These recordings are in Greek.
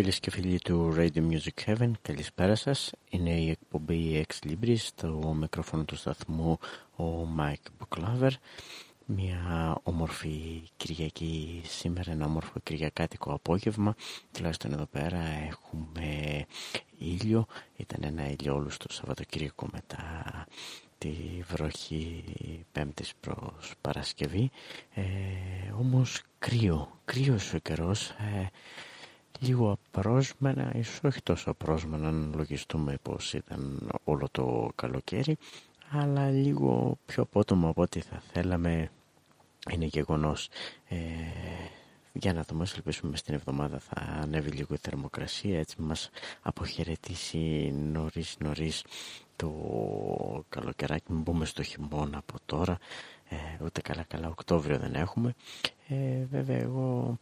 Φίλες και φίλοι του Radio Music Heaven, καλησπέρα σας. Είναι η εκπομπή Ex Libris, στο μικρόφωνο του σταθμού ο Mike Buklaver. Μια όμορφη Κυριακή σήμερα, ένα όμορφο Κυριακάτικο απόγευμα. Τουλάχιστον εδώ πέρα έχουμε ήλιο. Ήταν ένα ήλιο στο Σαββατοκύριακο μετά τη βροχή πέμπτης προς Παρασκευή. Ε, όμως κρύο, κρύος ο καιρός. Ε, λίγο απρόσμενα, ίσως όχι τόσο απρόσμενα αν λογιστούμε πως ήταν όλο το καλοκαίρι, αλλά λίγο πιο απότομο από ό,τι θα θέλαμε είναι γεγονός. Ε, για να δούμε, ελπίσουμε στην εβδομάδα θα ανέβει λίγο η θερμοκρασία, έτσι μας αποχαιρετήσει νωρίς νωρίς το καλοκαιράκι, μην μπούμε στο χειμώνα από τώρα, ε, ούτε καλά καλά Οκτώβριο δεν έχουμε. Ε, βέβαια εγώ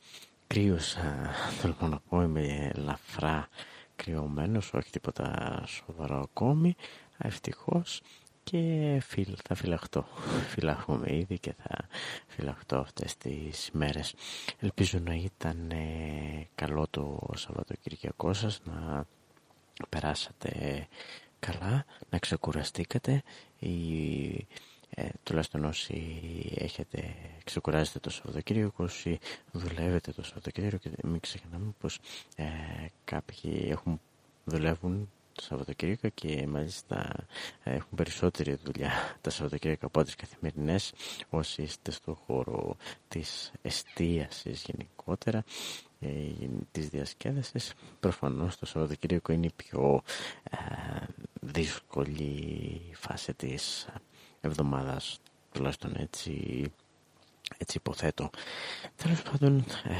κρύωσα, θέλω να πω, είμαι ελαφρά κρυωμένος, όχι τίποτα σοβαρό ακόμη, ευτυχώς και φιλ, θα φυλαχτώ. Φυλαχούμε ήδη και θα φυλαχτώ αυτές τις μέρες. Ελπίζω να ήταν ε, καλό το Σαββατοκυριακό σας, να περάσατε καλά, να ξεκουραστήκατε. Η ε, τουλάχιστον όσοι έχετε ξεκουράζετε το Σαββατοκύριακο, όσοι δουλεύετε το Σαββατοκύριακο και μην ξεχνάμε πως ε, κάποιοι έχουν, δουλεύουν το Σαββατοκύριακο και μάλιστα έχουν περισσότερη δουλειά τα Σαββατοκύριακα από τις καθημερινές όσοι είστε στο χώρο της εστίασης γενικότερα ε, της διασκέδασης. Προφανώς το Σαββατοκύριακο είναι η πιο ε, δύσκολη φάση της εβδομάδας τουλάχιστον έτσι, έτσι υποθέτω. Τέλος πάντων ε,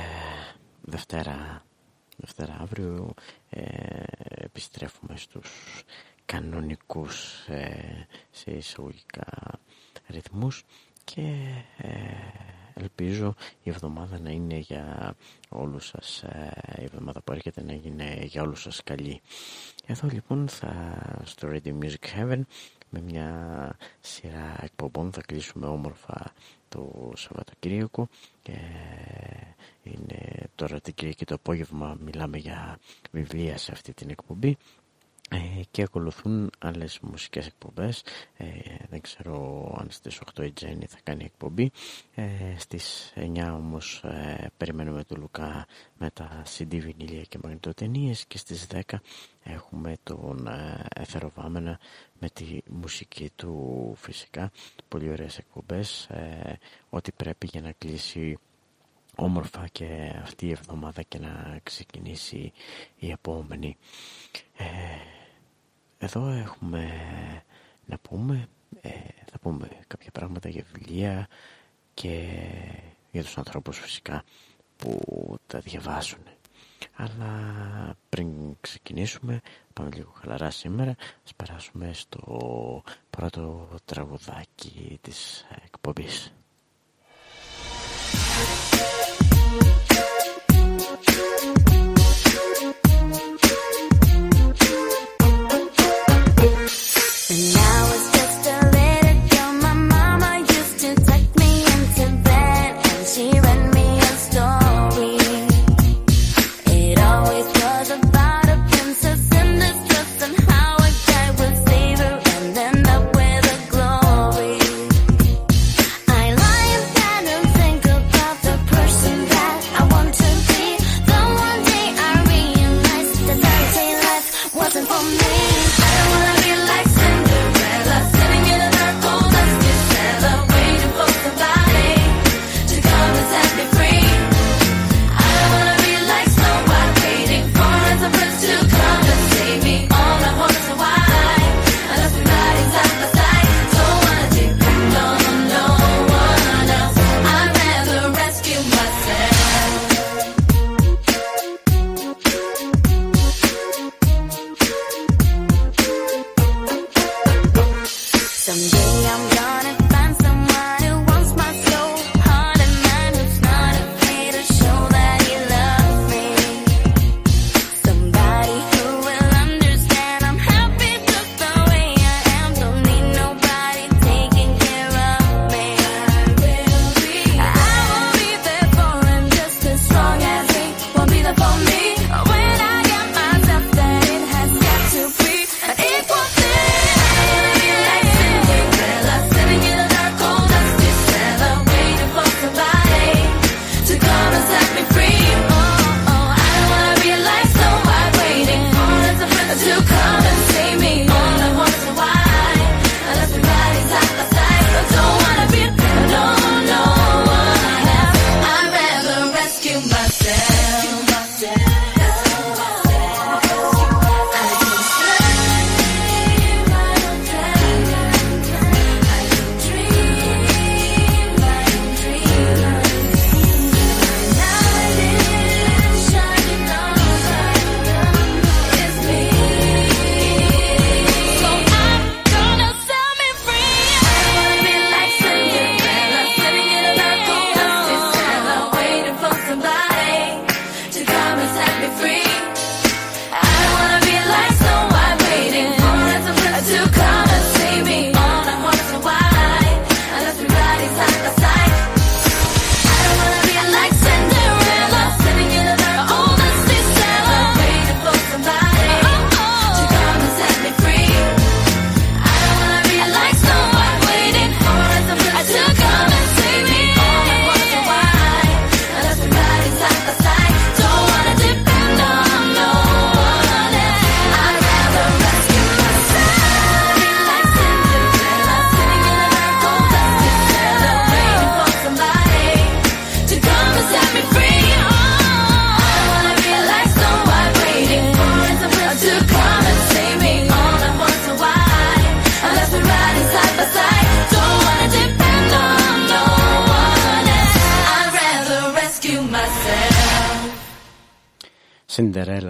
Δευτέρα Δευτέρα αύριο ε, επιστρέφουμε στους κανονικούς ε, σε εισαγωγικά ρυθμούς και ε, ελπίζω η εβδομάδα να είναι για όλους σας η εβδομάδα που έρχεται να είναι για όλους σας καλή. Εδώ λοιπόν θα στο Radio Music Heaven με μια σειρά εκπομπών. Θα κλείσουμε όμορφα το Σαββατοκύριακο και είναι τώρα την Κυριακή το απόγευμα μιλάμε για βιβλία σε αυτή την εκπομπή ε, και ακολουθούν άλλες μουσικές εκπομπές. Ε, δεν ξέρω αν στις 8 η Τζέννη θα κάνει εκπομπή. Ε, στις 9 όμως ε, περιμένουμε το Λουκά με τα CD βινίλια και μαγνητοτενίες. Και στις 10 έχουμε τον ε, Βάμενα με τη μουσική του φυσικά. Πολύ ωραίες εκπομπές. Ε, ό,τι πρέπει για να κλείσει όμορφα και αυτή η εβδομάδα και να ξεκινήσει η επόμενη. Ε, εδώ έχουμε να πούμε ε, θα πούμε κάποια πράγματα για βιβλία και για τους ανθρώπους φυσικά που τα διαβάζουν. Αλλά πριν ξεκινήσουμε πάμε λίγο χαλαρά σήμερα ας περάσουμε στο πρώτο τραγουδάκι της εκπομπής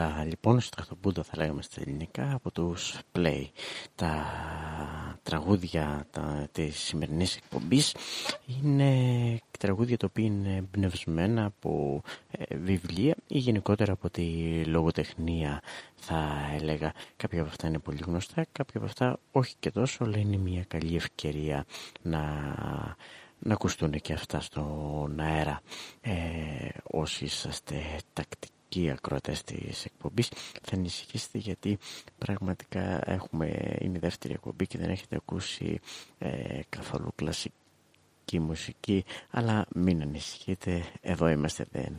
Σιντερέλα λοιπόν, στραχτοπούντα θα λέγαμε στα ελληνικά, από τους Play. Τα τραγούδια τα, της σημερινής εκπομπής είναι τραγούδια τα οποία είναι εμπνευσμένα από ε, βιβλία ή γενικότερα από τη λογοτεχνία θα έλεγα. Κάποια από αυτά είναι πολύ γνωστά, κάποια από αυτά όχι και τόσο, αλλά είναι μια καλή ευκαιρία να να ακουστούν και αυτά στον αέρα ε, όσοι είσαστε τακτικοί ακροατές της εκπομπής θα ανησυχήσετε γιατί πραγματικά έχουμε, είναι η δεύτερη εκπομπή και δεν έχετε ακούσει ε, καθόλου κλασική μουσική αλλά μην ανησυχείτε εδώ είμαστε δεν,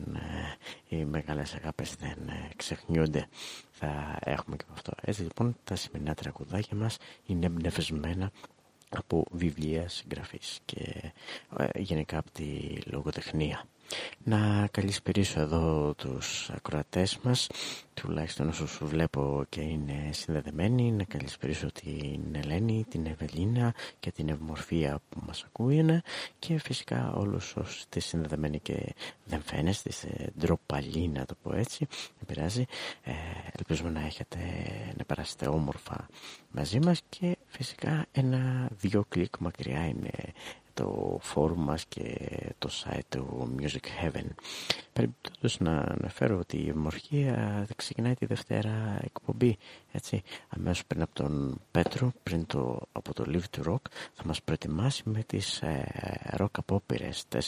ε, οι μεγάλες αγάπες δεν ε, ξεχνιούνται θα έχουμε και αυτό έτσι λοιπόν τα σημερινά τραγουδάκια μας είναι εμπνευσμένα από βιβλία συγγραφής και ε, γενικά από τη λογοτεχνία. Να καλησπερίσω εδώ τους ακροατές μας, τουλάχιστον όσους βλέπω και είναι συνδεδεμένοι, να καλησπερίσω την Ελένη, την Ευελίνα και την Ευμορφία που μας ακούγανε. Και φυσικά όλους όσους είστε συνδεδεμένοι και δεν φαίνεστε, είστε ντροπαλοί να το πω έτσι, δεν πειράζει, ε, ελπίζουμε να έχετε, να περάσετε όμορφα μαζί μας. Και φυσικά ένα-δυο κλικ μακριά είναι το φόρουμ μας και το site του Music Heaven. Πρέπει να αναφέρω ότι η Ευμορφία ξεκινάει τη Δευτέρα εκπομπή, έτσι, αμέσως πριν από τον Πέτρο, πριν το, από το Live to Rock, θα μας προετοιμάσει με τις ε, rock απόπειρες 4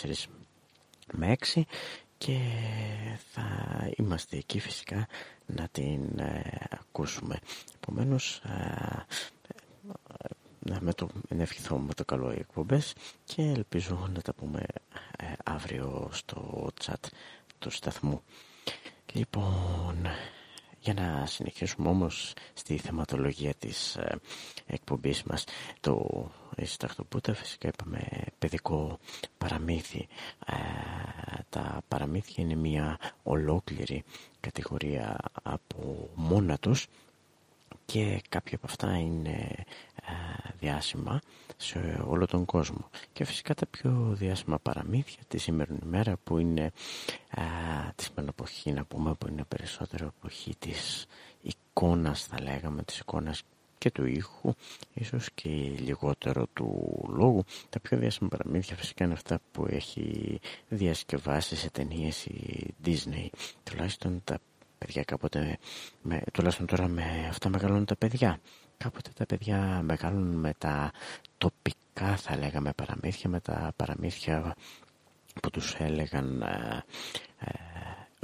με 6 και θα είμαστε εκεί φυσικά να την ε, ακούσουμε. Επομένως, ε, να, με το, να ευχηθώ με το καλό οι εκπομπές και ελπίζω να τα πούμε ε, αύριο στο chat του σταθμού. Λοιπόν, για να συνεχίσουμε όμως στη θεματολογία της ε, εκπομπής μας το Ισταχτοπούτα φυσικά είπαμε παιδικό παραμύθι ε, τα παραμύθια είναι μια ολόκληρη κατηγορία από μόνα τους και κάποια από αυτά είναι διάσημα σε όλο τον κόσμο. Και φυσικά τα πιο διάσημα παραμύθια τη σήμερα ημέρα που είναι α, της εποχή να πούμε που είναι περισσότερο εποχή της εικόνας θα λέγαμε, της εικόνας και του ήχου, ίσως και λιγότερο του λόγου. Τα πιο διάσημα παραμύθια φυσικά είναι αυτά που έχει διασκευάσει σε ταινίες η Disney. Τουλάχιστον τα παιδιά κάποτε, με, τουλάχιστον τώρα με αυτά μεγαλώνουν τα παιδιά. Κάποτε τα παιδιά μεγαλώνουν με τα τοπικά θα λέγαμε παραμύθια, με τα παραμύθια που τους έλεγαν ε, ε,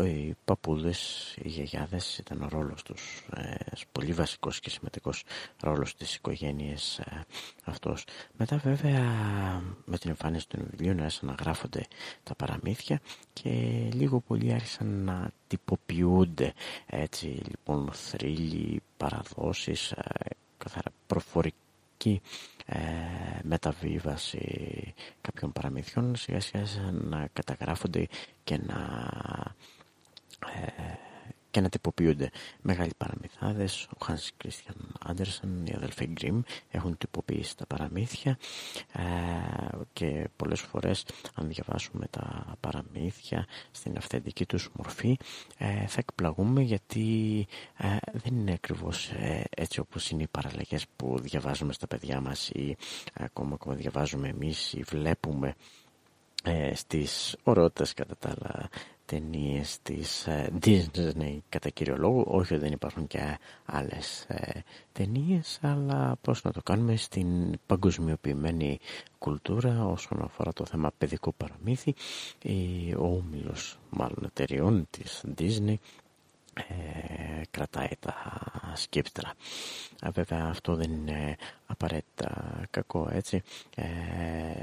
οι παππούδες, οι γιαγιάδες ήταν ο ρόλος τους, ε, πολύ βασικός και σημαντικός ρόλος της οικογένειας ε, αυτός. Μετά βέβαια με την εμφάνιση των βιβλίων άρχισαν να γράφονται τα παραμύθια και λίγο πολύ άρχισαν να τυποποιούνται έτσι λοιπόν θρύλοι, παραδόσεις, ε, καθαρά προφορική ε, μεταβίβαση κάποιων παραμύθιων σιγά σιγά να καταγράφονται και να ε, και να τυποποιούνται. Μεγάλοι παραμυθάδες, ο Hans Christian Andersen, οι αδελφοί Γκριμ έχουν τυποποιήσει τα παραμύθια ε, και πολλές φορές αν διαβάσουμε τα παραμύθια στην αυθεντική τους μορφή ε, θα εκπλαγούμε γιατί ε, δεν είναι ακριβώς έτσι όπως είναι οι παραλλαγές που διαβάζουμε στα παιδιά μας ή ακόμα, ακόμα διαβάζουμε εμείς ή βλέπουμε στις ορότητες κατά τα άλλα ταινίες της ε, Disney κατά κύριο λόγο. Όχι ότι δεν υπάρχουν και άλλες ε, ταινίες, αλλά πώς να το κάνουμε στην παγκοσμιοποιημένη κουλτούρα όσον αφορά το θέμα παιδικό παραμύθι. Ο όμιλος μάλλον εταιριών της Disney ε, κρατάει τα σκύπτρα. Βέβαια αυτό δεν είναι απαραίτητα κακό έτσι. Ε,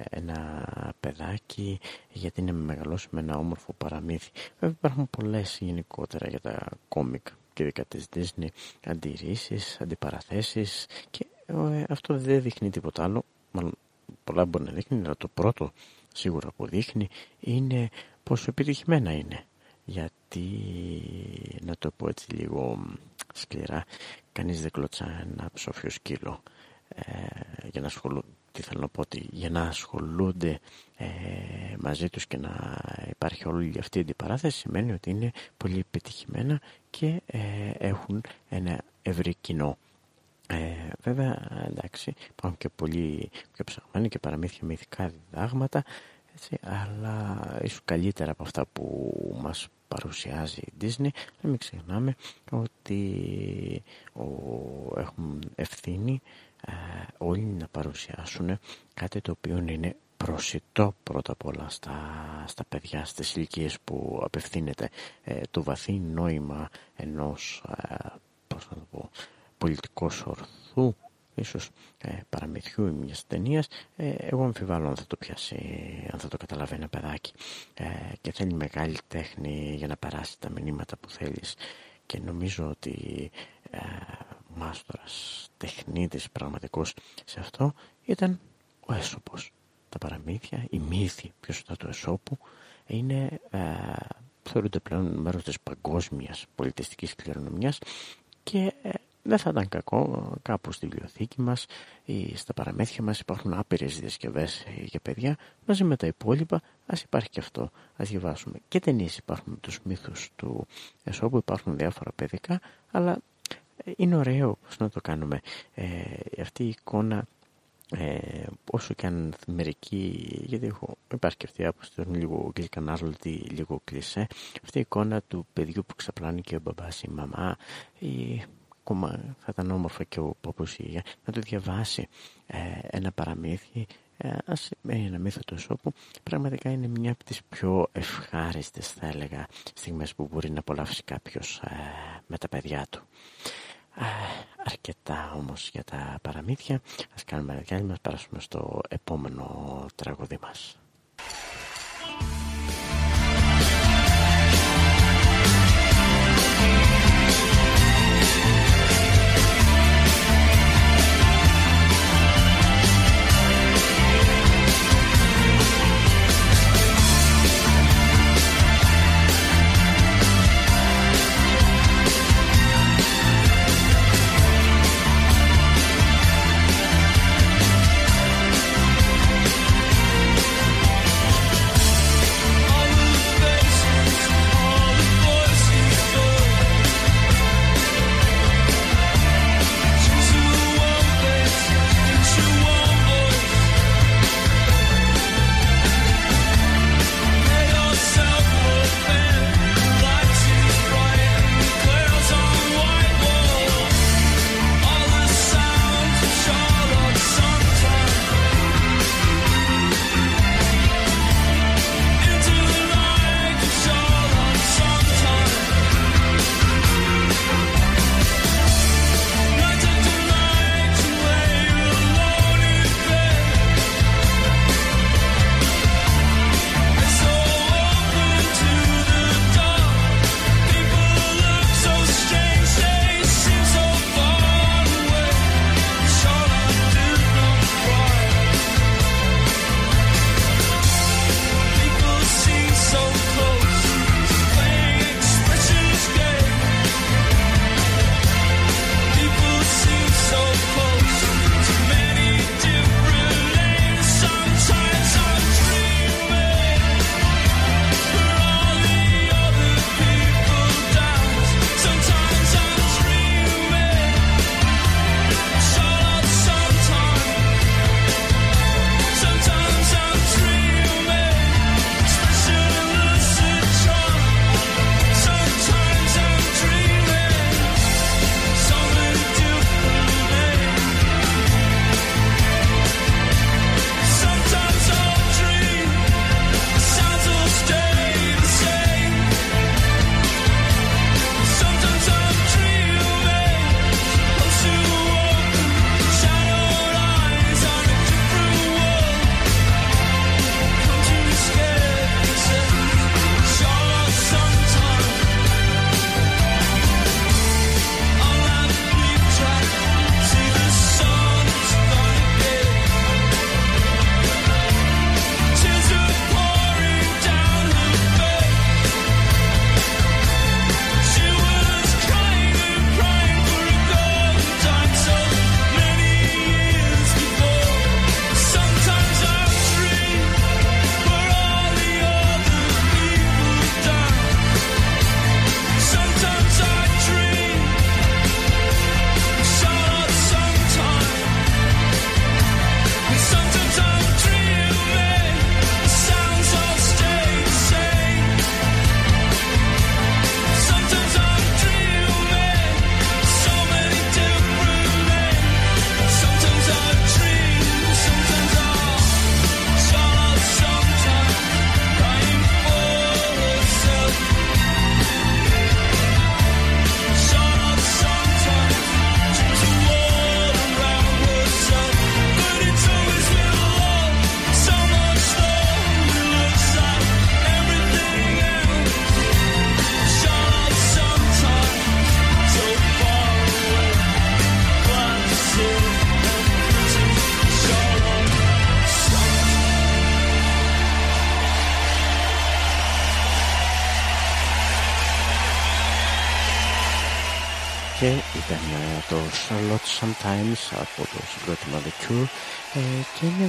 ένα παιδάκι γιατί είναι μεγαλώσει με ένα όμορφο παραμύθι. Βέβαια υπάρχουν πολλές γενικότερα για τα κόμικ και δικά της Disney αντιρρήσεις, αντιπαραθέσεις και ε, αυτό δεν δείχνει τίποτα άλλο. Μάλλον πολλά μπορεί να δείχνει, αλλά το πρώτο σίγουρα που δείχνει είναι πόσο επιτυχημένα είναι γιατί να το πω έτσι λίγο σκληρά κανείς δεν κλωτσά ένα ψόφιο σκύλο ε, για να ασχολούν τι θέλω να πω ότι για να ασχολούνται ε, μαζί τους και να υπάρχει όλη αυτή η αντιπαράθεση σημαίνει ότι είναι πολύ επιτυχημένα και ε, έχουν ένα ευρύ κοινό. Ε, βέβαια, εντάξει, υπάρχουν και πολύ πιο ψαγμένοι και παραμύθια με ηθικά διδάγματα, έτσι, αλλά ίσως καλύτερα από αυτά που μας παρουσιάζει η Disney, να μην ξεχνάμε ότι ο, έχουν ευθύνη ε, όλοι να παρουσιάσουν κάτι το οποίο είναι προσιτό πρώτα απ' όλα στα, στα παιδιά, στις ηλικίες που απευθύνεται ε, το βαθύ νόημα ενός ε, πώς να το πω, πολιτικός ορθού ίσως ε, παραμυθιού ή μιας ταινίας. Ε, εγώ αμφιβάλλω αν θα το πιάσει αν θα το καταλαβαίνει ένα παιδάκι. Ε, και θέλει μεγάλη τέχνη για να περάσει τα μηνύματα που θέλεις. Και νομίζω ότι ε, μάστορας τεχνίτης πραγματικός σε αυτό ήταν ο Έσωπος τα παραμύθια, η μύθη πιο σωστά του Εσώπου είναι ε, θεωρούνται πλέον μέρος της παγκόσμιας πολιτιστικής κληρονομιάς και ε, δεν θα ήταν κακό κάπου στη βιβλιοθήκη μας ή στα παραμέθια μας υπάρχουν άπειρες διασκευές για παιδιά. Μαζί με τα υπόλοιπα ας υπάρχει και αυτό ας διαβάσουμε. Και ταινίες υπάρχουν με τους μύθους του Εσώπου υπάρχουν διάφορα παιδικά αλλά είναι ωραίο να το κάνουμε. Ε, αυτή η εικόνα ε, όσο και αν μερικοί, γιατί έχω, υπάρχει και αυτή η άποψη, είναι λίγο γλυκανάρλωτη, λίγο κλεισέ, αυτή η εικόνα του παιδιού που ξαπλάνει και ο μπαμπάς ή η μαμά, ή ακόμα θα ήταν όμορφο και ο πόπος η να το διαβάσει ε, ένα παραμύθι, ε, ας, ένα μύθο του που πραγματικά είναι μια από τις πιο ευχάριστες θα έλεγα στιγμές που μπορεί να απολαύσει κάποιος ε, με τα παιδιά του αρκετά όμως για τα παραμύθια. Ας κάνουμε ένα διάλειμμα, ας περάσουμε στο επόμενο τραγούδι μας.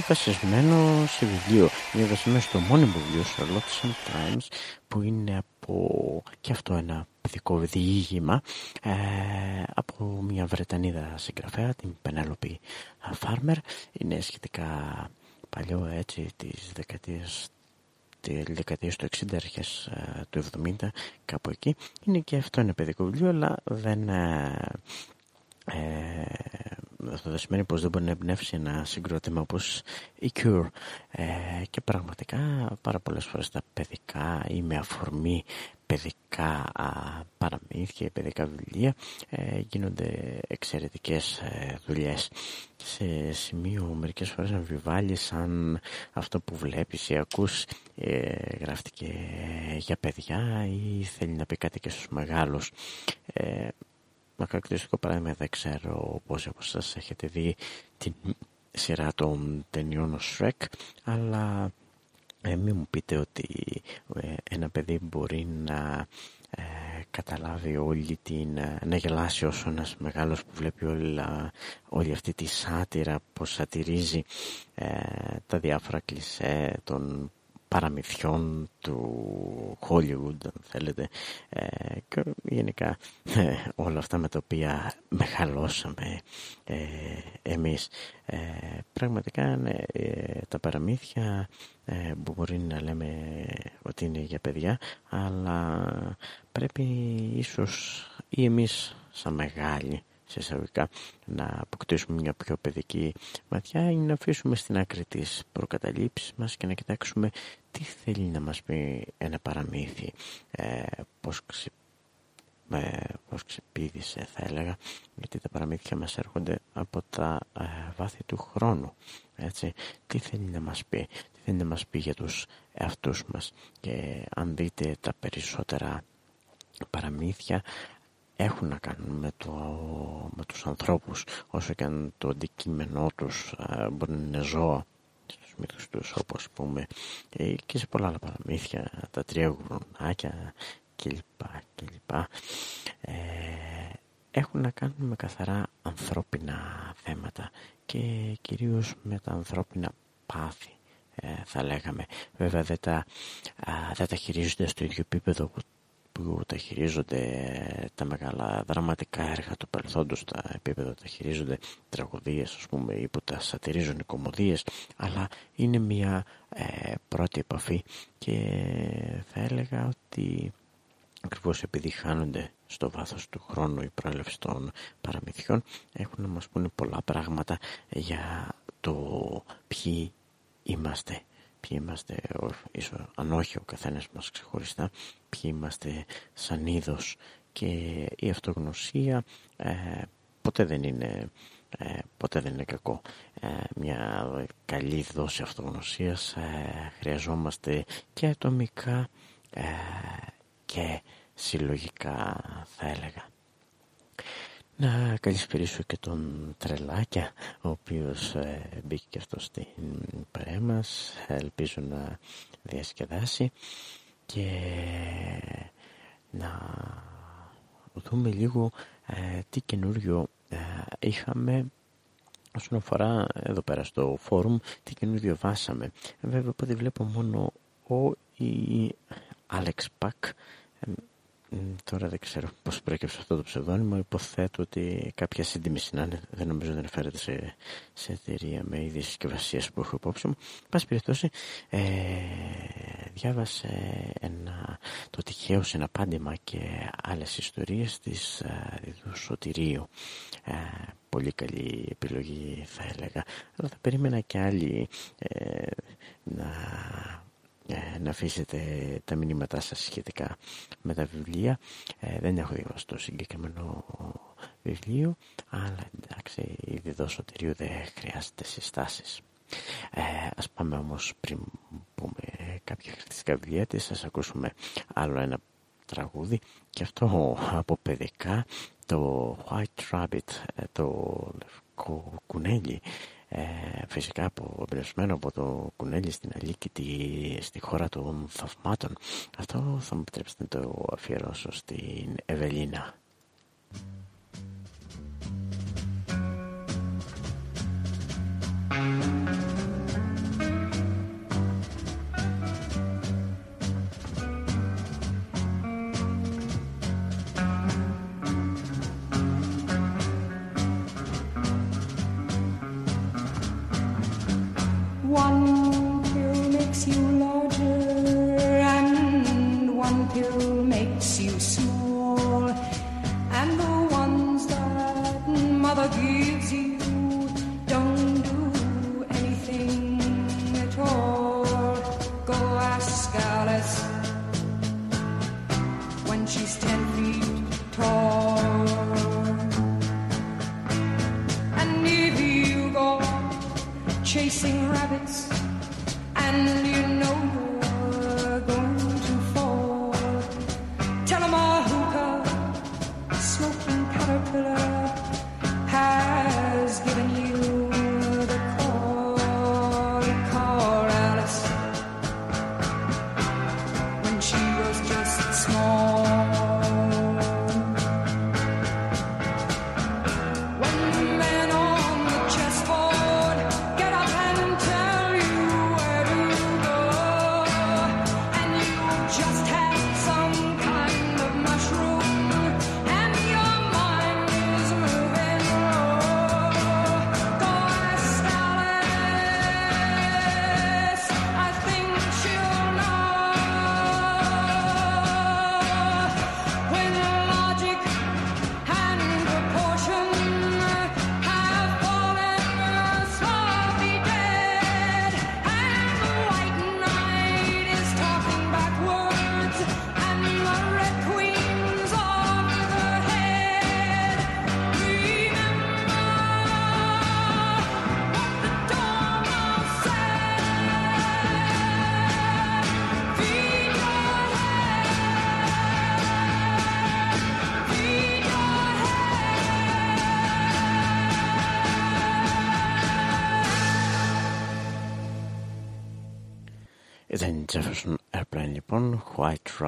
Βασισμένο σε βιβλίο. Είναι βασισμένο στο μόνιμο βιβλίο Charlotte Sometimes που είναι από και αυτό ένα παιδικό διήγημα ε, από μια Βρετανίδα συγγραφέα, την Penelope Farmer. Είναι σχετικά παλιό έτσι της δεκαετίας τη δεκαετίας του 60, αρχές ε, του 70, κάπου εκεί. Είναι και αυτό ένα παιδικό βιβλίο, αλλά δεν... Ε, ε, αυτό δεν σημαίνει πως δεν μπορεί να εμπνεύσει ένα συγκρότημα όπως η Cure. Ε, και πραγματικά πάρα πολλές φορές τα παιδικά ή με αφορμή παιδικά παραμύθια, παιδικά βιβλία ε, γίνονται εξαιρετικές ε, δουλειές. Σε σημείο μερικές φορές αμφιβάλλει σαν αυτό που βλέπεις ή ακούς ε, γράφτηκε για παιδιά ή θέλει να πει κάτι και στους μεγάλους. Ε, Μα χαρακτηριστικό παράδειγμα δεν ξέρω πόσοι από σας έχετε δει την σειρά των ταινιών Shrek αλλά ε, μην μου πείτε ότι ε, ένα παιδί μπορεί να ε, καταλάβει όλη την... Ε, να γελάσει όσο ένας μεγάλος που βλέπει όλα, όλη αυτή τη σάτυρα πως σατυρίζει τα διάφορα κλισέ των παραμυθιών του Hollywood αν θέλετε. Ε, και γενικά ε, όλα αυτά με τα οποία μεγαλώσαμε ε, εμείς. Ε, πραγματικά ναι, τα παραμύθια που μπορεί να λέμε ότι είναι για παιδιά αλλά πρέπει ίσως ή εμείς σαν μεγάλοι σε εισαγωγικά να αποκτήσουμε μια πιο παιδική ματιά ή να αφήσουμε στην άκρη τις προκαταλήψεις μας και να κοιτάξουμε τι θέλει να μας πει ένα παραμύθι, ε, πώς, ξε, ε, πώς ξεπίδησε θα έλεγα, γιατί τα παραμύθια μας έρχονται από τα ε, βάθη του χρόνου. Έτσι. Τι θέλει να μας πει, τι θέλει να μας πει για τους εαυτούς μας και αν δείτε τα περισσότερα παραμύθια έχουν να κάνουν με, το, με τους ανθρώπους όσο και αν το αντικείμενό τους ε, μπορεί να είναι ζώα στους μύθους τους όπως πούμε ε, και σε πολλά άλλα παραμύθια τα τρία γουρνάκια κλπ κλπ. Ε, έχουν να κάνουν με καθαρά ανθρώπινα θέματα και κυρίως με τα ανθρώπινα πάθη ε, θα λέγαμε. Βέβαια δεν τα, δεν τα χειρίζονται στο ίδιο επίπεδο που τα χειρίζονται τα μεγάλα δραματικά έργα του παρελθόντος, τα επίπεδα τα χειρίζονται τραγωδίες ας πούμε ή που τα σατυρίζουν οι κομμωδίες αλλά είναι μια ε, πρώτη επαφή και θα έλεγα ότι ακριβώς επειδή χάνονται στο βάθος του χρόνου η προέλευσης των παραμυθιών έχουν να μας πούνε πολλά πράγματα για το ποιοι είμαστε ποιοι είμαστε, ίσως, αν όχι ο καθένας μας ξεχωριστά, ποιοι είμαστε σαν είδος και η αυτογνωσία ε, ποτέ δεν είναι ε, ποτέ δεν είναι κακό. Ε, μια καλή δόση αυτογνωσίας ε, χρειαζόμαστε και ατομικά και συλλογικά θα έλεγα. Να καλησπερίσω και τον Τρελάκια, ο οποίος ε, μπήκε και αυτό στην παρέα μας. Ελπίζω να διασκεδάσει και να δούμε λίγο ε, τι καινούριο ε, είχαμε όσον αφορά εδώ πέρα στο φόρουμ, τι καινούριο βάσαμε. Βέβαια, από βλέπω μόνο ο ή Alex Pack Τώρα δεν ξέρω πώς προέκυψε αυτό το ψευδόνυμο. Υποθέτω ότι κάποια σύντιμη συνάνε. Δεν νομίζω ότι αναφέρεται σε, σε εταιρεία με είδη συσκευασία που έχω υπόψη μου. Πάση περιπτώσει, ε, διάβασε ένα, το τυχαίο συναπάντημα και άλλες ιστορίες της ε, Σωτηρίου. Ε, πολύ καλή επιλογή θα έλεγα. Αλλά θα περίμενα και άλλοι ε, να ε, να αφήσετε τα μηνύματά σας σχετικά με τα βιβλία. Ε, δεν έχω διαβάσει το συγκεκριμένο βιβλίο, αλλά εντάξει, η διδοσοτερίου δεν χρειάζεται συστάσεις. Ε, ας πάμε όμως πριν πούμε κάποια χαρακτηριστικά βιβλία της, ας ακούσουμε άλλο ένα τραγούδι και αυτό από παιδικά το White Rabbit, ε, το λευκό κουνέλι ε, φυσικά από, εμπνευσμένο από το κουνέλι στην Αλίκη τη, στη χώρα των θαυμάτων. Αυτό θα μου επιτρέψετε να το αφιερώσω στην Ευελίνα.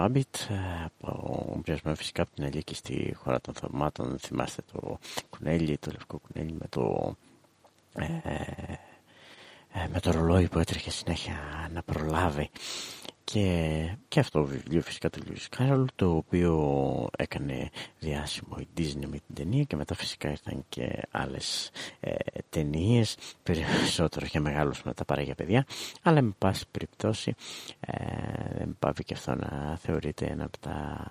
Rabbit, ε, που πιάσουμε φυσικά από την Αλίκη στη χώρα των θαυμάτων. Θυμάστε το κουνέλι, το λευκό κουνέλι με το, ε, ε, με το ρολόι που έτρεχε συνέχεια να προλάβει και, και αυτό το βιβλίο φυσικά του Lewis Carroll το οποίο έκανε διάσημο η Disney με την ταινία και μετά φυσικά ήρθαν και άλλες ε, ταινίες περισσότερο για μεγάλους μετά παρά για παιδιά αλλά με πάση περιπτώσει ε, δεν πάβει και αυτό να θεωρείται ένα από τα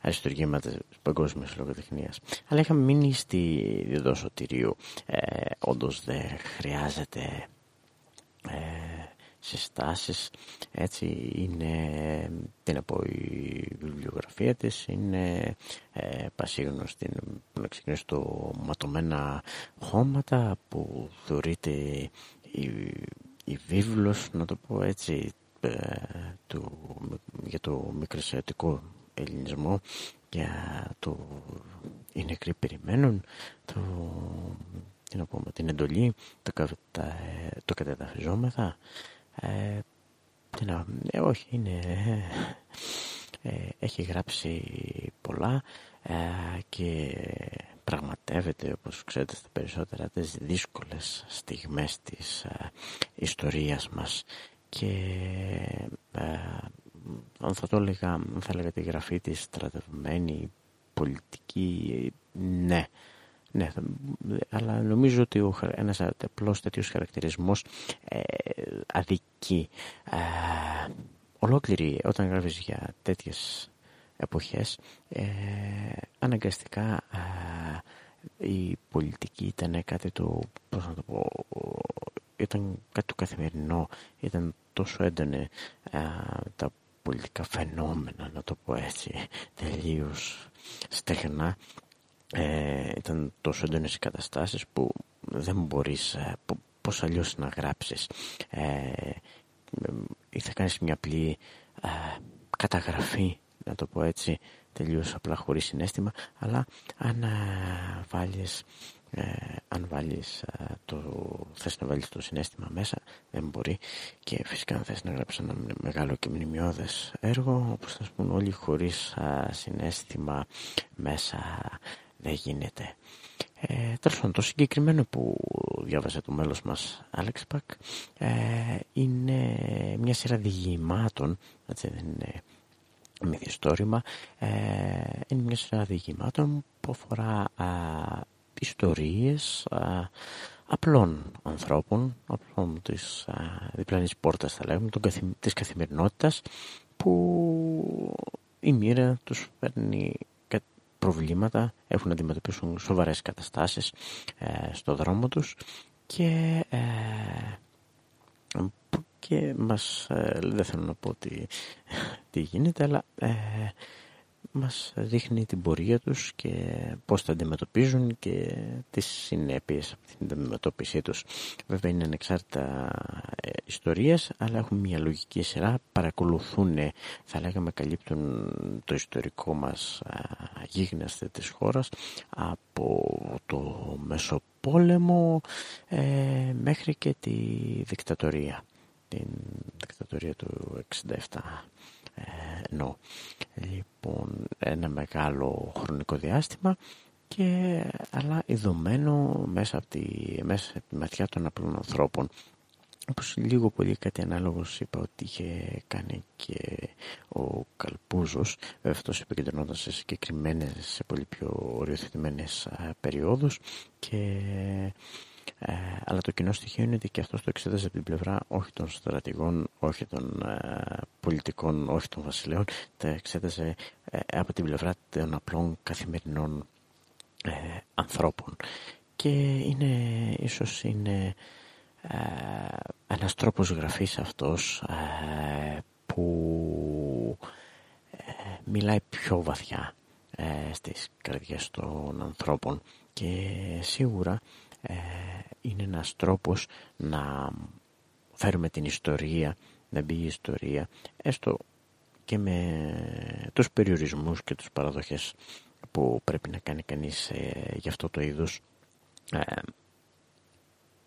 αριστουργήματα της παγκόσμιας λογοτεχνίας. Αλλά είχαμε μείνει στη διοδόσο τυρίου. Ε, όντως δεν χρειάζεται ε, συστάσεις. Έτσι είναι τι να πω η βιβλιογραφία της είναι ε, πασίγνωστη. Να ξεκινήσει το ματωμένα χώματα που θεωρείται η, η βίβλος να το πω έτσι ε, του, για το μικρασιατικό ελληνισμό για το οι νεκροί περιμένουν το, τι να πούμε, την εντολή το, το κατεδαφιζόμεθα ε, να, ε, όχι, είναι, ε, έχει γράψει πολλά ε, και πραγματεύεται, όπως ξέρετε, στα περισσότερα τις δύσκολες στιγμές της ε, ιστορίας μας. Και αν θα το έλεγα, αν θα έλεγα τη γραφή της στρατευμένη πολιτική, ναι, ναι, αλλά νομίζω ότι ο, ένας απλός τέτοιος χαρακτηρισμός ε, αδικεί. Ε, ολόκληρη, όταν γράφεις για τέτοιες εποχές, ε, αναγκαστικά ε, η πολιτική ήταν κάτι το, πώς να το πω, ήταν κάτι το καθημερινό, ήταν τόσο έντονε ε, τα πολιτικά φαινόμενα, να το πω έτσι, τελείως στεγνά ε, ήταν τόσο έντονες οι καταστάσεις που δεν μπορείς ε, πώς αλλιώς να γράψεις. Ε, ή θα κάνεις μια απλή ε, καταγραφή να το πω έτσι τελείως απλά χωρίς συνέστημα αλλά αν ε, βάλεις ε, αν βάλεις το, θες να βάλεις το συνέστημα μέσα δεν μπορεί. Και φυσικά αν θες να γράψεις ένα μεγάλο και μνημειώδες έργο όπως θα πούμε όλοι χωρίς συνέστημα μέσα δεν γίνεται. Ε, τέλος πάντων, το συγκεκριμένο που διάβασε το μέλος μας Alex Pack ε, είναι μια σειρά διηγημάτων, έτσι δεν είναι μυθιστόρημα, ε, είναι μια σειρά διηγημάτων που αφορά α, ιστορίες α, απλών ανθρώπων, απλών της α, διπλανής πόρτας θα λέγουμε, των, της καθημερινότητας που η μοίρα τους παίρνει προβλήματα, έχουν να αντιμετωπίσουν σοβαρές καταστάσεις ε, στο δρόμο τους και, ε, και μας, ε, δεν θέλω να πω τι, τι γίνεται, αλλά ε, μας δείχνει την πορεία τους και πώς τα αντιμετωπίζουν και τις συνέπειες από την αντιμετώπιση τους. Βέβαια είναι ανεξάρτητα ε, ιστορίες, αλλά έχουν μια λογική σειρά, παρακολουθούν, θα λέγαμε, καλύπτουν το ιστορικό μας γίγνεσθε της χώρας από το Μεσοπόλεμο ε, μέχρι και τη δικτατορία, την δικτατορία του 67 ενώ λοιπόν ένα μεγάλο χρονικό διάστημα και αλλά ειδωμένο μέσα από, τη, μέσα από τη ματιά των απλών ανθρώπων. Όπως λίγο πολύ κάτι ανάλογος είπα ότι είχε κάνει και ο Καλπούζος αυτός επικεντρωνόταν σε συγκεκριμένες σε πολύ πιο οριοθετημένες περιόδους και ε, αλλά το κοινό στοιχείο είναι ότι και αυτό το εξέταζε από την πλευρά όχι των στρατηγών, όχι των ε, πολιτικών, όχι των βασιλέων, τα εξέταζε ε, από την πλευρά των απλών καθημερινών ε, ανθρώπων. Και είναι, ίσως είναι ένας τρόπος γραφής αυτός που μιλάει πιο βαθιά στις καρδιές των ανθρώπων και σίγουρα ε, είναι ένας τρόπος να φέρουμε την ιστορία, να μπει η ιστορία, έστω και με τους περιορισμούς και τους παραδοχές που πρέπει να κάνει κανείς ε, για αυτό το είδος ε,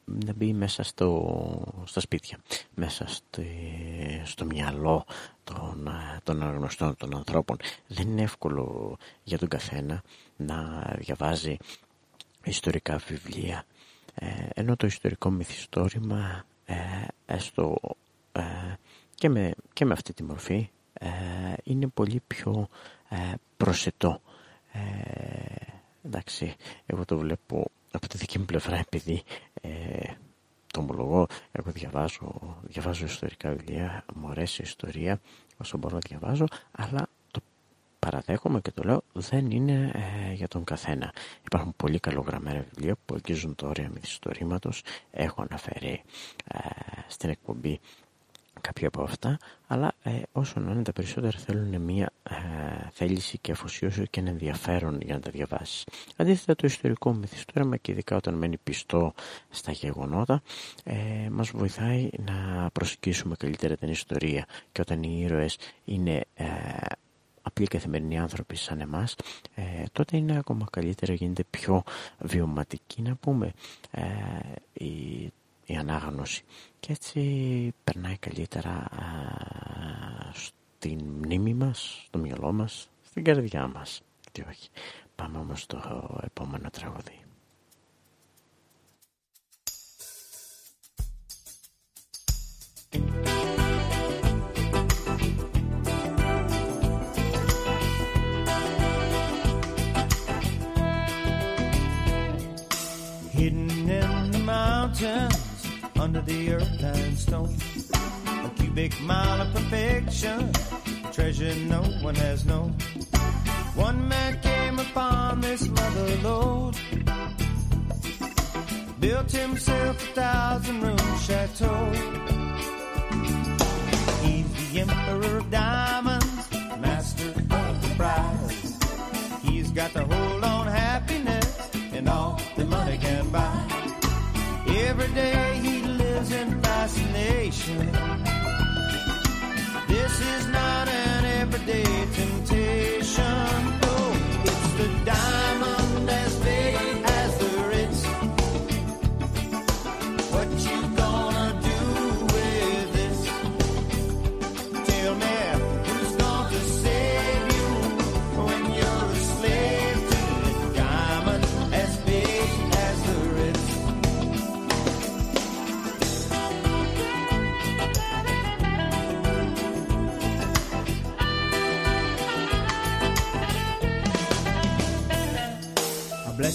να μπει μέσα στο, στα σπίτια, μέσα στο, στο μυαλό των, ε, των αναγνωστών των ανθρώπων. Δεν είναι εύκολο για τον καθένα να διαβάζει ιστορικά βιβλία. Ε, ενώ το ιστορικό μυθιστόρημα ε, έστω ε, και, με, και με αυτή τη μορφή είναι πολύ πιο προσετό. Εντάξει εγώ το βλέπω από τη δική μου πλευρά επειδή το ομολογώ εγώ διαβάζω, διαβάζω ιστορικά βιβλία μου αρέσει η ιστορία όσο μπορώ να διαβάζω αλλά παραδέχομαι και το λέω δεν είναι ε, για τον καθένα. Υπάρχουν πολύ καλογραμμένα βιβλία που αγγίζουν το όρια μυθιστορήματος. Έχω αναφέρει ε, στην εκπομπή κάποια από αυτά, αλλά ε, όσο να είναι τα περισσότερα θέλουν μια ε, θέληση και αφοσίωση και ένα ενδιαφέρον για να τα διαβάσεις. Αντίθετα το ιστορικό μυθιστόρημα και ειδικά όταν μένει πιστό στα γεγονότα ε, μας βοηθάει να προσεγγίσουμε καλύτερα την ιστορία και όταν οι ήρωες είναι ε, απλοί καθημερινοί άνθρωποι σαν εμάς, ε, τότε είναι ακόμα καλύτερα, γίνεται πιο βιωματική να πούμε ε, η, η ανάγνωση. Και έτσι περνάει καλύτερα στην μνήμη μας, στο μυαλό μας, στην καρδιά μας. Τι όχι. Πάμε όμως στο επόμενο τραγούδι. Under the earth and stone. A cubic mile of perfection, treasure no one has known. One man came upon this mother lode, built himself a thousand room chateau. He's the emperor of diamonds, master of the prize. He's got the hold on happiness and all that money can buy. Every day fascination. This is not an everyday temptation. No, it's the diamond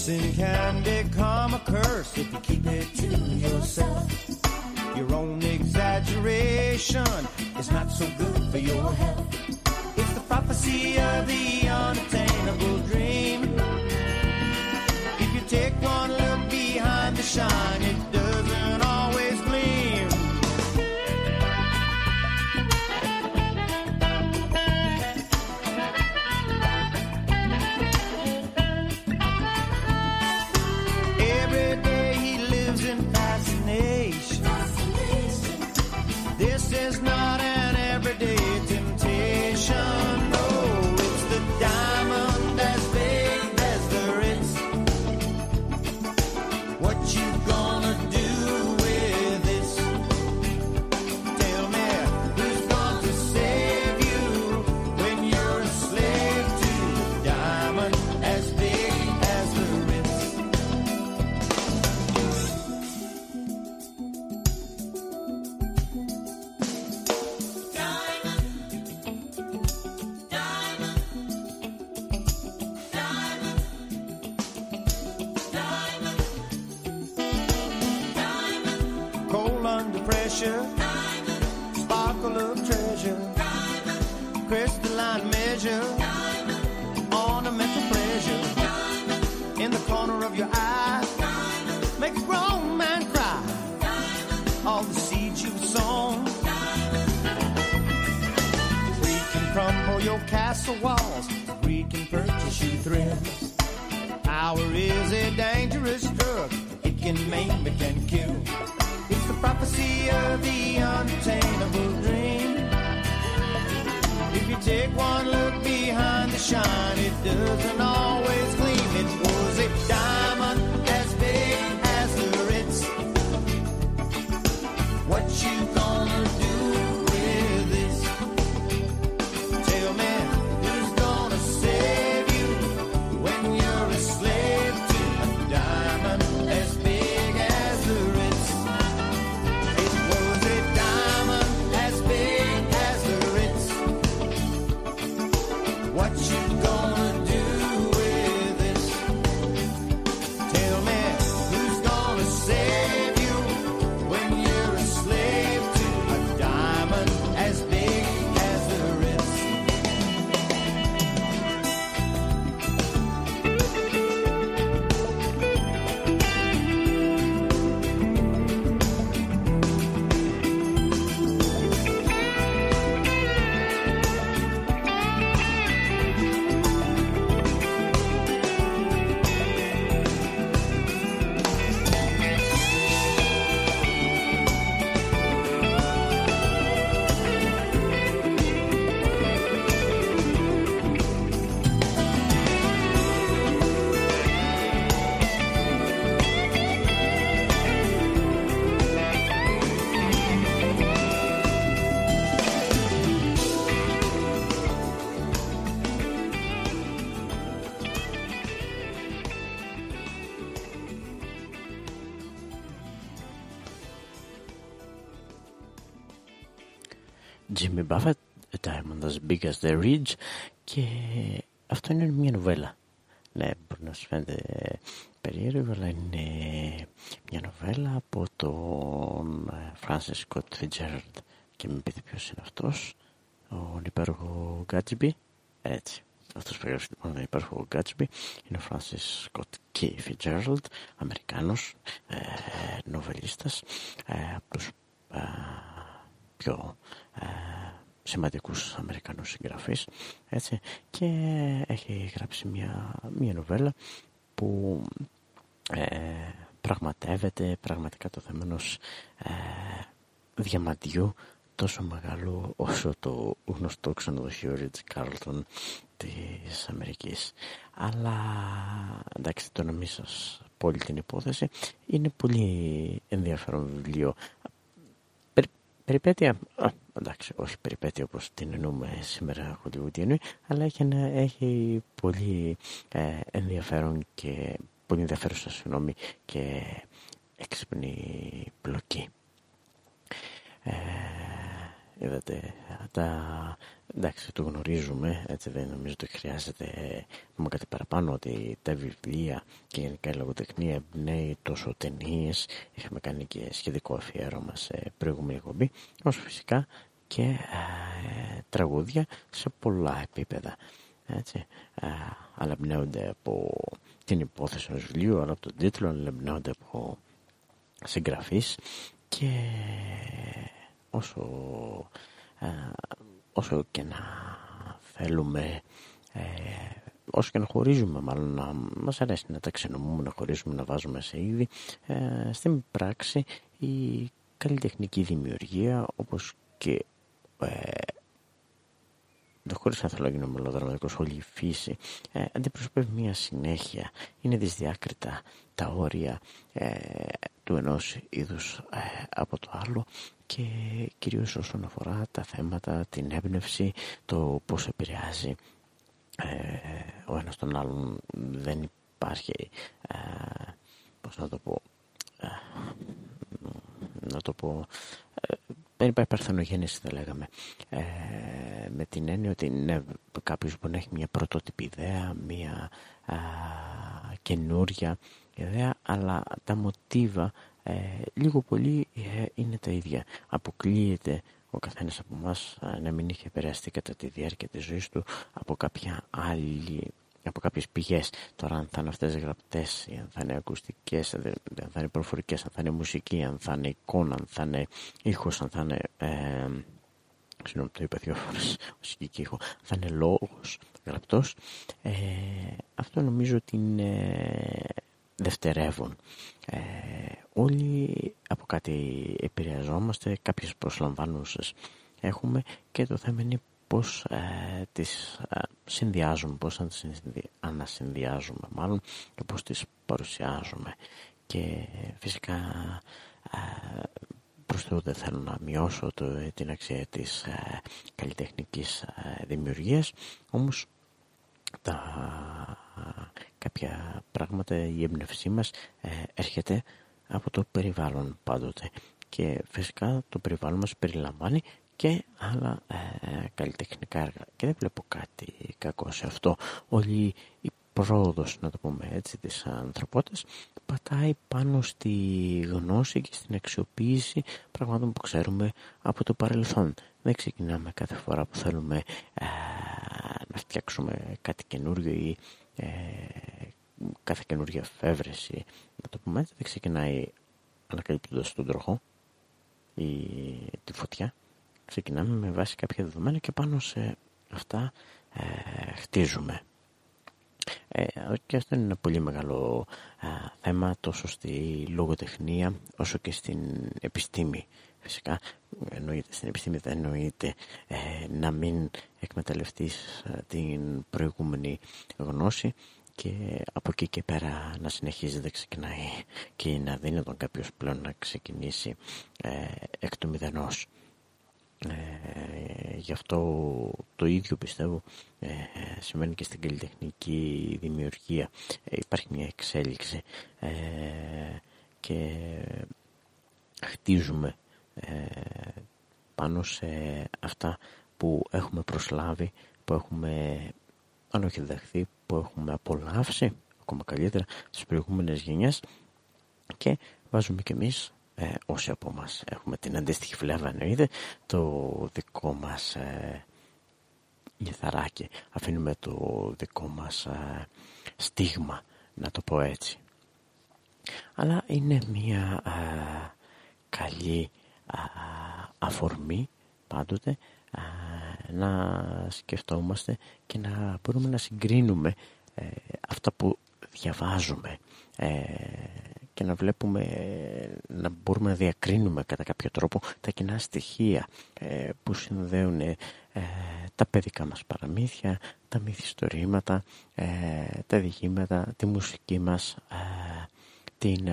Sin can become a curse if you keep it to yourself. Your own exaggeration is not so good for your health. It's the prophecy of the unattainable dream. If you take one look behind the shine, it doesn't All the seeds you've sown, we can crumble your castle walls, we can purchase you thrills. Power is a dangerous drug. It can maim, it can kill. It's the prophecy of the unattainable dream. If you take one look behind the shine, it doesn't always Diamond as Big as the Ridge και αυτό είναι μια νοβέλα. Ναι, μπορεί να σου φαίνεται περίεργο, αλλά είναι μια νοβέλα από τον ε, Francis Scott Fitzgerald και μην πείτε ποιος είναι αυτός, ο υπέροχο Gatsby, έτσι. Αυτός που έγραψε λοιπόν τον υπέροχο Gatsby είναι ο Francis Scott K. Fitzgerald, Αμερικάνος, ε, νοβελίστας, ε, από τους ε, πιο ε, σημαντικούς Αμερικανούς συγγραφείς έτσι, και έχει γράψει μια, μια νοβέλα που ε, πραγματεύεται πραγματικά το θέμα ενός ε, διαμαντιού τόσο μεγάλο όσο το γνωστό ξενοδοχείο Ριτς Κάρλτον της Αμερικής. Αλλά εντάξει το να μην σας πω όλη την υπόθεση είναι πολύ ενδιαφέρον βιβλίο περιπέτεια, α, εντάξει, όχι περιπέτεια όπως την εννοούμε σήμερα χοντιβουτιανή, αλλά έχει, ένα, έχει πολύ ε, ενδιαφέρον και πολύ ενδιαφέρουσα συγγνώμη και έξυπνη πλοκή. Ε, είδατε, τα... εντάξει το γνωρίζουμε, έτσι δεν νομίζω ότι χρειάζεται να πούμε κάτι παραπάνω ότι τα βιβλία και γενικά η λογοτεχνία εμπνέει τόσο ταινίες. είχαμε κάνει και σχετικό αφιέρωμα σε προηγούμενη εκπομπή, όσο φυσικά και ε, τραγούδια σε πολλά επίπεδα. Έτσι, ε, αλλά εμπνέονται από την υπόθεση ενός βιβλίου, αλλά από τον τίτλο, αλλά εμπνέονται από συγγραφείς και όσο, ε, όσο και να θέλουμε ε, όσο και να χωρίζουμε μάλλον να μας αρέσει να τα ξενομούμε να χωρίζουμε να βάζουμε σε είδη ε, στην πράξη η καλλιτεχνική δημιουργία όπως και ε, χωρίς να θέλω να γίνω μελοδραματικός όλη η φύση ε, αντιπροσωπεύει μια συνέχεια. Είναι δυσδιάκριτα τα όρια ε, του ενός είδους ε, από το άλλο και κυρίως όσον αφορά τα θέματα, την έμπνευση, το πώς επηρεάζει ε, ο ένας τον άλλον. Δεν υπάρχει ε, πώς να το πω ε, να το πω δεν υπάρχει παρθενογέννηση θα λέγαμε. Με την έννοια ότι ναι, κάποιος μπορεί να έχει μια πρωτότυπη ιδέα μια α, καινούρια ιδέα αλλά τα μοτίβα ε, λίγο πολύ ε, είναι τα ίδια. Αποκλείεται ο καθένας από εμάς ε, να μην είχε επηρεαστεί κατά τη διάρκεια της ζωής του από κάποια άλλη από κάποιες πηγές τώρα αν θα είναι αυτές γραπτές αν θα είναι ακουστικές αν θα είναι προφορικές αν θα είναι μουσική αν θα είναι εικόνα αν θα είναι ήχος αν θα είναι ε, συγγνώμη το είπα δύο φορές μουσική και ήχο θα είναι λόγος γραπτός ε, αυτό νομίζω ότι είναι δευτερεύουν. Ε, όλοι από κάτι επηρεαζόμαστε, κάποιες προσλαμβάνουσες έχουμε και το θέμα είναι πώς ε, τις ε, συνδυάζουμε, πώς ανασυνδυάζουμε μάλλον και πώς τις παρουσιάζουμε. Και φυσικά ε, προς Θεού δεν θέλω να μειώσω το, την αξία της ε, καλλιτεχνικής ε, δημιουργίας, όμως τα κάποια πράγματα η έμπνευσή μας ε, έρχεται από το περιβάλλον πάντοτε. Και φυσικά το περιβάλλον μας περιλαμβάνει και άλλα ε, καλλιτεχνικά έργα. Και δεν βλέπω κάτι κακό σε αυτό. Όλη η πρόοδος να το πούμε έτσι της ανθρωπότητας πατάει πάνω στη γνώση και στην αξιοποίηση πραγμάτων που ξέρουμε από το παρελθόν. Δεν ξεκινάμε κάθε φορά που θέλουμε ε, να φτιάξουμε κάτι καινούριο ή ε, κάθε καινούργια φεύρεση να το πούμε έτσι δεν ξεκινάει ανακαλύπτοντας τον τροχό ή τη φωτιά. Ξεκινάμε με βάση κάποια δεδομένα και πάνω σε αυτά ε, χτίζουμε. Ε, και αυτό είναι ένα πολύ μεγάλο θέμα τόσο στη λογοτεχνία όσο και στην επιστήμη φυσικά εννοείται στην επιστήμη δεν εννοείται ε, να μην εκμεταλλευτείς την προηγούμενη γνώση και από εκεί και πέρα να συνεχίζει δεν ξεκινάει και είναι αδύνατον κάποιος πλέον να ξεκινήσει ε, εκ του μηδενός. Ε, γι' αυτό το ίδιο πιστεύω ε, σημαίνει και στην καλλιτεχνική δημιουργία ε, υπάρχει μια εξέλιξη ε, και χτίζουμε πάνω σε αυτά που έχουμε προσλάβει που έχουμε αν όχι δεχθεί που έχουμε απολαύσει ακόμα καλύτερα στις προηγούμενες γενιές και βάζουμε κι εμείς ε, όσοι από μας έχουμε την αντίστοιχη φλέβα εννοείται το δικό μας ε, λιθαράκι. Αφήνουμε το δικό μας ε, στίγμα να το πω έτσι. Αλλά είναι μια ε, καλή αφορμή πάντοτε να σκεφτόμαστε και να μπορούμε να συγκρίνουμε ε, αυτά που διαβάζουμε ε, και να βλέπουμε, να μπορούμε να διακρίνουμε κατά κάποιο τρόπο τα κοινά στοιχεία ε, που συνδέουν τα παιδικά μας παραμύθια, τα μυθιστορήματα, τα διηγήματα, τη μουσική μας, την,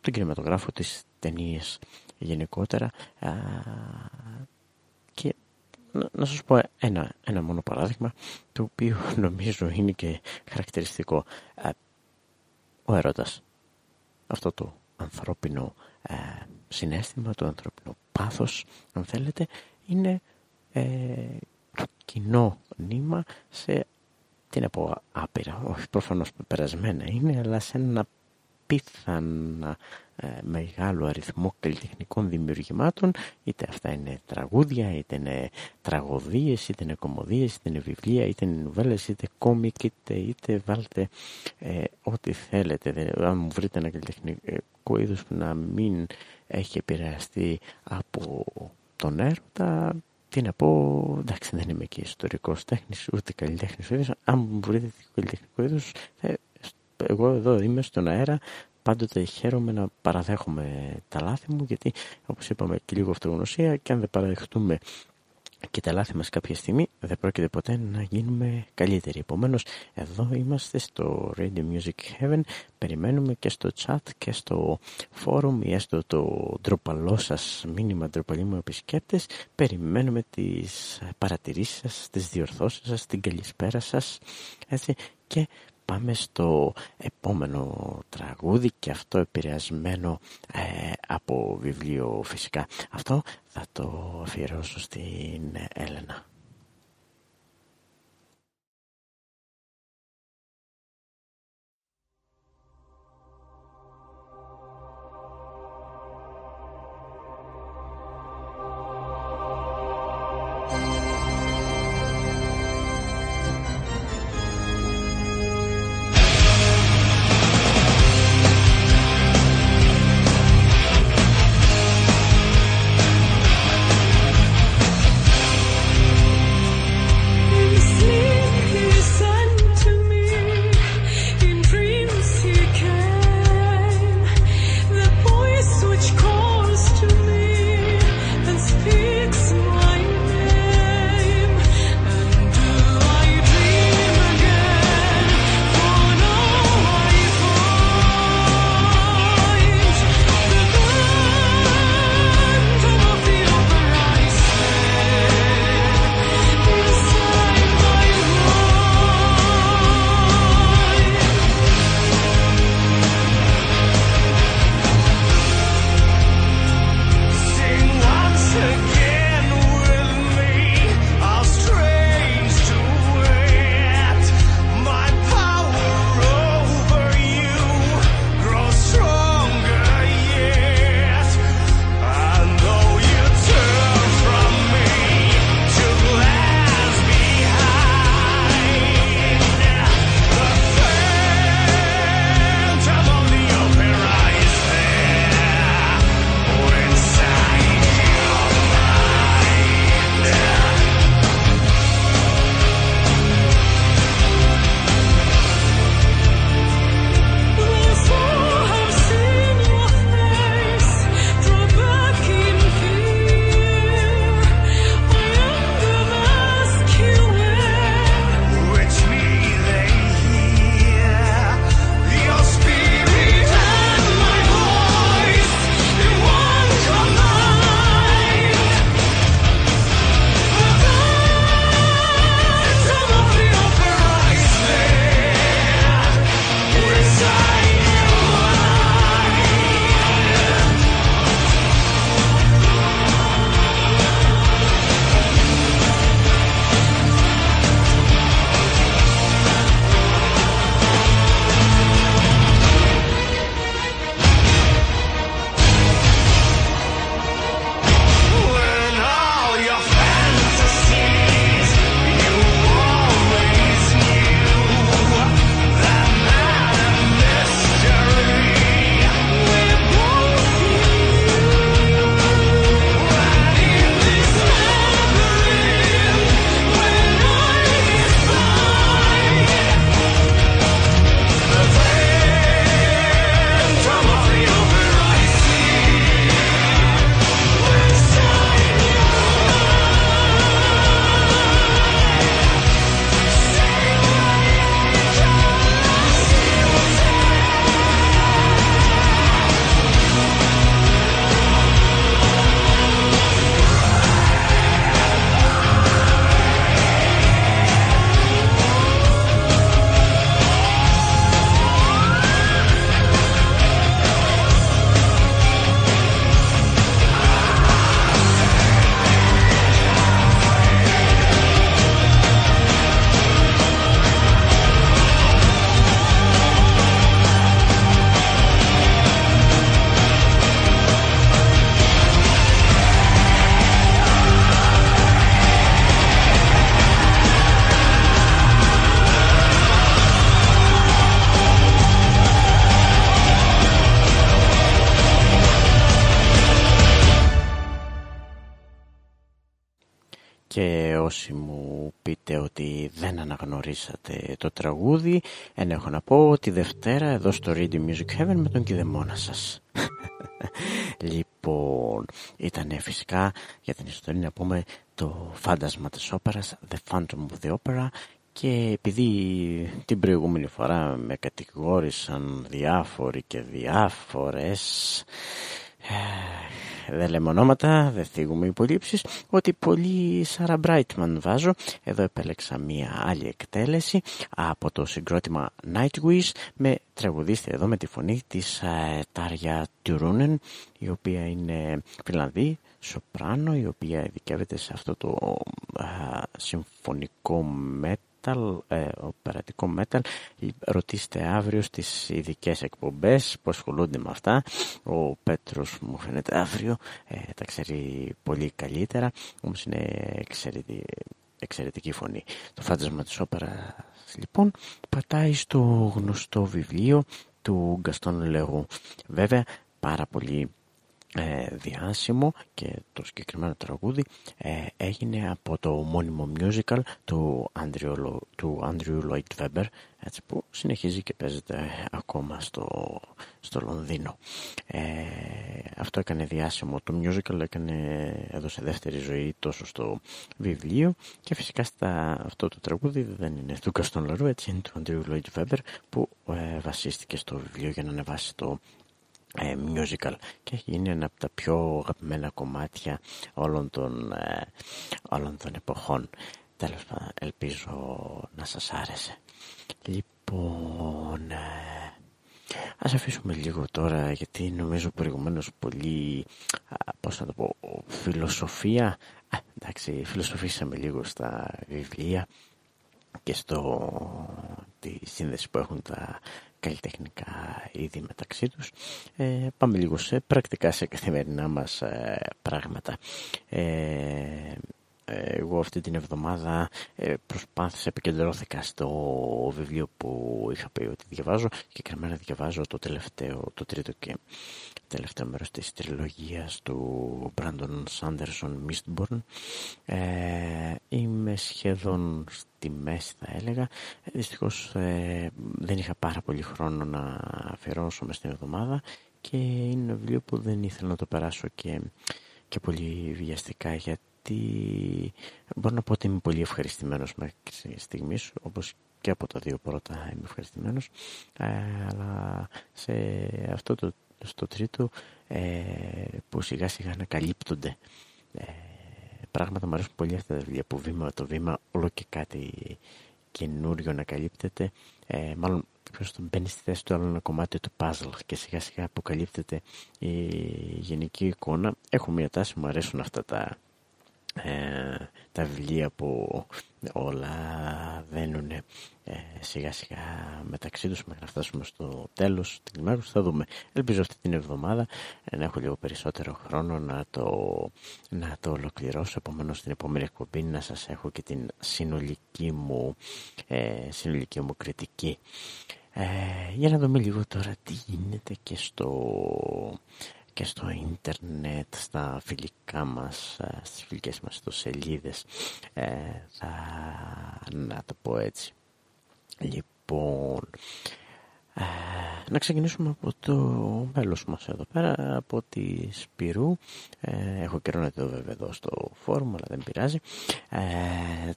τον κινηματογράφο, τις ταινίες γενικότερα και να σας πω ένα, ένα μόνο παράδειγμα το οποίο νομίζω είναι και χαρακτηριστικό. Ο έρωτας. Αυτό το ανθρώπινο συνέστημα το ανθρώπινο πάθος αν θέλετε είναι ε, κοινό νήμα σε τι να πω άπειρα, όχι προφανώς περασμένα είναι, αλλά σε ένα πίθανα ε, μεγάλο αριθμό καλλιτεχνικών δημιουργημάτων είτε αυτά είναι τραγούδια, είτε είναι τραγωδίες, είτε είναι κομμωδίες, είτε είναι βιβλία, είτε είναι νουβέλες, είτε κόμικ, είτε, είτε βάλτε ε, ό,τι θέλετε. αν μου βρείτε ένα καλλιτεχνικό είδος που να μην έχει επηρεαστεί από τον έρωτα, τι να πω, εντάξει δεν είμαι και ιστορικός τέχνης, ούτε καλλιτέχνης είδος, αν μου βρείτε καλλιτεχνικό είδος, εγώ εδώ είμαι στον αέρα. Πάντοτε χαίρομαι να παραδέχομαι τα λάθη μου γιατί όπως είπαμε και λίγο αυτογνωσία και αν δεν παραδεχτούμε και τα λάθη μας κάποια στιγμή δεν πρόκειται ποτέ να γίνουμε καλύτεροι. Επομένως εδώ είμαστε στο Radio Music Heaven, περιμένουμε και στο chat και στο forum ή έστω το ντροπαλό σας μήνυμα ντροπαλί μου επισκέπτες, περιμένουμε τις παρατηρήσεις σας, τις διορθώσεις σας, την καλησπέρα σας έτσι, και πάμε στο επόμενο τραγούδι και αυτό επηρεασμένο ε, από βιβλίο φυσικά. Αυτό θα το αφιερώσω στην Έλενα. Δευτέρα εδώ στο Radio Music Heaven με τον κηδεμόνα σας. Λοιπόν ήταν φυσικά για την ιστορία να πούμε το φάντασμα της όπερας The Phantom of the Opera και επειδή την προηγούμενη φορά με κατηγόρησαν διάφοροι και διάφορες ε, δεν λέμε ονόματα, δεν θίγουμε υπολείψεις ότι πολύ Σάρα Μπράιτμαν βάζω. Εδώ επέλεξα μια άλλη εκτέλεση από το συγκρότημα Nightwish με τραγουδίστρια εδώ με τη φωνή της ε, Τάρια Τουρούνεν η οποία είναι Φιλανδή σοπράνο η οποία ειδικεύεται σε αυτό το ε, συμφωνικό μέτρο metal, ε, οπερατικό metal. Ρωτήστε αύριο στις ειδικές εκπομπές που ασχολούνται με αυτά. Ο Πέτρος μου φαίνεται αύριο, ε, τα ξέρει πολύ καλύτερα, όμως είναι εξαιρετική, εξαιρετική φωνή. Το φάντασμα της όπερας λοιπόν πατάει στο γνωστό βιβλίο του Γκαστόν Λεγού. Βέβαια πάρα πολύ ε, διάσημο και το συγκεκριμένο τραγούδι ε, έγινε από το μόνιμο musical του Andrew, του Andrew Lloyd Webber έτσι, που συνεχίζει και παίζεται ακόμα στο, στο Λονδίνο. Ε, αυτό έκανε διάσημο το musical, έκανε, έδωσε δεύτερη ζωή τόσο στο βιβλίο και φυσικά στα, αυτό το τραγούδι δεν είναι του Καστον Λαρού, έτσι είναι του Andrew Lloyd Webber που ε, βασίστηκε στο βιβλίο για να ανεβάσει το ε, musical και έχει γίνει ένα από τα πιο αγαπημένα κομμάτια όλων των, ε, όλων των εποχών. Τέλος πάντων, ελπίζω να σας άρεσε. Λοιπόν, ε, ας αφήσουμε λίγο τώρα γιατί νομίζω προηγουμένως πολύ, πώς να το πω, φιλοσοφία. Α, εντάξει, φιλοσοφήσαμε λίγο στα βιβλία και στο τη σύνδεση που έχουν τα καλλιτεχνικά είδη μεταξύ τους. Ε, πάμε λίγο σε πρακτικά σε καθημερινά μας ε, πράγματα. Ε, εγώ αυτή την εβδομάδα ε, προσπάθησα, επικεντρώθηκα στο βιβλίο που είχα πει ότι διαβάζω. Και συγκεκριμένα διαβάζω το τελευταίο, το τρίτο και τελευταίο μέρος της τριλογίας του Brandon Sanderson Mistborn. Ε, είμαι σχεδόν στη μέση θα έλεγα. Ε, δυστυχώς ε, δεν είχα πάρα πολύ χρόνο να αφιερώσω μες στην εβδομάδα και είναι ένα βιβλίο που δεν ήθελα να το περάσω και, και πολύ βιαστικά γιατί ότι μπορώ να πω ότι είμαι πολύ ευχαριστημένος μέχρι στιγμής όπως και από τα δύο πρώτα είμαι ευχαριστημένος. Ε, αλλά σε αυτό το στο τρίτο ε, που σιγά σιγά ανακαλύπτονται ε, πράγματα μου αρέσουν πολύ αυτά τα βιβλία που βήμα το βήμα όλο και κάτι καινούριο ανακαλύπτεται ε, μάλλον ποιος τον μπαίνει στη θέση του άλλο ένα κομμάτι του puzzle και σιγά σιγά αποκαλύπτεται η γενική εικόνα. Έχω μια τάση μου αρέσουν αυτά τα ε, τα βιβλία που όλα δένουν ε, σιγά σιγά μεταξύ τους μέχρι να φτάσουμε στο τέλος την ημέρα θα δούμε. Ελπίζω αυτή την εβδομάδα να έχω λίγο περισσότερο χρόνο να το, να το ολοκληρώσω. Επομένως στην επόμενη εκπομπή να σας έχω και την συνολική μου, ε, συνολική μου κριτική. Ε, για να δούμε λίγο τώρα τι γίνεται και στο και στο ίντερνετ, στα φιλικά μας, ε, στις φιλικές μας σελίδες, ε, θα, να το πω έτσι. Λοιπόν, ε, να ξεκινήσουμε από το μέλος μας εδώ πέρα, από τη Σπυρού. Ε, έχω καιρό να το βέβαια εδώ στο φόρουμ, αλλά δεν πειράζει. Ε,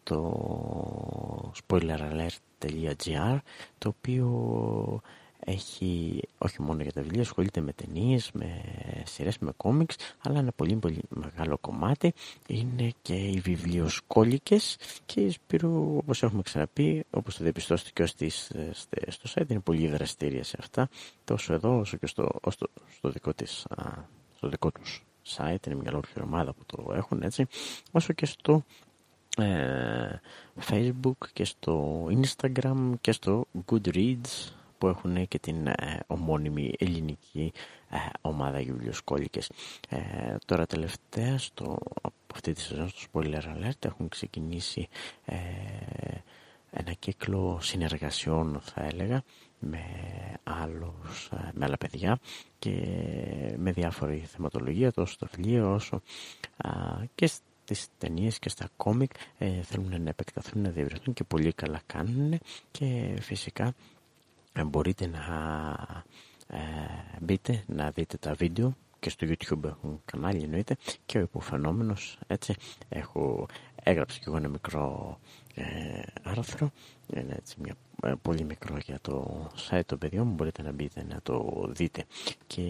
το spoileralert.gr, το οποίο έχει όχι μόνο για τα βιβλία, ασχολείται με ταινίες, με σειρές, με κόμιξ, αλλά ένα πολύ πολύ μεγάλο κομμάτι. Είναι και οι βιβλιοσκόλικες και η Σπύρου, όπως έχουμε ξαναπεί, όπως το διαπιστώσετε και στις, στο site, είναι πολύ δραστήρια σε αυτά, τόσο εδώ όσο και στο, στο, στο δικό, της, στο δικό τους site, είναι μια ολόκληρη ομάδα που το έχουν έτσι, όσο και στο ε, Facebook και στο Instagram και στο Goodreads που έχουν και την ε, ομώνυμη ελληνική ε, ομάδα βιβλιοσκόλικες. Ε, τώρα τελευταία στο, αυτή τη σεζόν στο Spoiler Alert έχουν ξεκινήσει ε, ένα κύκλο συνεργασιών θα έλεγα με, άλλους, ε, με άλλα παιδιά και με διάφορη θεματολογία τόσο στο φιλίο όσο και στις ταινίες και στα κόμικ ε, θέλουν να επεκταθούν, να διευρυνθούν και πολύ καλά κάνουν και φυσικά ε, μπορείτε να ε, μπείτε να δείτε τα βίντεο και στο YouTube έχουν κανάλι εννοείται. Και ο υποφαινόμενος έτσι έχω έγραψε και εγώ ένα μικρό ε, άρθρο. Είναι έτσι μια, ε, πολύ μικρό για το site των παιδιών μου. Μπορείτε να μπείτε να το δείτε. Και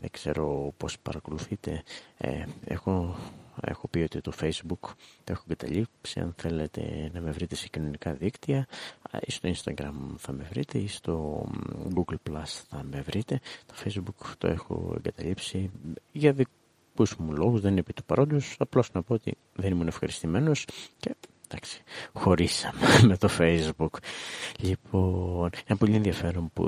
δεν ξέρω πως παρακολουθείτε. Ε, έχω έχω πει ότι το facebook το έχω καταλήψει. Αν θέλετε να με βρείτε σε κοινωνικά δίκτυα ή στο instagram θα με βρείτε ή στο google plus θα με βρείτε. Το facebook το έχω εγκαταλείψει για δικούς μου λόγους δεν είναι επί του παρόντος. Απλώς να πω ότι δεν ήμουν ευχαριστημένος και εντάξει, χωρίσαμε με το facebook λοιπόν ένα πολύ ενδιαφέρον που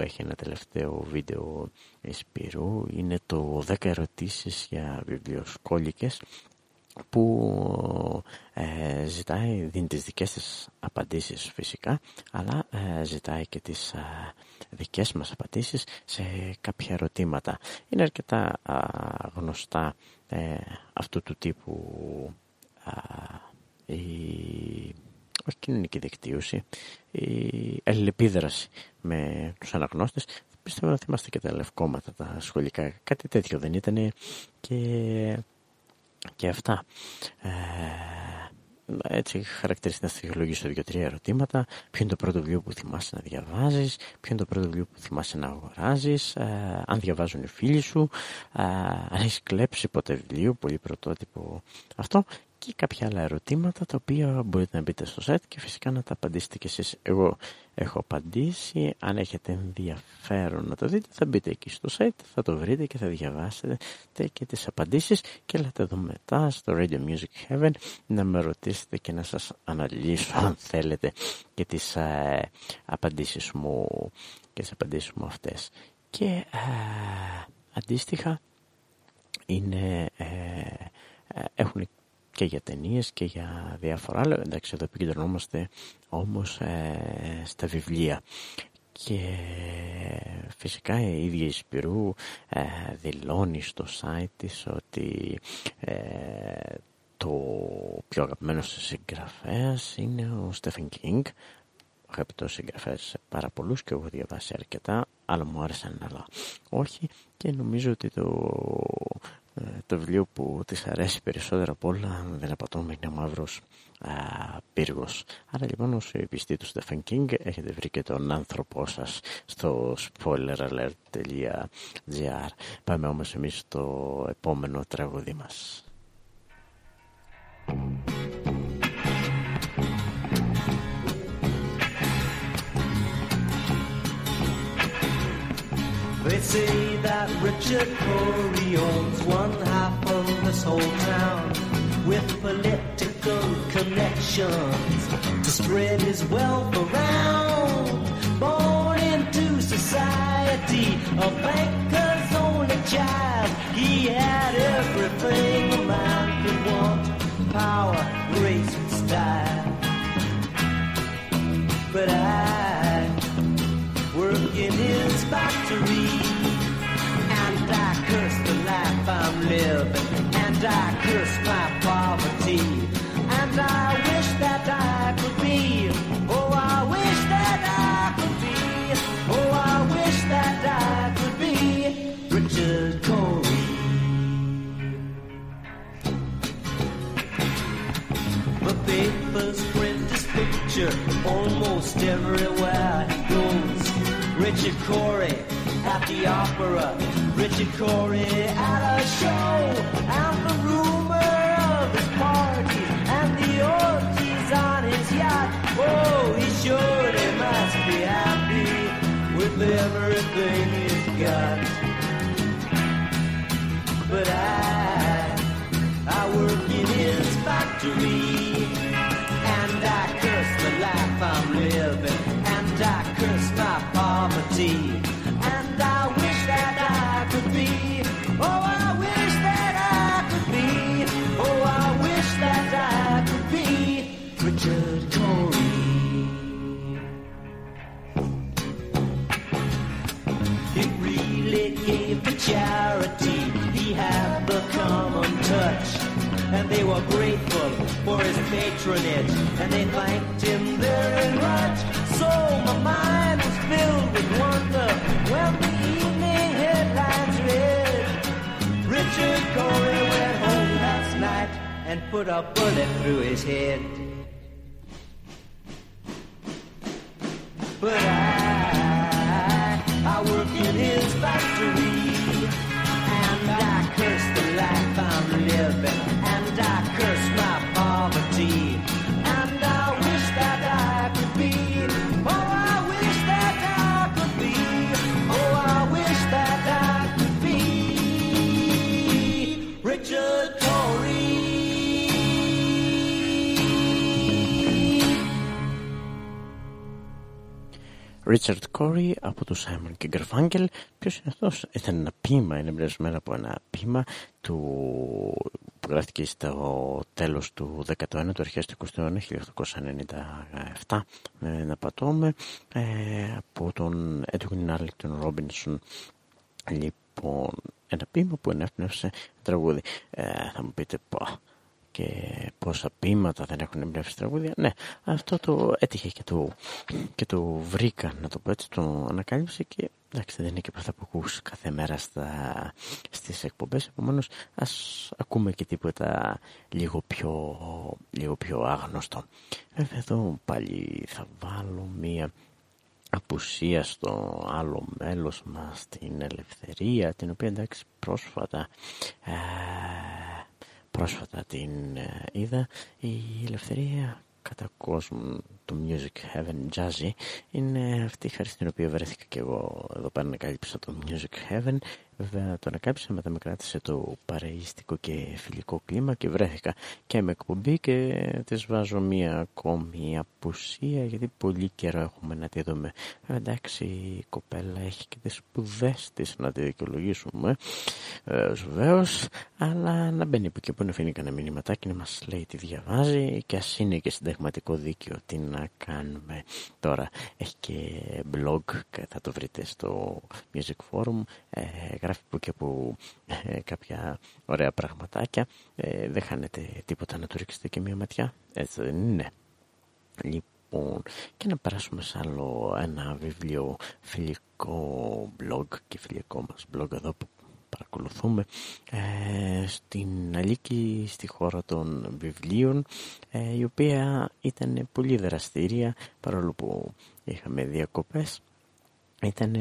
έχει ένα τελευταίο βίντεο Σπυρού είναι το 10 ερωτήσεις για βιβλιοσκόλικες που ε, ζητάει, δίνει τις δικές της απαντήσεις φυσικά, αλλά ε, ζητάει και τις ε, δικές μας απαντήσεις σε κάποια ερωτήματα. Είναι αρκετά γνωστά ε, αυτού του τύπου η όχι κοινωνική δικτύωση, η αλληλεπίδραση με τους αναγνώστες. Πιστεύω να θυμάστε και τα λευκόματα, τα σχολικά. Κάτι τέτοιο δεν ήταν και, και αυτά. Ε, έτσι χαρακτηριστικά να στοιχειολογήσω δύο-τρία ερωτήματα. Ποιο είναι το πρώτο βιβλίο που θυμάσαι να διαβάζεις, ποιο είναι το πρώτο βιβλίο που θυμάσαι να αγοράζεις, ε, αν διαβάζουν οι φίλοι σου, ε, αν έχεις κλέψει ποτέ βιβλίο, πολύ πρωτότυπο αυτό και κάποια άλλα ερωτήματα τα οποία μπορείτε να μπείτε στο site και φυσικά να τα απαντήσετε κι εσείς. Εγώ έχω απαντήσει, αν έχετε ενδιαφέρον να το δείτε θα μπείτε εκεί στο site, θα το βρείτε και θα διαβάσετε και τις απαντήσεις και λέτε εδώ μετά στο Radio Music Heaven να με ρωτήσετε και να σας αναλύσω αν θέλετε και τις ε, απαντήσεις μου και τις απαντήσεις μου αυτές. Και ε, αντίστοιχα είναι, ε, ε έχουν και για ταινίες και για διάφορα άλλα. Εντάξει, εδώ επικεντρωνόμαστε όμως ε, στα βιβλία. Και φυσικά η ίδια η Σπυρού ε, δηλώνει στο site της ότι ε, το πιο αγαπημένο συγγραφέας είναι ο Στέφεν Κίνγκ αγαπητός συγγραφέας σε πάρα πολλούς και έχω διαβάσει αρκετά αλλά μου άρεσαν αλλά όχι και νομίζω ότι το ε, το βιβλίο που της αρέσει περισσότερο από όλα δεν απατώμε είναι ο μαύρος α, πύργος. Άρα λοιπόν όσοι πιστοί του Stephen King έχετε βρει και τον άνθρωπό σας στο spoileralert.gr Πάμε όμως εμείς στο επόμενο τραγούδι μας. They say that Richard Corey owns one half of this whole town with political connections to spread his wealth around. Born into society, a banker's only child, he had everything a man could want: power, grace, and style. But I work in his I'm living, and I curse my poverty. And I wish that I could be, oh, I wish that I could be, oh, I wish that I could be Richard Corey. The papers print this picture almost everywhere he goes. Richard Corey at the opera, Richard Corey at a show, and the rumor of his party, and the orgies on his yacht. Oh, he surely must be happy with everything he's got. But I, I work in his factory, and I curse the life I'm living, and I curse my poverty. Charity, he had the common touch. and they were grateful for his patronage, and they thanked him very much. So my mind was filled with wonder when the evening headlines read. Richard went home last night and put a bullet through his head. But I, I work in his factory, Richard Corey από του Simon και Garfunkel. Ποιος είναι αυτός; Ήταν ένα ποίημα, είναι εμπνευσμένο από ένα ποίημα του, που γράφτηκε στο τέλος του 19ου, του αρχές του 20ου αιώνα, 1897, ε, να πατώμε, ε, από τον Edwin Arlington Robinson. Λοιπόν, ένα ποίημα που ενέπνευσε τραγούδι. Ε, θα μου πείτε, πω, και πόσα ποίηματα δεν έχουν εμπνεύσει τραγούδια. Ναι, αυτό το έτυχε και το, και το βρήκα, να το πω έτσι, το ανακάλυψε και εντάξει δεν είναι και αυτά που ακούς κάθε μέρα στα, στις εκπομπές, επομένως ας ακούμε και τίποτα λίγο πιο, λίγο πιο άγνωστο. Βέβαια εδώ πάλι θα βάλω μία απουσία στο άλλο μέλος μας την ελευθερία την οποία εντάξει πρόσφατα ε, πρόσφατα την ε, είδα η ελευθερία κατά κόσμο του Music Heaven Jazzy είναι αυτή η χάρη στην οποία βρέθηκα και εγώ εδώ πέρα να κάλυψα το Music Heaven Βέβαια το ανακάλυψα μετά με κράτησε το παρεΐστικο και φιλικό κλίμα και βρέθηκα και με εκπομπή και της βάζω μία ακόμη απουσία γιατί πολύ καιρό έχουμε να τη δούμε. εντάξει η κοπέλα έχει και τις σπουδές της να τη δικαιολογήσουμε ε, βεβαίως, αλλά να μπαίνει που και που να αφήνει κανένα μηνυματάκι να μας λέει τι διαβάζει και ας είναι και συνταγματικό δίκαιο τι να κάνουμε τώρα. Έχει και blog θα το βρείτε στο Music Forum ε, γράφει που και που ε, κάποια ωραία πραγματάκια. Ε, δεν χάνετε τίποτα να του ρίξετε και μία ματιά. Έτσι δεν είναι. Λοιπόν, και να περάσουμε σε άλλο ένα βιβλίο φιλικό blog και φιλικό μας blog εδώ που παρακολουθούμε ε, στην Αλίκη στη χώρα των βιβλίων ε, η οποία ήταν πολύ δραστήρια παρόλο που είχαμε διακοπές. Ήταν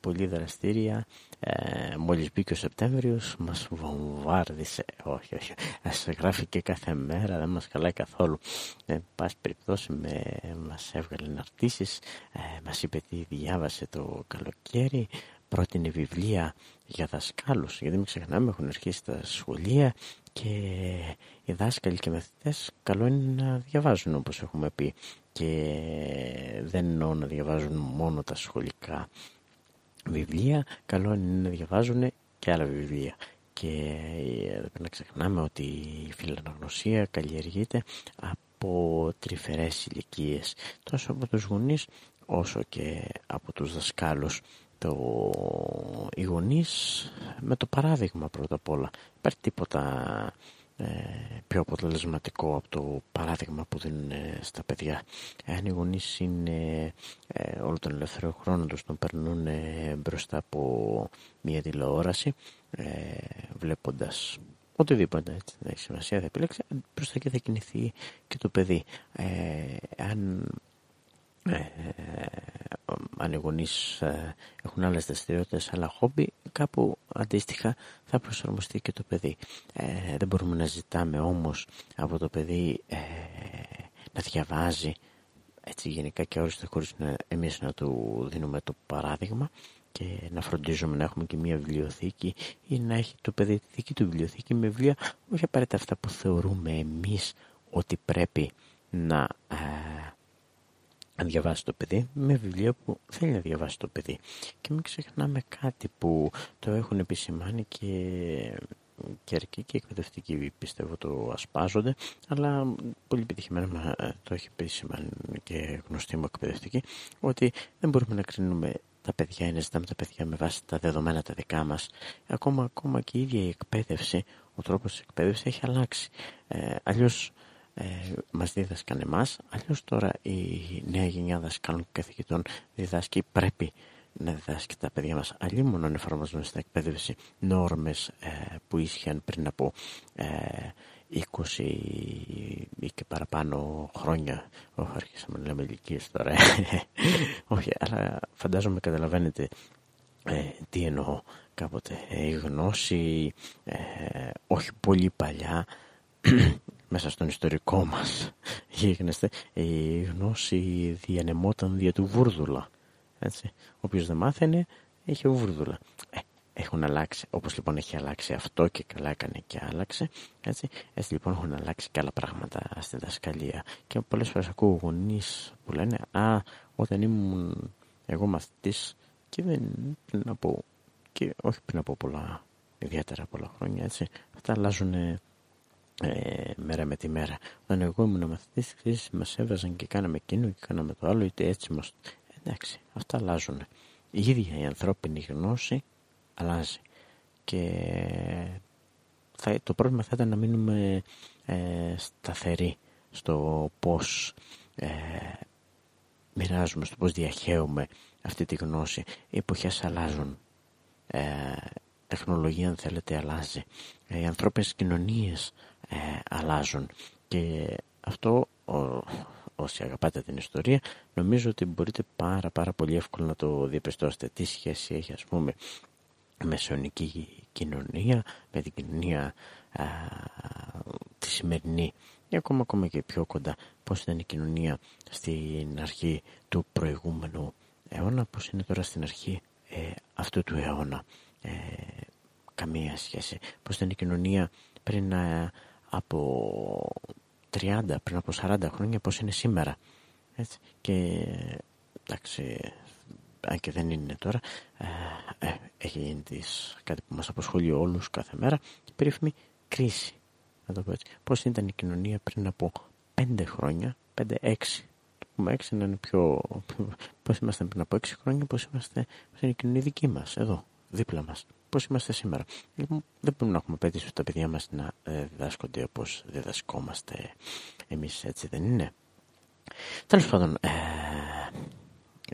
πολύ δραστήρια ε, μόλις μπήκε ο Σεπτέμβριος μας βομβάρδισε. Όχι όχι ας γράφει και κάθε μέρα δεν μας καλάει καθόλου. Ε, πας περιπτώσει με, μας έβγαλε ναρτήσεις ε, μας είπε τι διάβασε το καλοκαίρι πρότεινε βιβλία για δασκάλους γιατί μην ξεχνάμε έχουν αρχίσει τα σχολεία και οι δάσκαλοι και μαθητές καλό είναι να διαβάζουν όπως έχουμε πει και δεν εννοώ να διαβάζουν μόνο τα σχολικά βιβλία, καλό είναι να διαβάζουν και άλλα βιβλία. Και ε, δεν πρέπει να ξεχνάμε ότι η φιλαναγνωσία καλλιεργείται από τρυφερές ηλικίες, τόσο από τους γονείς όσο και από τους δασκάλους. Το... Οι γονείς με το παράδειγμα πρώτα απ' όλα. Υπάρχει τίποτα ε, πιο αποτελεσματικό από το παράδειγμα που δίνουν ε, στα παιδιά. Αν οι γονείς είναι ε, όλο τον ελεύθερο χρόνο τους τον περνούν μπροστά από μια τηλεόραση βλέποντας οτιδήποτε έτσι δεν έχει σημασία θα επιλέξει προς τα εκεί θα κινηθεί και το παιδί αν αν οι γονείς ε, έχουν άλλες δραστηριότητες, άλλα χόμπι, κάπου αντίστοιχα θα προσαρμοστεί και το παιδί. Ε, δεν μπορούμε να ζητάμε όμως από το παιδί ε, να διαβάζει έτσι γενικά και όριστα χωρίς να, εμείς να του δίνουμε το παράδειγμα και να φροντίζουμε να έχουμε και μια βιβλιοθήκη ή να έχει το παιδί τη δική του βιβλιοθήκη με βιβλία όχι απαραίτητα αυτά που θεωρούμε εμείς ότι πρέπει να να διαβάσει το παιδί με βιβλία που θέλει να διαβάσει το παιδί. Και μην ξεχνάμε κάτι που το έχουν επισημάνει και κερκοί και εκπαιδευτικοί πιστεύω το ασπάζονται αλλά πολύ επιτυχημένα το έχει επισημάνει και γνωστή μου εκπαιδευτική ότι δεν μπορούμε να κρίνουμε τα παιδιά είναι ζητάμε τα παιδιά με βάση τα δεδομένα τα δικά μας ακόμα, ακόμα και η ίδια η εκπαίδευση ο τρόπος της εκπαίδευσης έχει αλλάξει. Ε, αλλιώς ε, μας δίδασκαν εμάς, αλλιώς τώρα η νέα γενιά δασκάλων καθηγητών διδάσκει πρέπει να διδάσκει τα παιδιά μας αλλήμον να εφαρμοζούν στην εκπαίδευση νόρμες ε, που ίσχυαν πριν από ε, 20 ή και παραπάνω χρόνια. Όχι, αρχίσαμε να λέμε ηλικίες τώρα. Όχι, αλλά φαντάζομαι καταλαβαίνετε ε, τι εννοώ κάποτε. Η γνώση, ε, όχι πολύ παλιά, μέσα στον ιστορικό μας γίγνεσθε, η γνώση διανεμόταν δια του βούρδουλα. Έτσι. Όποιος δεν μάθαινε, είχε βούρδουλα. Ε, έχουν αλλάξει, όπως λοιπόν έχει αλλάξει αυτό και καλά έκανε και άλλαξε, έτσι, έτσι λοιπόν έχουν αλλάξει και άλλα πράγματα στη δασκαλία. Και πολλές φορές ακούω γονείς που λένε, α, όταν ήμουν εγώ μαθητής και δεν πριν από, και όχι πριν από πολλά, ιδιαίτερα πολλά χρόνια, έτσι, αυτά αλλάζουν ε, μέρα με τη μέρα. Όταν εγώ ήμουν μαθητής, ξέρεις, μας έβαζαν και κάναμε εκείνο και κάναμε το άλλο, είτε έτσι μας... Εντάξει, αυτά αλλάζουν. Η ίδια η ανθρώπινη γνώση αλλάζει. Και θα, το πρόβλημα θα ήταν να μείνουμε ε, σταθεροί στο πώς ε, μοιράζουμε, στο πώς διαχέουμε αυτή τη γνώση. Οι εποχές αλλάζουν. Ε, τεχνολογία, αν θέλετε, αλλάζει. Ε, οι ανθρώπινες κοινωνίες ε, αλλάζουν. Και αυτό, ο, όσοι αγαπάτε την ιστορία, νομίζω ότι μπορείτε πάρα πάρα πολύ εύκολα να το διαπιστώσετε. Τι σχέση έχει, ας πούμε, μεσαιωνική κοινωνία με την κοινωνία α, τη σημερινή ή ακόμα, ακόμα και πιο κοντά πώς ήταν η κοινωνία στην αρχή του προηγούμενου αιώνα πώς είναι τώρα στην αρχή ε, αυτού του αιώνα ε, καμία σχέση πώς ήταν η κοινωνία πριν ε, από 30 πριν από 40 χρόνια πώς είναι σήμερα έτσι. και εντάξει αν και δεν είναι τώρα, ε, ε, έχει γίνει της, κάτι που μας απασχολεί όλους κάθε μέρα, η περίφημη κρίση. Να το πω έτσι. Πώς ήταν η κοινωνία πριν από πέντε χρόνια, πέντε-έξι. Πούμε έξι να είναι πιο... Πώς είμαστε πριν από έξι χρόνια, πώς είμαστε, πώς είναι η κοινωνία δική μας, εδώ, δίπλα μας. Πώς είμαστε σήμερα. Λοιπόν, δεν πρέπει να έχουμε πέτυχει τα παιδιά μας να ε, διδάσκονται όπως διδασκόμαστε εμείς, έτσι δεν είναι. Τέλος πάντων, ε,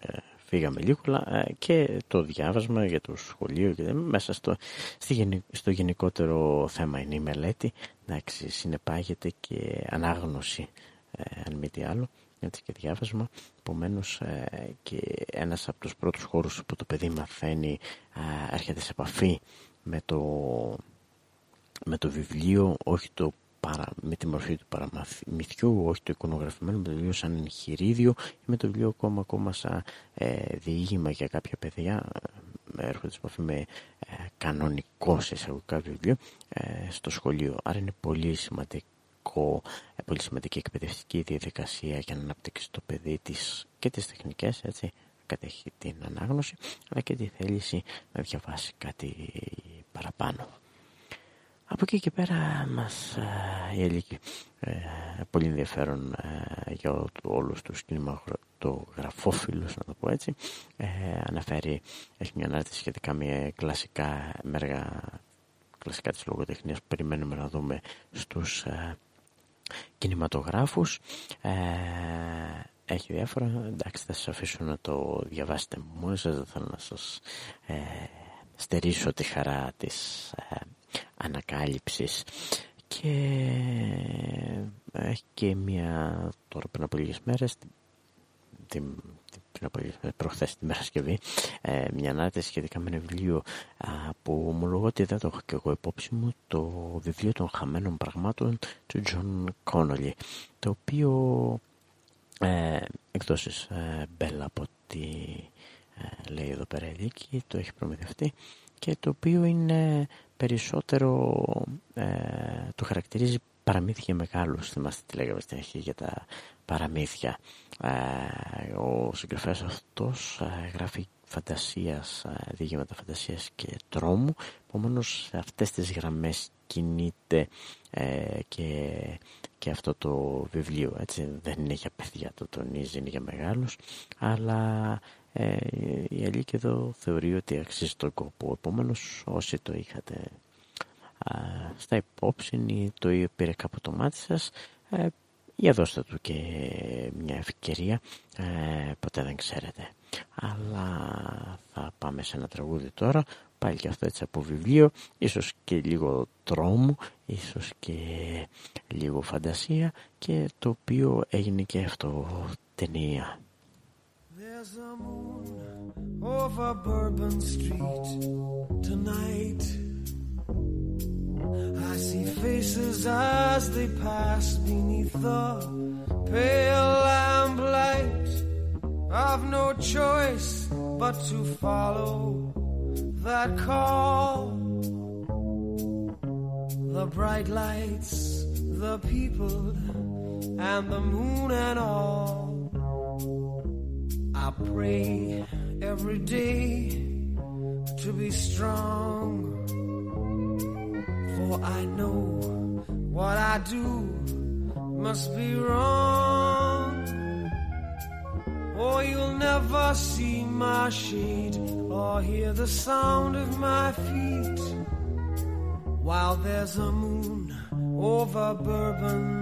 ε, φύγαμε λίγο ε, και το διάβασμα για το σχολείο και μέσα στο, στο γενικότερο θέμα είναι η μελέτη εντάξει, συνεπάγεται και ανάγνωση ε, αν μη τι άλλο έτσι και διάβασμα επομένως ε, και ένας από τους πρώτους χώρους που το παιδί μαθαίνει έρχεται σε επαφή με το, με το βιβλίο όχι το παρα, με τη μορφή του παραμυθιού, όχι το εικονογραφημένο, με το βιβλίο σαν εγχειρίδιο ή με το βιβλίο ακόμα, ακόμα σαν ε, διήγημα για κάποια παιδιά ε, έρχονται σε επαφή με ε, κανονικό σε εισαγωγικά βιβλίο ε, στο σχολείο. Άρα είναι πολύ σημαντικό, ε, πολύ σημαντική εκπαιδευτική διαδικασία για να αναπτύξει το παιδί της και τις τεχνικές, έτσι, κατέχει την ανάγνωση, αλλά και τη θέληση να διαβάσει κάτι παραπάνω. Από εκεί και πέρα μας η Ελίκη ε, πολύ ενδιαφέρον ε, για όλους τους κινηματογραφόφιλους να το πω έτσι ε, αναφέρει, έχει μια ανάρτηση σχετικά με κλασικά μέργα κλασικά της λογοτεχνίας που περιμένουμε να δούμε στους ε, κινηματογράφους έχει διάφορα. Εντάξει θα σας αφήσω να το διαβάσετε μόνοι σας. Δεν θέλω να σας στερήσω τη χαρά της ανακάλυψης. Και έχει και μια τώρα πριν από λίγες μέρες την, πριν από λίγες μέρες, προχθές τη Μερασκευή ε, μια ανάρτηση σχετικά με ένα βιβλίο που ομολογώ ότι δεν το έχω και εγώ υπόψη μου το βιβλίο των χαμένων πραγμάτων του Τζον Κόνολι το οποίο ε, εκδόσεις ε, Bell α από ό,τι ε, λέει εδώ πέρα η το έχει προμηθευτεί και το οποίο είναι περισσότερο ε, το χαρακτηρίζει παραμύθια μεγάλους. Θυμάστε τι λέγαμε στην αρχή για τα παραμύθια. Ε, ο συγγραφέας αυτός ε, γράφει φαντασίας, ε, διηγήματα φαντασίας και τρόμου. Επομένως σε αυτές τις γραμμές κινείται ε, και, και αυτό το βιβλίο. Έτσι δεν είναι για παιδιά το τονίζει είναι για μεγάλους. Αλλά ε, η Αλίκη εδώ θεωρεί ότι αξίζει τον κόπο. Επομένως, όσοι το είχατε στα υπόψη το πήρε κάπου το μάτι σας ε, για δώστε του και μια ευκαιρία. Ε, ποτέ δεν ξέρετε. Αλλά θα πάμε σε ένα τραγούδι τώρα. Πάλι και αυτό έτσι από βιβλίο. Ίσως και λίγο τρόμο ίσως και λίγο φαντασία. Και το οποίο έγινε και αυτό. Ταινία. There's a moon over Bourbon Street. Tonight I see faces as they pass beneath the pale lamplight. I've no choice but to follow that call. The bright lights, the people, and the moon and all. I pray every day to be strong for I know what I do must be wrong. Or you'll never see my shade or hear the sound of my feet while there's a moon over Bourbon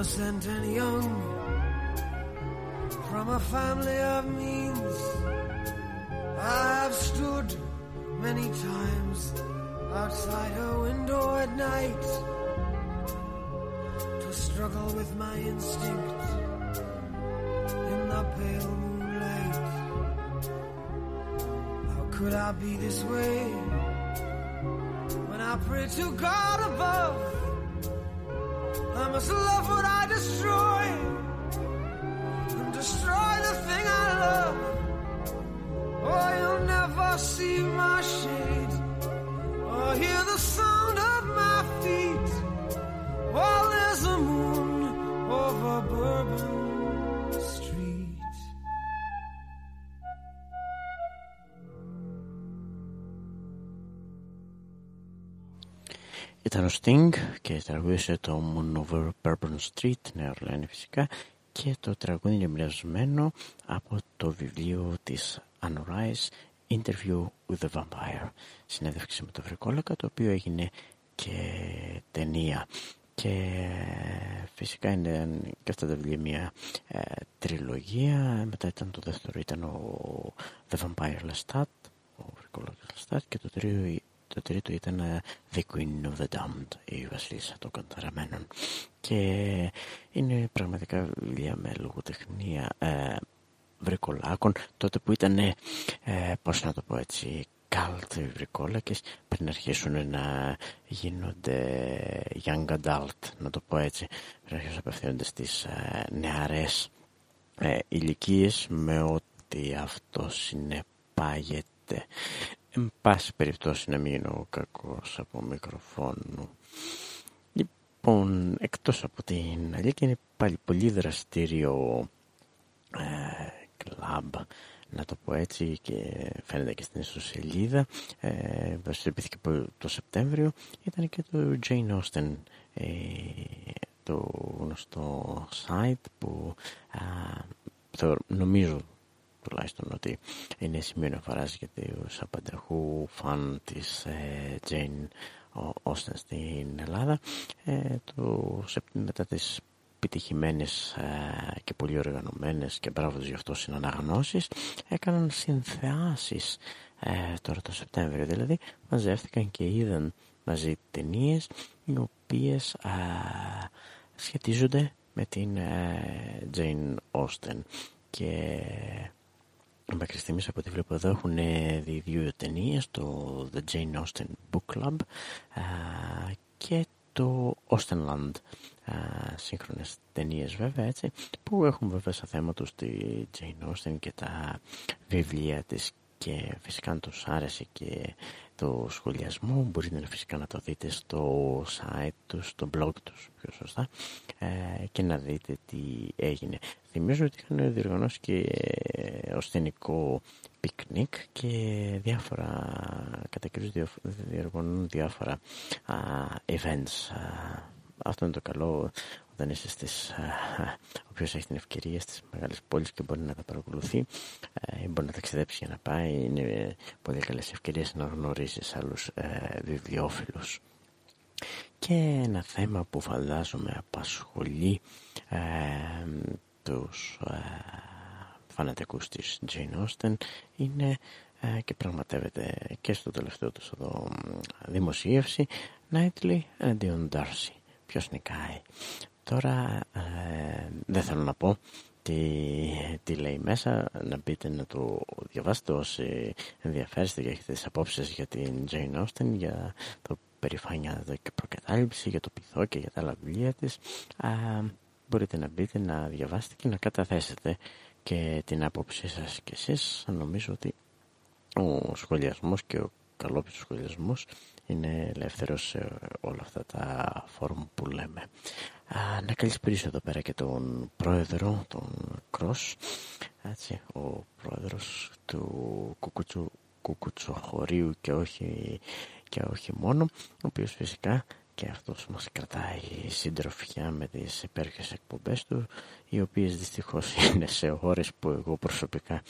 innocent and young from a family of means. I've stood many times outside her window at night to struggle with my instinct in the pale moonlight. Could I be this way when I pray to God above? I must love what I destroy Sting και τραγούδισε το Moon Over Bourbon Street, Νέα Ορλάνη φυσικά, και το τραγούδι είναι εμπνευσμένο από το βιβλίο της Anne Rice, Interview with the Vampire, συνέντευξη με το Βρικόλακα, το οποίο έγινε και ταινία. Και φυσικά είναι και αυτά τα βιβλία μια ε, τριλογία, μετά ήταν το δεύτερο ήταν ο The Vampire Lestat, ο Βρικόλακας Lestat και το τρίτο το τρίτο ήταν ε, The Queen of the Damned, η βασίλισσα των καταραμένων. Και είναι πραγματικά βιβλία με λογοτεχνία ε, βρικολάκων, τότε που ήταν, ε, πώς να το πω έτσι, cult βρικόλακες πριν αρχίσουν να γίνονται young adult, να το πω έτσι, πριν αρχίσουν να απευθύνονται στις ε, νεαρές ε, ηλικίες με ό,τι αυτό συνεπάγεται. Εν πάση περιπτώσει να μην είναι ο κακός από μικροφόνου. Λοιπόν, εκτός από την αλήθεια είναι πάλι πολύ δραστήριο κλαμπ να το πω έτσι και φαίνεται και στην ιστοσελίδα ε, δραστηριοποιήθηκε το Σεπτέμβριο ήταν και το Jane Austen ε, το γνωστό site που α, νομίζω τουλάχιστον ότι είναι σημείο να φαράζει γιατί ως απανταχού φαν της ε, Jane Austen στην Ελλάδα. Ε, το, μετά τις επιτυχημένες ε, και πολύ οργανωμένες και μπράβος τους γι' αυτό συναναγνώσεις έκαναν συνθεάσεις ε, τώρα το Σεπτέμβριο. Δηλαδή μαζεύτηκαν και είδαν μαζί ταινίες οι οποίες ε, σχετίζονται με την Jane Austen. Και μέχρι στιγμής από ό,τι βλέπω εδώ έχουν δει δύο ταινίες το The Jane Austen Book Club και το Austenland σύγχρονες ταινίες βέβαια έτσι που έχουν βέβαια σαν θέμα τους τη Jane Austen και τα βιβλία της και φυσικά αν τους άρεσε και το σχολιασμό μπορείτε φυσικά να το δείτε στο site τους, στο blog τους πιο σωστά ε, και να δείτε τι έγινε. Θυμίζω ότι είχαν διοργανώσει και ασθενικό πικνίκ και διάφορα κατά κυρίως διοργανώνουν διάφορα α, events αυτό είναι το καλό όταν είσαι στις, οποίο έχει την ευκαιρία στις μεγάλες πόλεις και μπορεί να τα παρακολουθεί ή μπορεί να ταξιδέψει για να πάει είναι πολύ καλές ευκαιρίες να γνωρίσεις άλλους ε, βιβλιοφίλους και ένα θέμα που φαντάζομαι απασχολεί ε, τους ε, φανατικούς της Jane Austen είναι ε, και πραγματεύεται και στο τελευταίο του εδώ δημοσίευση Knightley εναντίον Darcy ποιος νικάει; Τώρα ε, δεν θέλω να πω τι, τι λέει μέσα, να μπείτε να το διαβάσετε όσοι ενδιαφέρεστε και έχετε τις απόψεις για την Jane Austen, για το περηφάνεια και προκατάληψη, για το πυθό και για τα άλλα βιβλία της. Α, μπορείτε να μπείτε να διαβάσετε και να καταθέσετε και την άποψή σας και εσείς. Νομίζω ότι ο σχολιασμός και ο καλόπιστος σχολιασμός είναι ελεύθερος σε όλα αυτά τα φόρουμ που λέμε. Α, να καλησπίσω εδώ πέρα και τον πρόεδρο, τον Κρός, έτσι, ο πρόεδρος του κουκουτσου, κουκουτσοχωρίου και όχι, και όχι μόνο, ο οποίος φυσικά και αυτός μας κρατάει συντροφιά με τις υπέρχες εκπομπές του οι οποίες δυστυχώς είναι σε ώρες που εγώ προσωπικά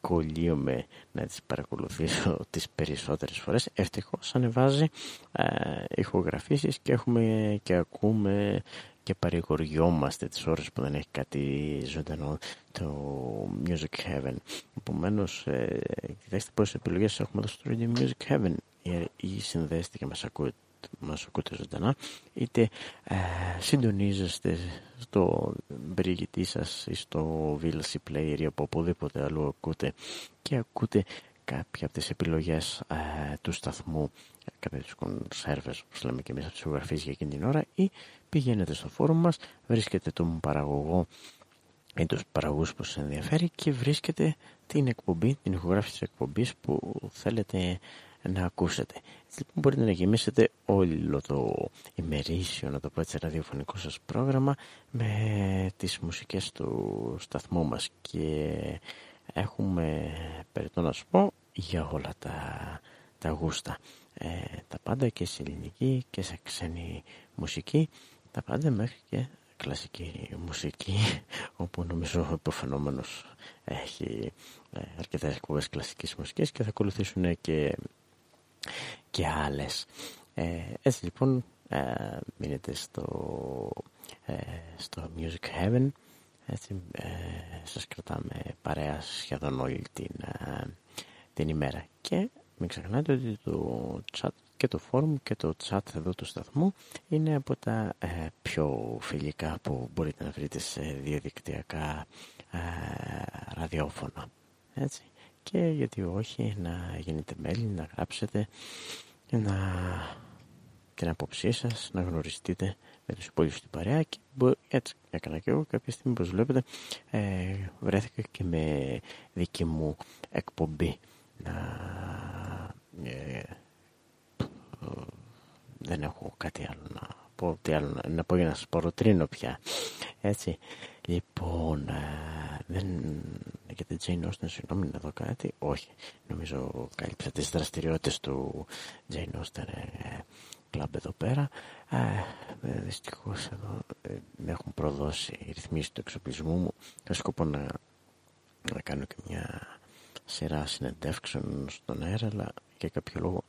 κολλείομαι να τις παρακολουθήσω τις περισσότερες φορές. Ευτυχώς ανεβάζει ε, ηχογραφήσεις και έχουμε και ακούμε και παρηγοριόμαστε τις ώρες που δεν έχει κάτι ζωντανό το Music Heaven. Επομένως, ε, κοιτάξτε πόσες επιλογές έχουμε εδώ στο Radio Music Heaven. Ή συνδέστε και μας ακούτε μας ακούτε ζωντανά είτε ε, συντονίζεστε στο περιηγητή σας ή στο VLC Player ή από οπουδήποτε αλλού ακούτε και ακούτε κάποια από τις επιλογές ε, του σταθμού κάποια τους κονσέρβες όπως λέμε και μέσα από τις για εκείνη την ώρα ή πηγαίνετε στο φόρουμ μας βρίσκετε τον παραγωγό ή τους παραγωγούς που σας ενδιαφέρει και βρίσκετε την εκπομπή, την ηχογράφηση της εκπομπής που θέλετε να ακούσετε. Έτσι λοιπόν μπορείτε να γεμίσετε όλο το ημερήσιο, να το πω έτσι, ραδιοφωνικό σας πρόγραμμα με τις μουσικές του σταθμού μας και έχουμε περιττό να σου πω για όλα τα, τα γούστα. Ε, τα πάντα και σε ελληνική και σε ξένη μουσική, τα πάντα μέχρι και κλασική μουσική όπου νομίζω ο υποφαινόμενος έχει ε, αρκετές εκπομπές κλασικής μουσικής και θα ακολουθήσουν και και άλλες. Ε, έτσι λοιπόν ε, μείνετε στο, ε, στο Music Heaven. Έτσι, ε, σας κρατάμε παρέα σχεδόν όλη την, ε, την ημέρα. Και μην ξεχνάτε ότι το chat και το forum και το chat εδώ του σταθμού είναι από τα ε, πιο φιλικά που μπορείτε να βρείτε σε διαδικτυακά ραδιόφωνα. Έτσι. Και γιατί όχι να γίνετε μέλη, να γράψετε να... την απόψή σας, να γνωριστείτε με τους υπόλοιπους στην παρέα και έτσι έκανα και εγώ κάποια στιγμή όπως βλέπετε ε, βρέθηκα και με δική μου εκπομπή. να, ε, δεν έχω κάτι άλλο να πω, τι άλλο, να πω για να σας προτρίνω πια. Έτσι. Λοιπόν ε, δεν για την Jane Austen συγγνώμη να δω κάτι. Όχι. Νομίζω κάλυψα τις δραστηριότητες του Jane Austen ε, κλαμπ εδώ πέρα. Ε, δυστυχώς εδώ ε, με έχουν προδώσει οι ρυθμίσεις του εξοπλισμού μου. Έχω σκοπό να, να κάνω και μια σειρά συνεντεύξεων στον αέρα αλλά για κάποιο λόγο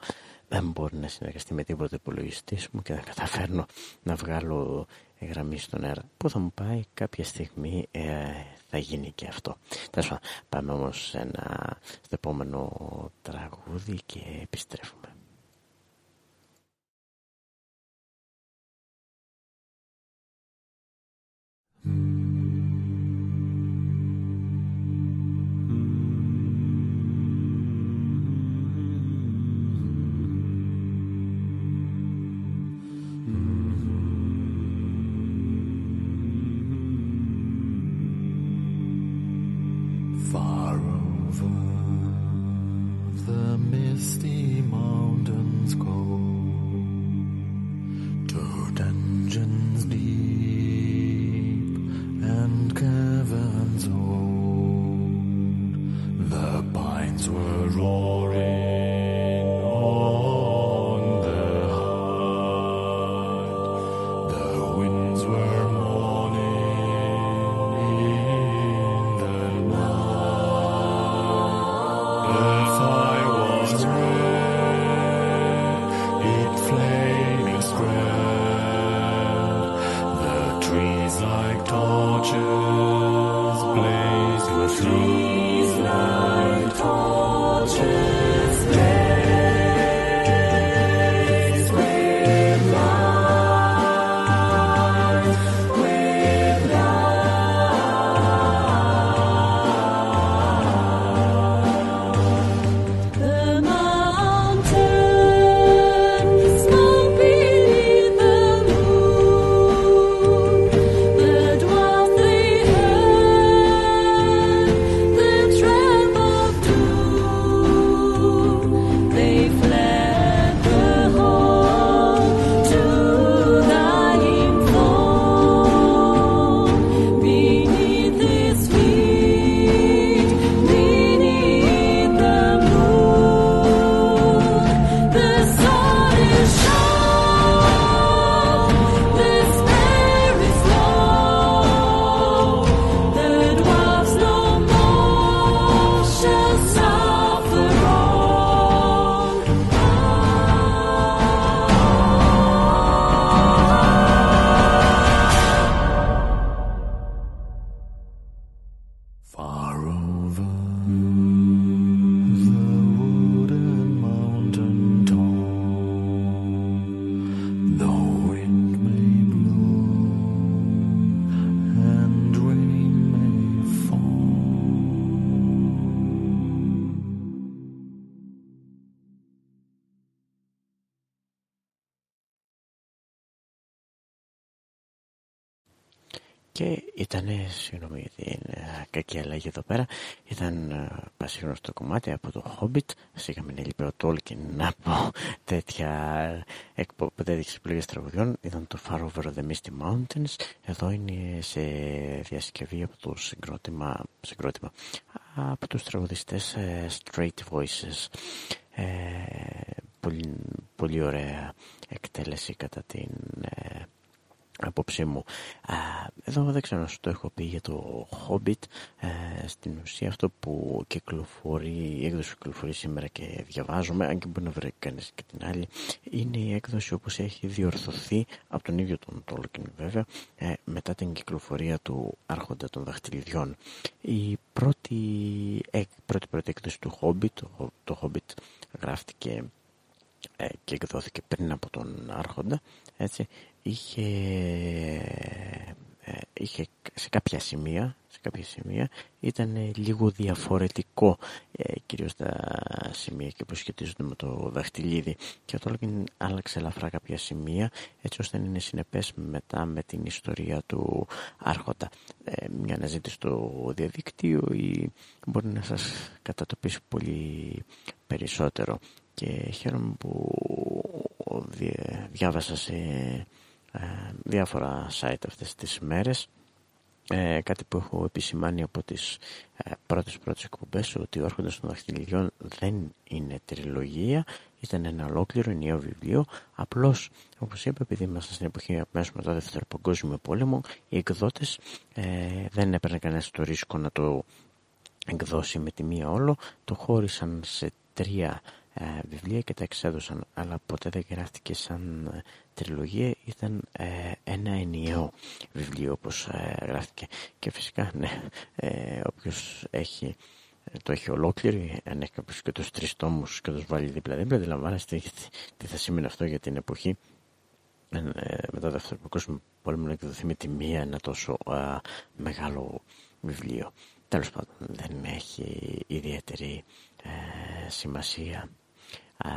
δεν μπορεί να συνεργαστεί με τίποτα υπολογιστής μου και να καταφέρνω να βγάλω γραμμή στον αέρα. Πού θα μου πάει κάποια στιγμή ε, θα γίνει και αυτό. Τέλος πάμε όμως σε ένα, στο επόμενο τραγούδι και επιστρέφουμε. Ε, κακή αλλαγή εδώ πέρα, ήταν ε, πασίγνωστο κομμάτι από το Hobbit. Σίγα μην έλειπε ο Tolkien να πω τέτοια τέτοιες επιλογές τραγουδιών. Ήταν το Far Over the Misty Mountains. Εδώ είναι σε διασκευή από το συγκρότημα, συγκρότημα από τους τραγουδιστές ε, Straight Voices. Ε, πολύ, πολύ ωραία εκτέλεση κατά την απόψη μου. Εδώ δεν ξέρω να σου το έχω πει για το Hobbit. Ε, στην ουσία αυτό που κυκλοφορεί, η έκδοση που κυκλοφορεί σήμερα και διαβάζουμε, αν και μπορεί να βρει κανείς και την άλλη, είναι η έκδοση όπως έχει διορθωθεί από τον ίδιο τον Tolkien βέβαια, ε, μετά την κυκλοφορία του Άρχοντα των Δαχτυλιδιών. Η πρώτη, ε, πρώτη, πρώτη έκδοση του Hobbit, το, το Hobbit γράφτηκε ε, και εκδόθηκε πριν από τον Άρχοντα, έτσι, είχε, ε, είχε σε κάποια σημεία, σε σε κάποια σημεία ήταν λίγο διαφορετικό ε, κυρίως τα σημεία και που σχετίζονται με το δαχτυλίδι. Και ο Τόλκιν άλλαξε ελαφρά κάποια σημεία έτσι ώστε να είναι συνεπές μετά με την ιστορία του άρχοντα. Ε, μια αναζήτηση στο διαδίκτυο ή μπορεί να σας κατατοπίσει πολύ περισσότερο. Και χαίρομαι που διάβασα σε ε, διάφορα site αυτές τις μέρες. Ε, κάτι που έχω επισημάνει από τις ε, πρώτες πρώτες εκπομπές ότι ο Άρχοντας των Δαχτυλιδιών δεν είναι τριλογία. Ήταν ένα ολόκληρο ενιαίο βιβλίο. Απλώς όπως είπα επειδή είμαστε στην εποχή αμέσως μετά το δεύτερο παγκόσμιο πόλεμο οι εκδότες ε, δεν έπαιρνε κανένα το ρίσκο να το εκδώσει με τη μία όλο. Το χώρισαν σε τρία ε, βιβλία και τα εξέδωσαν αλλά ποτέ δεν γράφτηκε σαν ε, τριλογία ήταν ε, ένα ενιαίο βιβλίο όπως γράφτηκε. Και φυσικά ναι όποιος έχει το έχει ολόκληρη, αν έχει κάποιος και τους τρεις τόμους και τους βάλει δίπλα-δίπλα, αντιλαμβάνεστε τι θα σημαίνει αυτό για την εποχή. Μετά το δεύτερο παγκόσμιο πόλεμο να εκδοθεί με τη μία ένα τόσο μεγάλο βιβλίο. Τέλος πάντων δεν έχει ιδιαίτερη σημασία. Α,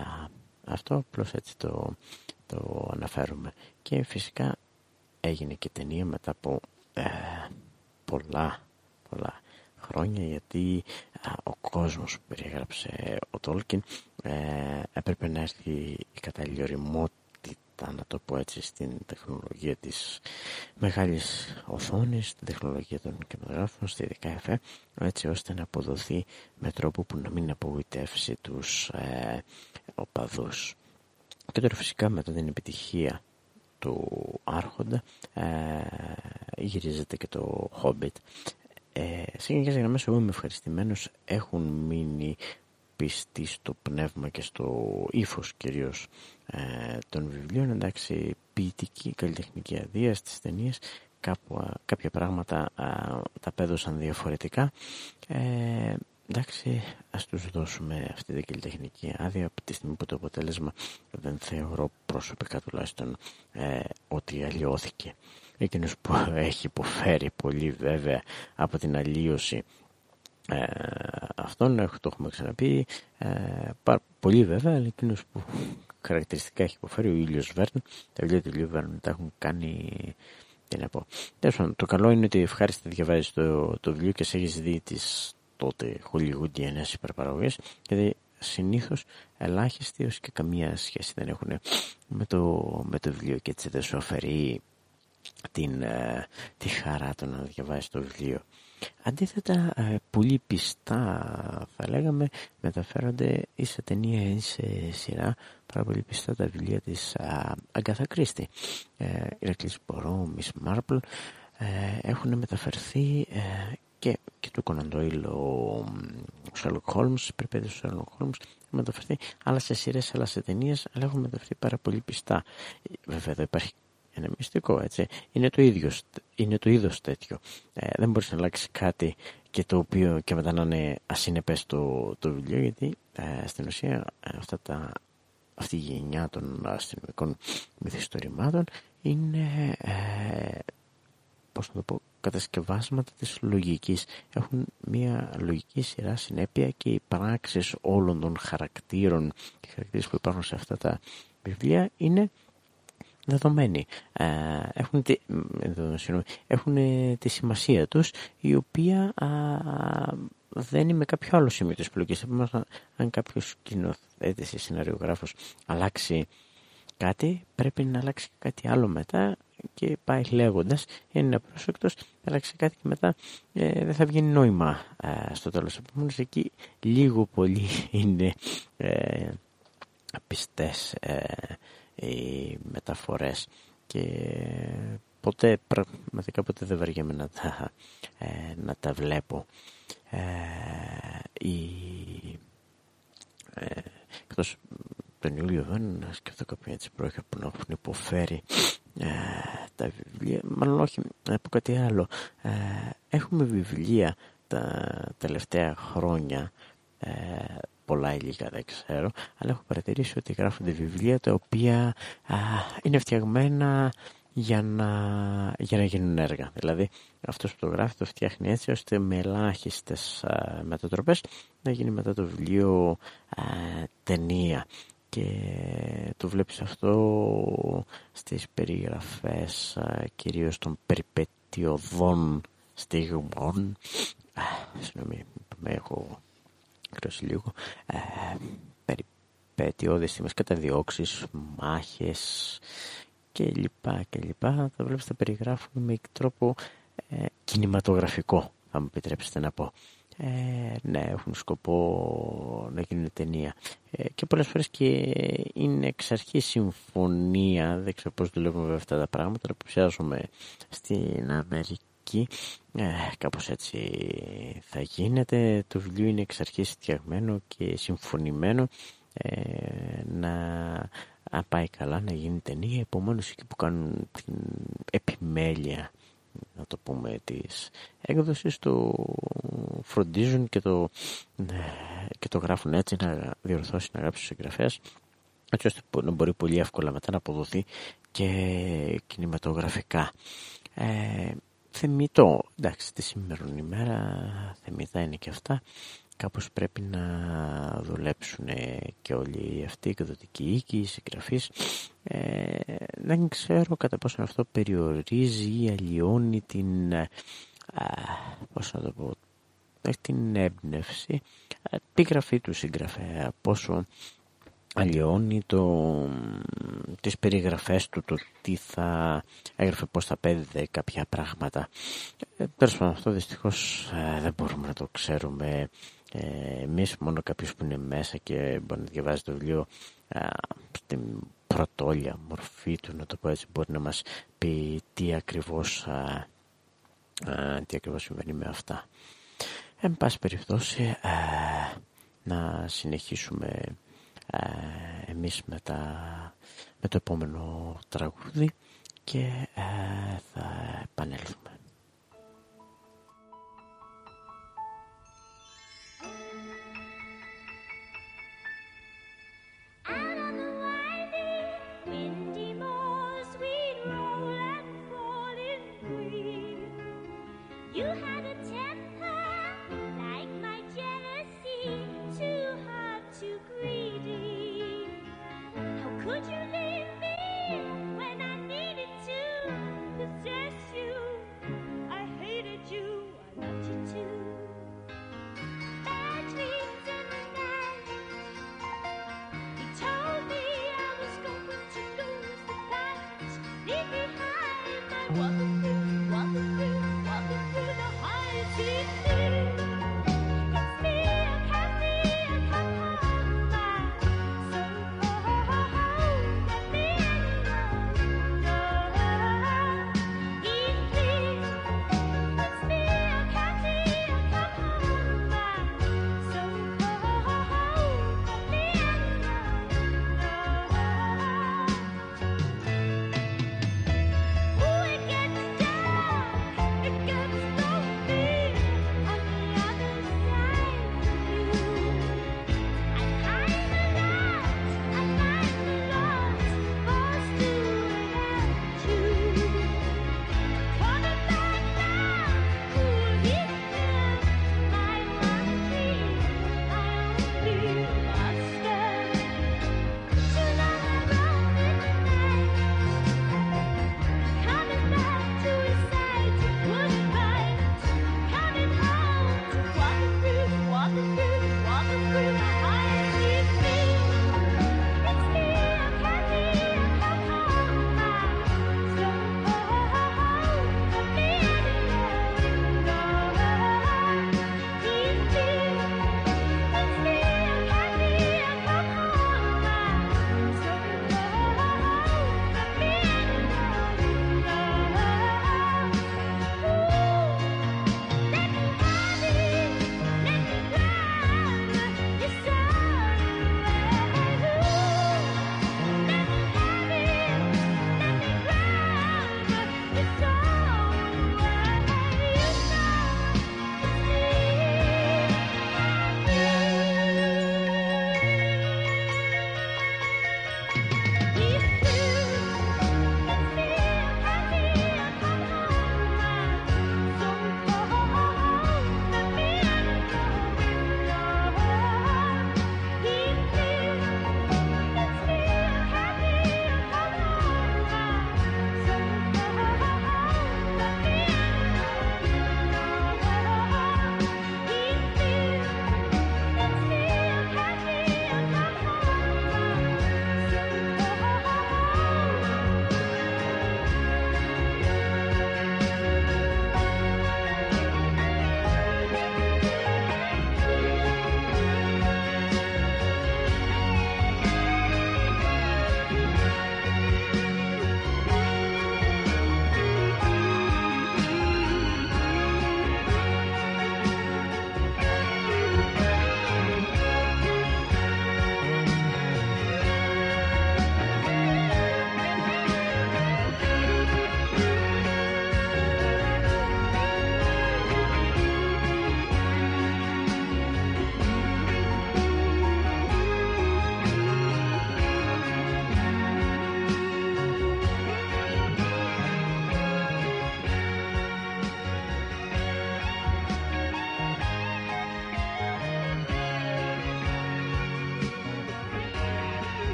αυτό απλώς έτσι το, το αναφέρουμε. Και φυσικά έγινε και ταινία μετά από ε, πολλά, πολλά χρόνια γιατί ο κόσμος που περιέγραψε ο Τόλκιν ε, έπρεπε να έρθει η κατάλληλη οριμότητα να το πω έτσι στην τεχνολογία της μεγάλης οθόνης, στην τεχνολογία των κινηματογράφων, στη ΔΚΕΦ έτσι ώστε να αποδοθεί με τρόπο που να μην απογοητεύσει τους ε, οπαδούς. Και τώρα φυσικά μετά την επιτυχία του Άρχοντα ε, γυρίζεται και το Hobbit. Ε, σε γενικές γραμμές εγώ είμαι ευχαριστημένος. Έχουν μείνει πιστοί στο πνεύμα και στο ύφος κυρίως ε, των βιβλίων. Εντάξει ποιητική καλλιτεχνική αδεία στις ταινίες. Κάπου, κάποια πράγματα τα πέδωσαν διαφορετικά. Ε, εντάξει ας τους δώσουμε αυτή την καλλιτεχνική άδεια από τη στιγμή που το αποτέλεσμα δεν θεωρώ προσωπικά τουλάχιστον ε, ότι αλλοιώθηκε. Εκείνος που έχει υποφέρει πολύ βέβαια από την αλλίωση ε, αυτόν το έχουμε ξαναπεί ε, πολύ βέβαια αλλά εκείνος που χαρακτηριστικά έχει υποφέρει ο ήλιος Βέρν τα βιβλία του ήλιου Βέρν τα έχουν κάνει τι να πω. Το καλό είναι ότι ευχάριστα διαβάζεις το, το βιβλίο και σε έχεις δει τις τότε χολιγούντιενες υπερπαραγωγές γιατί συνήθως ελάχιστοι ως και καμία σχέση δεν έχουν με το, με το βιβλίο και έτσι δεν σου αφαιρεί την, ε, τη χαρά του να διαβάσεις το βιβλίο Αντίθετα, ε, πολύ πιστά θα λέγαμε μεταφέρονται ή σε ταινία ή σε σειρά πάρα πολύ πιστά τα βιβλία της Αγκάθα Κρίστη. Ε, Ηρακλής Μπορώ, Miss Marple ε, έχουν μεταφερθεί ε, και, και του Conan Doyle ο Sherlock Holmes, η του Sherlock Holmes έχουν μεταφερθεί άλλα σε σειρές, άλλα σε ταινίες, αλλά έχουν μεταφερθεί πάρα πολύ πιστά. Βέβαια εδώ υπάρχει ένα μυστικό, έτσι. Είναι το ίδιο, είναι το είδος τέτοιο. Ε, δεν μπορείς να αλλάξεις κάτι και το οποίο και μετά να είναι ασύνεπες το, το βιβλίο, γιατί ε, στην ουσία ε, αυτά τα, αυτή η γενιά των αστυνομικών μυθιστορημάτων είναι, ε, πώς να το πω, κατασκευάσματα της λογικής. Έχουν μια λογική σειρά συνέπεια και οι πράξεις όλων των χαρακτήρων και χαρακτήρες που υπάρχουν σε αυτά τα βιβλία είναι δεδομένοι. Ε, έχουν, τη, έχουν τη σημασία τους η οποία δεν είναι με κάποιο άλλο σημείο της επιλογής. Αν κάποιος κοινοθέτης ή σεναριογράφος αλλάξει κάτι πρέπει να αλλάξει κάτι άλλο μετά και πάει λέγοντας είναι απρόσεκτος θα αλλάξει κάτι και μετά ε, δεν θα βγαίνει νόημα ε, στο τέλος. Επομένως εκεί λίγο πολύ είναι ε, πιστές ε, οι μεταφορές. Και ποτέ πραγματικά ποτέ δεν βαριέμαι να τα, ε, να τα βλέπω. Ε, η, ε, εκτός τον Ιούλιο δεν σκεφτώ κάποια έτσι πρόχεια που να έχουν υποφέρει ε, τα βιβλία μάλλον όχι να πω κάτι άλλο ε, έχουμε βιβλία τα τελευταία χρόνια πολλά υλικά δεν ξέρω, αλλά έχω παρατηρήσει ότι γράφονται βιβλία τα οποία α, είναι φτιαγμένα για να, για να γίνουν έργα. Δηλαδή αυτός που το γράφει το φτιάχνει έτσι ώστε με ελάχιστες μετατροπές να γίνει μετά το βιβλίο ταινία και το βλέπεις αυτό στις περιγραφές κυρίως των περιπετειωδών στιγμών. Συγγνώμη με έχω κρύωσει λίγο. Ε, περιπετειώδες στιγμές καταδιώξεις, μάχες και λοιπά και λοιπά. Θα βλέπεις τα περιγράφουν με τρόπο ε, κινηματογραφικό θα μου επιτρέψετε να πω ε, ναι, έχουν σκοπό να γίνουν ταινία. Ε, και πολλές φορές και είναι εξ αρχής συμφωνία, δεν ξέρω πώς δουλεύουμε με αυτά τα πράγματα, αλλά ψιάζουμε στην Αμερική. Ε, κάπως έτσι θα γίνεται. Το βιβλίο είναι εξ αρχής φτιαγμένο και συμφωνημένο ε, να αν πάει καλά να γίνει ταινία. Επομένως εκεί που κάνουν την επιμέλεια να το πούμε της έκδοσης το φροντίζουν και το, ναι, και το γράφουν έτσι να διορθώσει να γράψει ο συγγραφέας έτσι ώστε να μπορεί πολύ εύκολα μετά να αποδοθεί και κινηματογραφικά. Ε, θεμητό εντάξει τη σήμερα ημέρα θεμητά είναι και αυτά κάπως πρέπει να δουλέψουν και όλοι αυτοί οι εκδοτικοί οίκοι, οι συγγραφείς. Ε, δεν ξέρω κατά πόσο αυτό περιορίζει ή αλλοιώνει την, α, πώς να το πω, την έμπνευση, τη γραφή του συγγραφέα, πόσο αλλοιώνει το, τις περιγραφές του, το τι θα έγραφε, πώς θα πέδιδε κάποια πράγματα. Ε, αυτό δυστυχώς ε, δεν μπορούμε να το ξέρουμε ε, εμείς μόνο κάποιος που είναι μέσα και μπορεί να διαβάζει το βιβλίο στην πρωτόλια μορφή του να το πω έτσι μπορεί να μας πει τι ακριβώς, α, τι ακριβώς συμβαίνει με αυτά. Εν πάση περιπτώσει να συνεχίσουμε εμείς με, με το επόμενο τραγούδι και θα επανέλθουμε.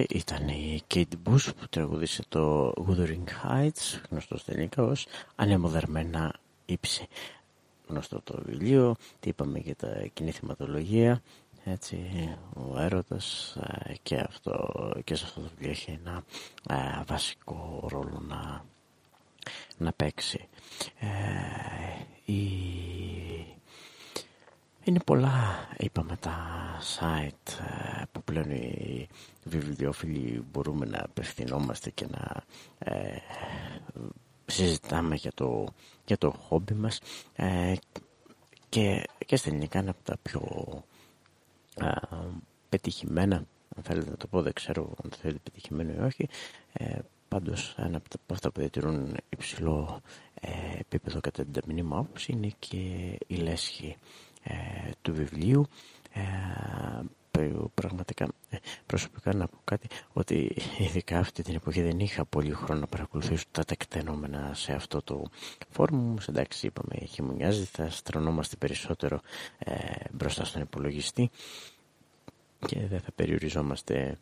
Ήταν η Kate Bush που τραγουδίσε το Wuthering Heights γνωστό στα ελληνικά ως ανεμοδερμένα ύψη γνωστό το βιβλίο τι είπαμε για τα κοινή θυματολογία έτσι ο έρωτας ε, και, αυτό, και σε αυτό το βιβλίο έχει ένα ε, βασικό ρόλο να, να παίξει. Ε, η είναι πολλά, είπαμε, τα site ε, που πλέον οι βιβλιοφίλοι μπορούμε να απευθυνόμαστε και να ε, συζητάμε για το, για το χόμπι μας ε, και, και στα ελληνικά είναι από τα πιο ε, πετυχημένα, αν θέλετε να το πω, δεν ξέρω αν θέλετε πετυχημένο ή όχι, ε, πάντως ένα από αυτά που διατηρούν υψηλό επίπεδο κατά την ταμινή μου άποψη είναι και η λέσχη ε, του βιβλίου ε, πραγματικά ε, προσωπικά να πω κάτι ότι ειδικά αυτή την εποχή δεν είχα πολύ χρόνο να παρακολουθήσω τα τεκτενόμενα σε αυτό το φόρουμ. Εντάξει είπαμε χειμωνιάζει θα στρωνόμαστε περισσότερο ε, μπροστά στον υπολογιστή και δεν θα περιοριζόμαστε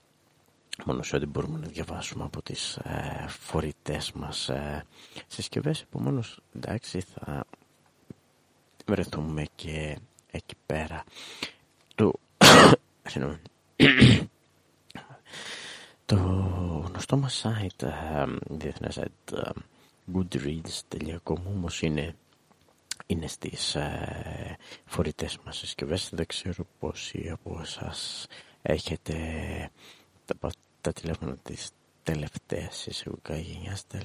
μόνο σε ό,τι μπορούμε να διαβάσουμε από τις ε, φορητές μας ε, συσκευές. Επομένως εντάξει θα βρεθούμε και εκεί πέρα το, το γνωστό μας site ε, διεθνές site ε, goodreads.com όμως είναι είναι στις ε, φορητές μας συσκευές. Δεν ξέρω πόσοι από εσάς έχετε τα, τα τηλέφωνα της τελευταίας εισαγωγικά γενιάς τα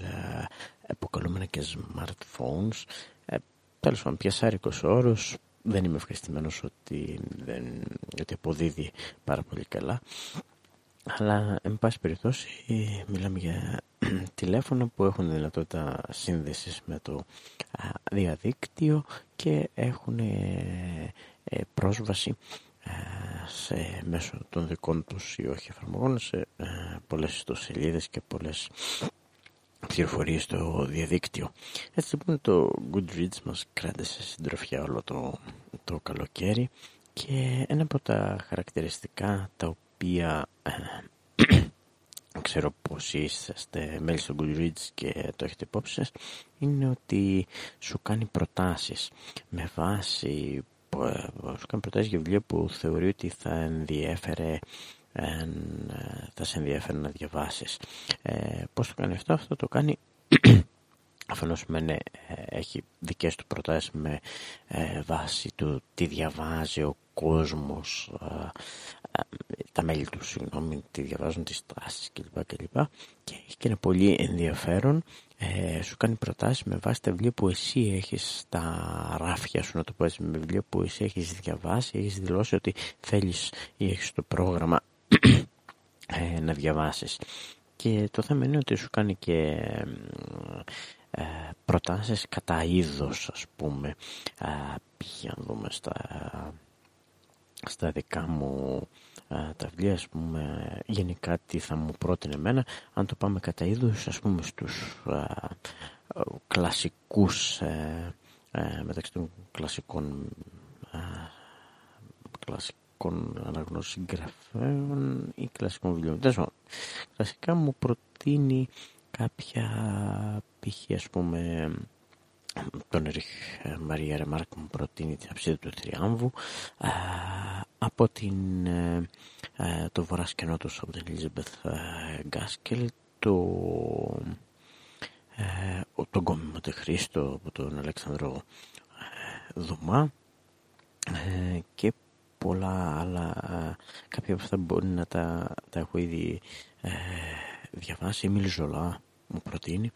αποκαλούμενα και smartphones. Ε, τέλος πάντων πιασάρικος όρος δεν είμαι ευχαριστημένος ότι, δεν, ότι αποδίδει πάρα πολύ καλά. Αλλά, εν πάση περιπτώσει, μιλάμε για τηλέφωνα που έχουν δυνατότητα σύνδεσης με το διαδίκτυο και έχουν ε, ε, πρόσβαση σε, μέσω των δικών τους ή όχι εφαρμογών σε πολλές ιστοσελίδες και πολλές πληροφορίες στο διαδίκτυο. Έτσι λοιπόν το Goodreads μας κράτησε συντροφιά όλο το, το καλοκαίρι και ένα από τα χαρακτηριστικά τα οποία ε, ξέρω πως είσαστε μέλη στο Goodreads και το έχετε υπόψη σας είναι ότι σου κάνει προτάσεις με βάση ε, σου κάνει προτάσεις για βιβλία που θεωρεί ότι θα ενδιέφερε ε, θα σε ενδιαφέρει να διαβάσεις. Ε, πώς το κάνει αυτό, αυτό το κάνει αφενός με ναι, έχει δικές του προτάσεις με ε, βάση του τι διαβάζει ο κόσμος, ε, τα μέλη του, συγγνώμη, τι διαβάζουν τις τάσεις κλπ. κλπ. Και έχει και ένα πολύ ενδιαφέρον, σου κάνει προτάσεις με βάση τα βιβλία που εσύ έχεις στα ράφια σου, να το πω έτσι, με βιβλία που εσύ έχεις διαβάσει, έχεις δηλώσει ότι θέλεις ή έχεις το πρόγραμμα ε, να διαβάσεις. Και το θέμα είναι ότι σου κάνει και ε, προτάσεις κατά είδος ας πούμε. Ε, πήγε να δούμε στα, στα δικά μου ε, τα βιβλία ας πούμε γενικά τι θα μου πρότεινε εμένα αν το πάμε κατά είδους ας πούμε στους κλασικούς μεταξύ των κλασικών κλασικών κλασικών αναγνώσεων συγγραφέων ή κλασικών βιβλίων. Τέλος κλασικά μου προτείνει κάποια π.χ. ας πούμε τον Ριχ Μαρία Ρεμάρκ μου προτείνει την αψίδα του Θριάμβου από την, ε, ε, το βορράς και νότος από την Ελίζαμπεθ Γκάσκελ το ε, τον κόμμα Χρήστο από τον Αλέξανδρο Δουμά και πολλά άλλα κάποια από αυτά μπορεί να τα, τα έχω ήδη ε, διαβάσει. Η Ζωλά μου προτείνει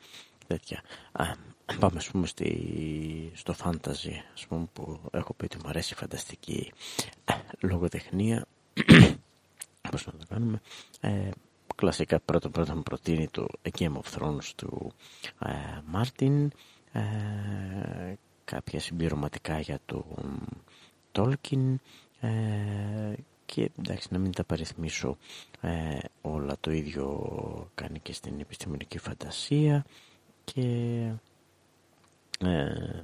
τέτοια. Α, πάμε ας πούμε στη, στο fantasy ας πούμε που έχω πει ότι μου αρέσει η φανταστική ε, λογοτεχνία. Πώς να το κάνουμε; Ε, κλασικά πρώτα πρώτα μου προτείνει το Game of Thrones του Μάρτιν. Ε, κάποια συμπληρωματικά για το Tolkien ε, και εντάξει να μην τα παριθμίσω ε, όλα το ίδιο κάνει και στην επιστημονική φαντασία και ε,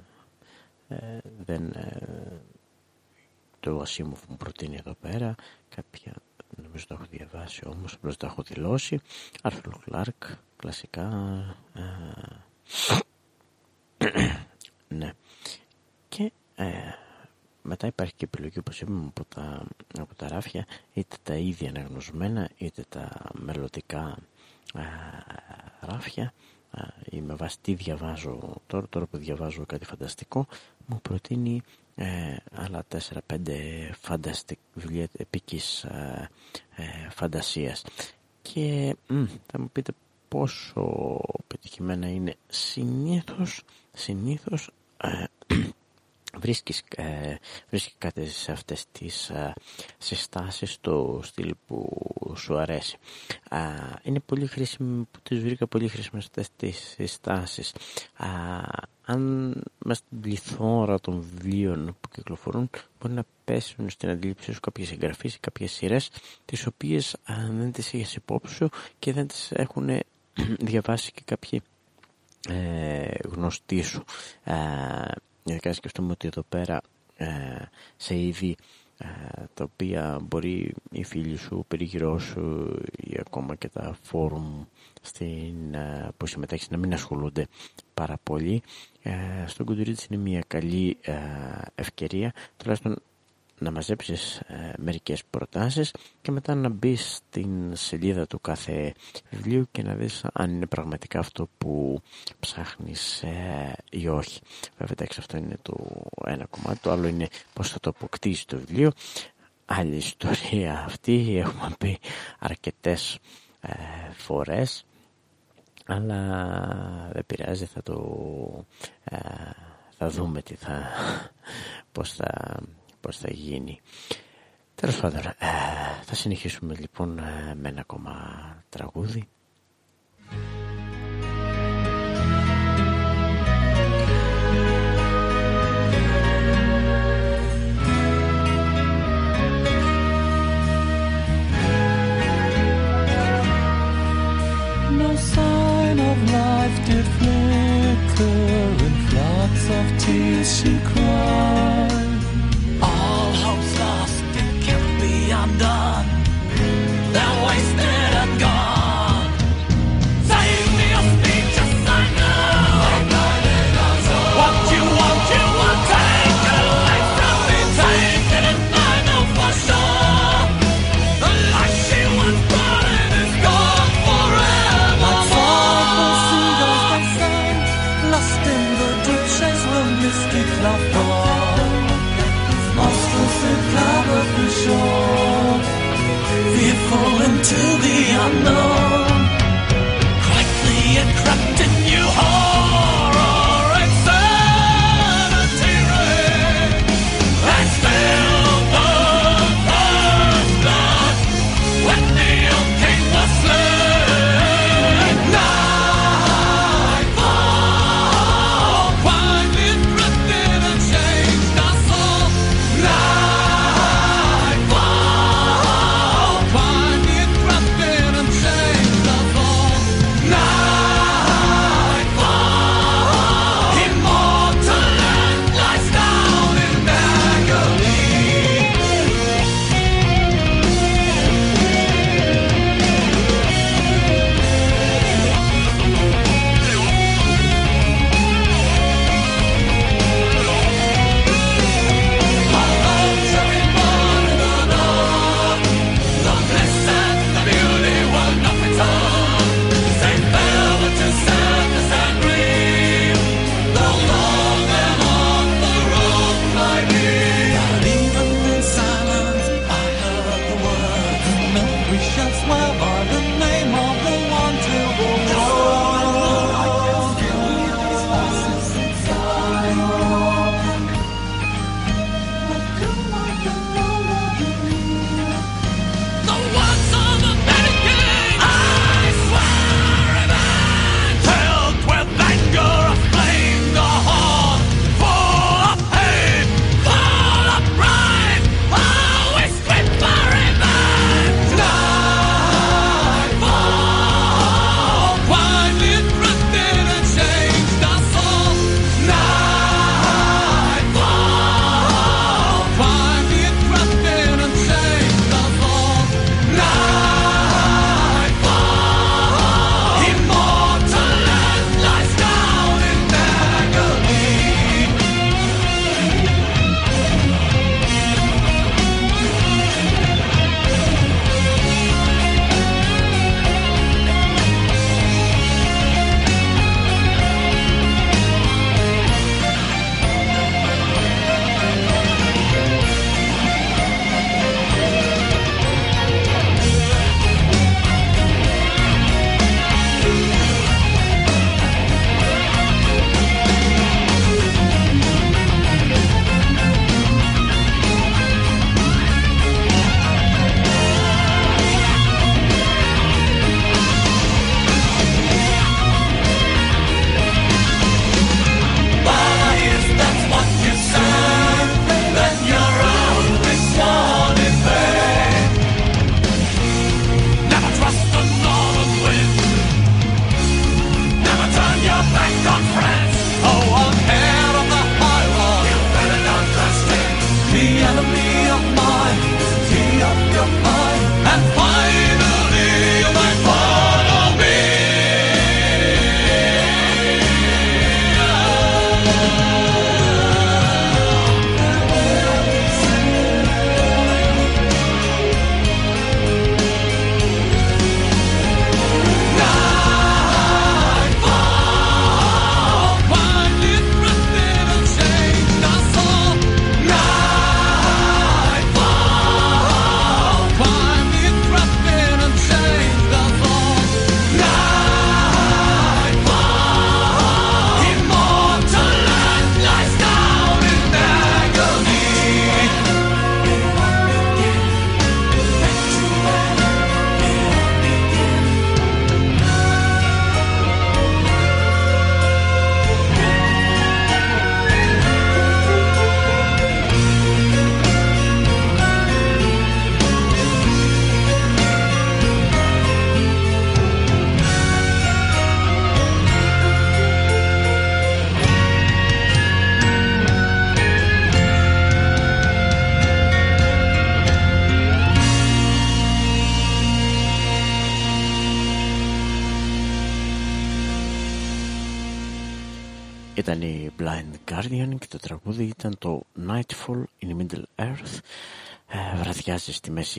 δεν το Ασίμοφ μου προτείνει εδώ πέρα κάποια νομίζω το έχω διαβάσει όμως, απλώς το έχω δηλώσει. Άρθρο Κλάρκ, κλασικά. ναι. Και ε, μετά υπάρχει και επιλογή όπως είπαμε από τα, από τα ράφια είτε τα ίδια αναγνωσμένα είτε τα μελλοντικά ράφια. Ή με βάση τι διαβάζω τώρα, τώρα που διαβάζω κάτι φανταστικό μου προτείνει ε, άλλα 4-5 φανταστικ, βιβλία επικής ε, ε, φαντασίας. Και θα μου πείτε πόσο πετυχημένα είναι. Συνήθως συνήθως ε, βρίσκεις, ε, βρίσκεις κάτι σε αυτές τις ε, συστάσεις στο στυλ που σου αρέσει. είναι πολύ χρήσιμο, που τις βρήκα πολύ χρήσιμες αυτές τις συστάσεις. αν με στην πληθώρα των βιβλίων που κυκλοφορούν μπορεί να πέσουν στην αντίληψη σου κάποιες εγγραφείς ή κάποιες σειρές τις οποίες δεν τις έχεις υπόψη σου και δεν τις έχουν διαβάσει και κάποιοι ε, γνωστοί σου. Ε, Ειδικά σκεφτούμε ότι εδώ πέρα ε, σε είδη ε, τα οποία μπορεί οι φίλοι σου, περιγυρό σου ή ακόμα και τα φόρουμ στην, ε, που συμμετέχεις να μην ασχολούνται πάρα πολύ. Ε, στον Κουντουρίτσι είναι μια καλή ε, ευκαιρία τουλάχιστον να μαζέψεις ε, μερικές προτάσεις και μετά να μπεις στην σελίδα του κάθε βιβλίου και να δεις αν είναι πραγματικά αυτό που ψάχνεις ε, ή όχι. Βέβαια εντάξει αυτό είναι το ένα κομμάτι, το άλλο είναι πώς θα το αποκτήσει το βιβλίο. Άλλη ιστορία αυτή έχουμε πει αρκετές ε, φορές αλλά δεν πειράζει θα το ε, θα δούμε τι θα, πώς θα πώς θα γίνει. Τέλος πάντων, ε, θα συνεχίσουμε λοιπόν ε, με ένα ακόμα τραγούδι. No sign of life did flicker in floods of tears she cried. I'm done.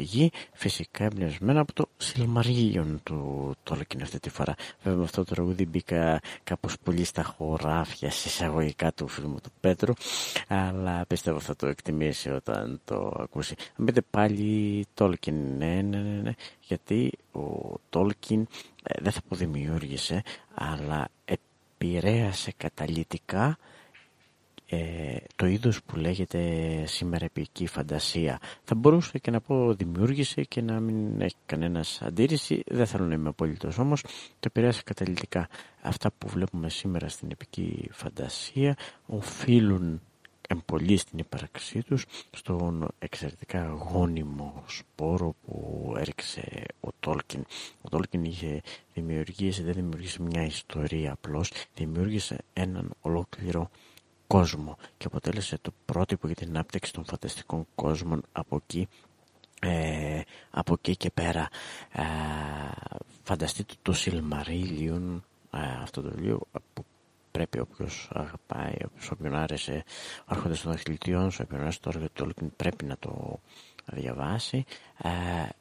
Στη Μέση Γη, φυσικά εμπνευσμένα από το Silmarillion του Tolkien αυτή τη φορά. Βέβαια με αυτό το τραγούδι μπήκα κάπως πολύ στα χωράφια εισαγωγικά του φίλου του Πέτρου, αλλά πιστεύω θα το εκτιμήσει όταν το ακούσει. Αν πείτε πάλι Tolkien, ναι, ναι, ναι, ναι, γιατί ο Tolkien ε, δεν θα πω δημιούργησε, αλλά επηρέασε καταλυτικά ε, το είδος που λέγεται σήμερα επική φαντασία. Θα μπορούσα και να πω δημιούργησε και να μην έχει κανένας αντίρρηση. Δεν θέλω να είμαι απόλυτος όμως. Το επηρέασε καταλυτικά. Αυτά που βλέπουμε σήμερα στην επική φαντασία οφείλουν εμπολή στην ύπαρξή τους στον εξαιρετικά γόνιμο σπόρο που έριξε ο Τόλκιν. Ο Τόλκιν είχε δημιουργήσει, δεν δημιουργήσει μια ιστορία απλώς, δημιούργησε έναν ολόκληρο κόσμο. Και αποτέλεσε το πρότυπο για την ανάπτυξη των φανταστικών κόσμων από εκεί ε, από εκεί και πέρα. Ε, φανταστείτε το Silmarillion ε, αυτό το βιβλίο που πρέπει όποιος αγαπάει όποιος όποιον άρεσε άρχοντας των δαχτυλιτιών σε όποιον άρεσε το έργο του Tolkien πρέπει να το διαβάσει. Ε,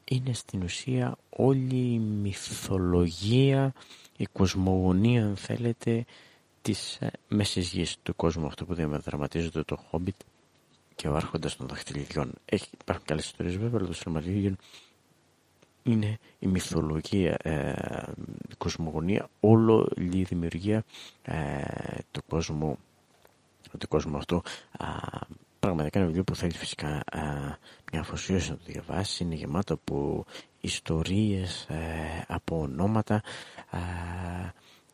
είναι στην ουσία όλη η μυθολογία η κοσμογονία αν θέλετε της ε, μέσης γης του κόσμου αυτό που διαδραματίζεται το Hobbit και ο άρχοντας των δαχτυλιδιών. Έχει, υπάρχουν και άλλες ιστορίες βέβαια, αλλά το Silmarillion είναι η μυθολογία, ε, η κοσμογονία, όλο η δημιουργία ε, του κόσμου του κόσμου αυτού. Α, πραγματικά είναι βιβλίο που θέλει φυσικά α, μια αφοσίωση να το διαβάσει. Είναι γεμάτο από ιστορίες, ε, από ονόματα α,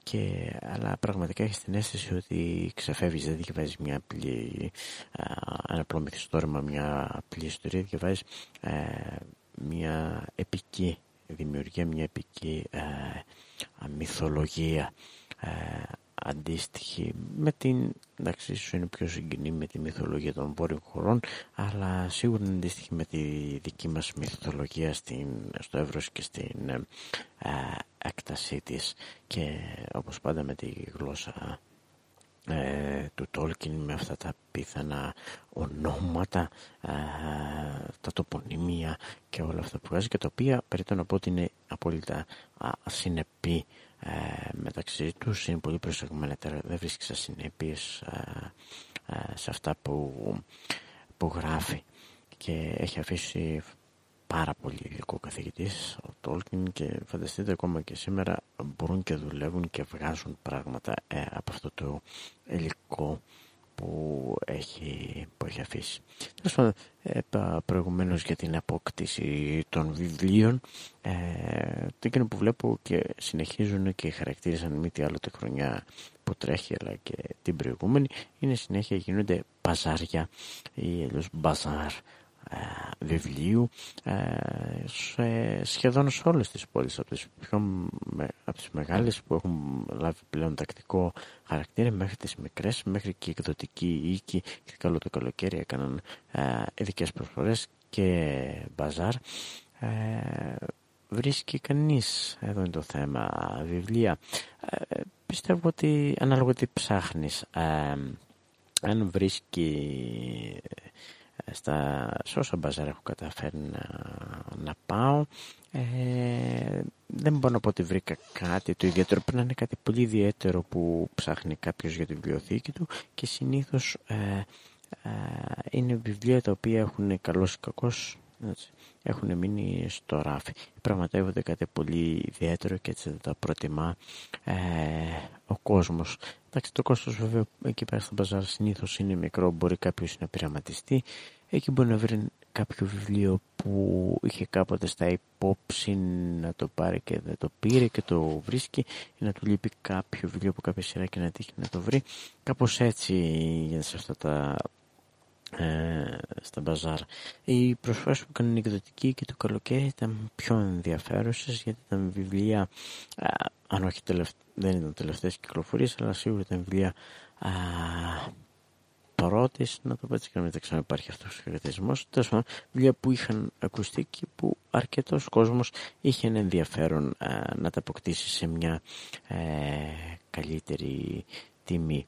και, αλλά πραγματικά έχεις την αίσθηση ότι ξεφεύγεις, δεν διαβάζεις μια απλή, α, ένα απλό μυθιστόρημα, μια απλή ιστορία, διαβάζεις ε, μια επική δημιουργία, μια επική ε, μυθολογία ε, αντίστοιχη με την, εντάξει ίσως είναι πιο συγκινή με τη μυθολογία των βόρειων χωρών αλλά σίγουρα είναι αντίστοιχη με τη δική μας μυθολογία στην, στο Εύρος και στην ε, έκτασή της. Και όπως πάντα με τη γλώσσα ε, του Τόλκιν με αυτά τα πιθανά ονόματα, ε, τα τοπονύμια και όλα αυτά που βγάζει και τα οποία περίτω να πω ότι είναι απόλυτα ασυνεπή ε, μεταξύ τους είναι πολύ προσεγμένα. Δεν βρίσκεις ασυνέπειες ε, ε, σε αυτά που, που γράφει. Και έχει αφήσει πάρα πολύ υλικό καθηγητής ο Τόλκιν και φανταστείτε ακόμα και σήμερα μπορούν και δουλεύουν και βγάζουν πράγματα ε, από αυτό το υλικό που έχει, που έχει αφήσει. Τέλος πάντων, είπα προηγουμένως για την απόκτηση των βιβλίων. Ε, το εκείνο που βλέπω και συνεχίζουν και χαρακτήρισαν μη τι άλλο τη χρονιά που τρέχει αλλά και την προηγούμενη είναι συνέχεια γίνονται παζάρια ή αλλιώς μπαζάρ ε, βιβλίου ε, σε, σχεδόν σε όλες τις πόλεις. Από τις, πιο, με, από τις μεγάλες που έχουν λάβει πλέον τακτικό χαρακτήρα μέχρι τις μικρές μέχρι και εκδοτική οίκη και καλό το καλοκαίρι έκαναν ε, ειδικές προσφορές και μπαζάρ. Ε, βρίσκει κανείς εδώ είναι το θέμα βιβλία. Ε, πιστεύω ότι ανάλογα τι ψάχνεις ε, αν βρίσκει ε, στα, σε όσα μπαζάρ έχω καταφέρει να, να πάω. Ε, δεν μπορώ να πω ότι βρήκα κάτι το ιδιαίτερο. Πρέπει να είναι κάτι πολύ ιδιαίτερο που ψάχνει κάποιος για τη βιβλιοθήκη του και συνήθως ε, ε, είναι βιβλία τα οποία έχουν καλός ή κακός έτσι, έχουν μείνει στο ράφι. Πραγματεύονται κάτι πολύ ιδιαίτερο και έτσι τα προτιμά ε, ο κόσμος. Εντάξει, το κόστος βέβαια εκεί πέρα στο μπαζάρ συνήθως είναι μικρό, μπορεί κάποιος να πειραματιστεί. Εκεί μπορεί να βρει κάποιο βιβλίο που είχε κάποτε στα υπόψη να το πάρει και δεν το πήρε και το βρίσκει ή να του λείπει κάποιο βιβλίο από κάποια σειρά και να τύχει να το βρει. Κάπως έτσι γίνεται σε αυτά τα ε, στα μπαζάρ. Οι προσφορές που έκαναν εκδοτική και το καλοκαίρι ήταν πιο ενδιαφέρουσες γιατί ήταν βιβλία, α, αν όχι δεν ήταν τελευταίες κυκλοφορίες, αλλά σίγουρα ήταν βιβλία α, πρώτης, να το πω έτσι και να μην υπάρχει αυτός ο χαρακτηρισμός, τέλος βιβλία που είχαν ακουστεί και που αρκετός κόσμος είχε ένα ενδιαφέρον να τα αποκτήσει σε μια ε, καλύτερη τιμή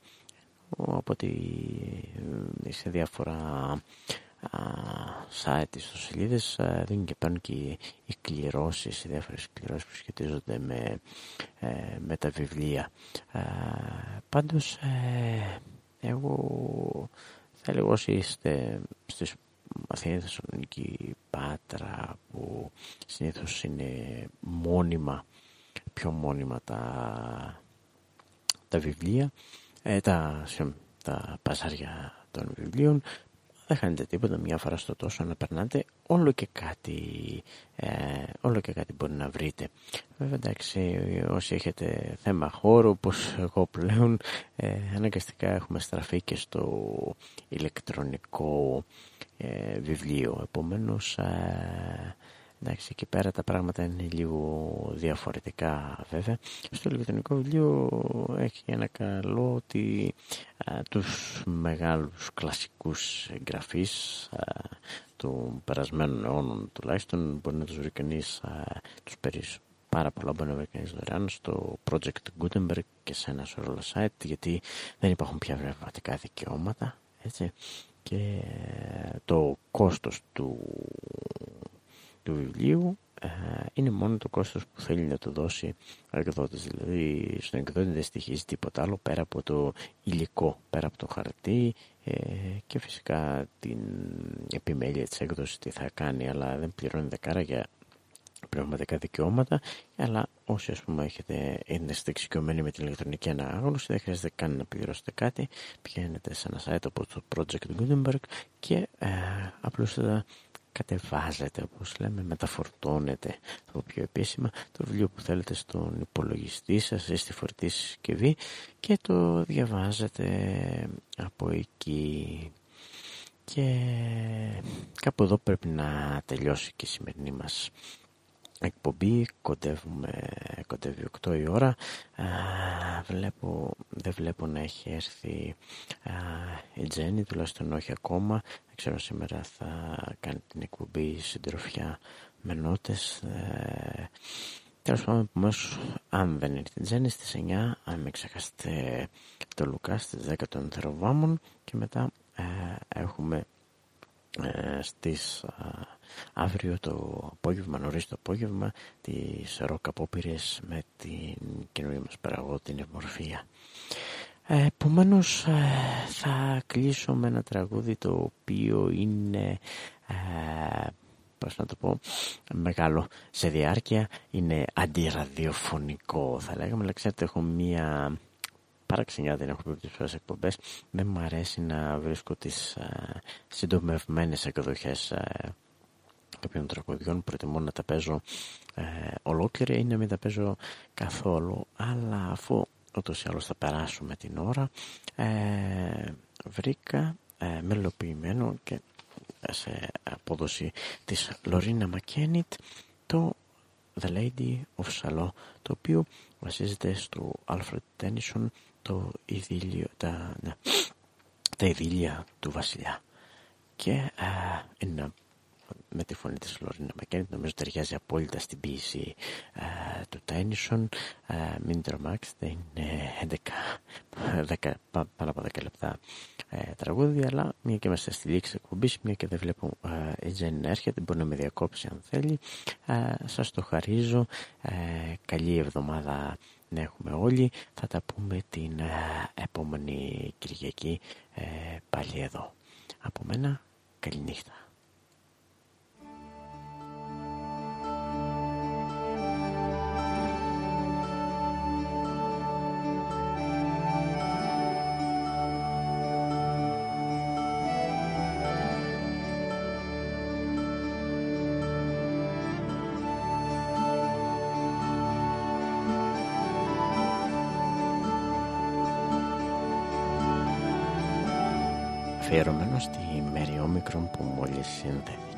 από ότι ε, σε διάφορα site ιστοσελίδες δίνουν και παίρνουν και οι κληρώσεις, οι διάφορες κληρώσεις που σχετίζονται με, ε, με τα βιβλία. Πάντως ε, εγώ θα έλεγα όσοι είστε στις Αθήνα, Θεσσαλονίκη, Πάτρα που συνήθως είναι μόνιμα, πιο μόνιμα τα, τα βιβλία ε, τα, τα παζάρια των βιβλίων. Δεν χάνετε τίποτα μια φορά στο τόσο να περνάτε. Όλο και κάτι ε, όλο και κάτι μπορεί να βρείτε. Βέβαια εντάξει όσοι έχετε θέμα χώρου όπως εγώ πλέον ε, αναγκαστικά έχουμε στραφεί και στο ηλεκτρονικό ε, βιβλίο. Επομένως ε, Εντάξει, εκεί πέρα τα πράγματα είναι λίγο διαφορετικά βέβαια. Στο ηλεκτρονικό βιβλίο έχει ένα καλό ότι α, τους μεγάλους κλασικούς εγγραφείς α, των περασμένων αιώνων τουλάχιστον μπορεί να τους βρει κανείς τους περίσσου. Πάρα πολλά μπορεί να βρει κανείς δωρεάν στο Project Gutenberg και σε ένα σωρό site γιατί δεν υπάρχουν πια βρεβατικά δικαιώματα έτσι και το κόστος του του βιβλίου ε, είναι μόνο το κόστος που θέλει να το δώσει ο εκδότης. Δηλαδή στον εκδότη δεν στοιχίζει τίποτα άλλο πέρα από το υλικό, πέρα από το χαρτί ε, και φυσικά την επιμέλεια της έκδοσης τι θα κάνει αλλά δεν πληρώνει δεκάρα για πνευματικά δικαιώματα αλλά όσοι ας πούμε έχετε, είστε εξοικειωμένοι με την ηλεκτρονική ανάγνωση δεν χρειάζεται καν να πληρώσετε κάτι πηγαίνετε σε ένα site όπως το Project Gutenberg και ε, απλώς θα κατεβάζετε όπως λέμε μεταφορτώνετε το πιο επίσημα το βιβλίο που θέλετε στον υπολογιστή σας ή στη φορτή συσκευή και το διαβάζετε από εκεί. Και κάπου εδώ πρέπει να τελειώσει και η σημερινή μας εκπομπή κοντεύουμε, κοντεύει 8 η ώρα. Α, βλέπω, δεν βλέπω να έχει έρθει α, η Τζέννη τουλάχιστον όχι ακόμα. Δεν ξέρω σήμερα θα κάνει την εκπομπή συντροφιά με νότες. Ε, τέλος πάντων αν δεν έρθει η Τζέννη στις 9 αν μην ξεχάσετε το Λουκά στις 10 των Θεροβάμων. Και μετά ε, έχουμε ε, στις αύριο το απόγευμα, νωρίς το απόγευμα τις ροκ απόπειρες με την καινούργια μας παραγωγό την Ευμορφία. Ε, Επομένως ε, θα κλείσω με ένα τραγούδι το οποίο είναι ε, πώς να το πω μεγάλο σε διάρκεια είναι αντιραδιοφωνικό θα λέγαμε αλλά ξέρετε έχω μία παραξενιά δεν έχω πει τις εκπομπές. Δεν μου αρέσει να βρίσκω τις ε, συντομευμένες εκδοχές ε, κάποιων τραγουδιών. Προτιμώ να τα παίζω ε, ολόκληρα ή να μην τα παίζω καθόλου. Αλλά αφού ούτως ή άλλως θα περάσουμε την ώρα ε, βρήκα ε, μελοποιημένο και σε απόδοση της Λορίνα Μακένιτ το The Lady of Shalom το οποίο βασίζεται στο Alfred Tennyson το ειδήλιο, τα, ναι, τα ειδήλια του βασιλιά. Και ε, είναι με τη φωνή της Λόρινα Μακένιτ νομίζω ταιριάζει απόλυτα στην ποίηση ε, του Τένισον. Ε, μην τρομάξετε είναι 11, 10, πάνω από 10 λεπτά ε, τραγούδια αλλά μια και είμαστε στη λήξη εκπομπής μια και δεν βλέπω ε, η Τζέννη να έρχεται μπορεί να με διακόψει αν θέλει. Ε, σας το χαρίζω ε, καλή εβδομάδα να έχουμε όλοι. Θα τα πούμε την ε, επόμενη Κυριακή ε, πάλι εδώ. Από μένα καληνύχτα στη Μέρη Όμικρον που μόλις συνδέθηκε.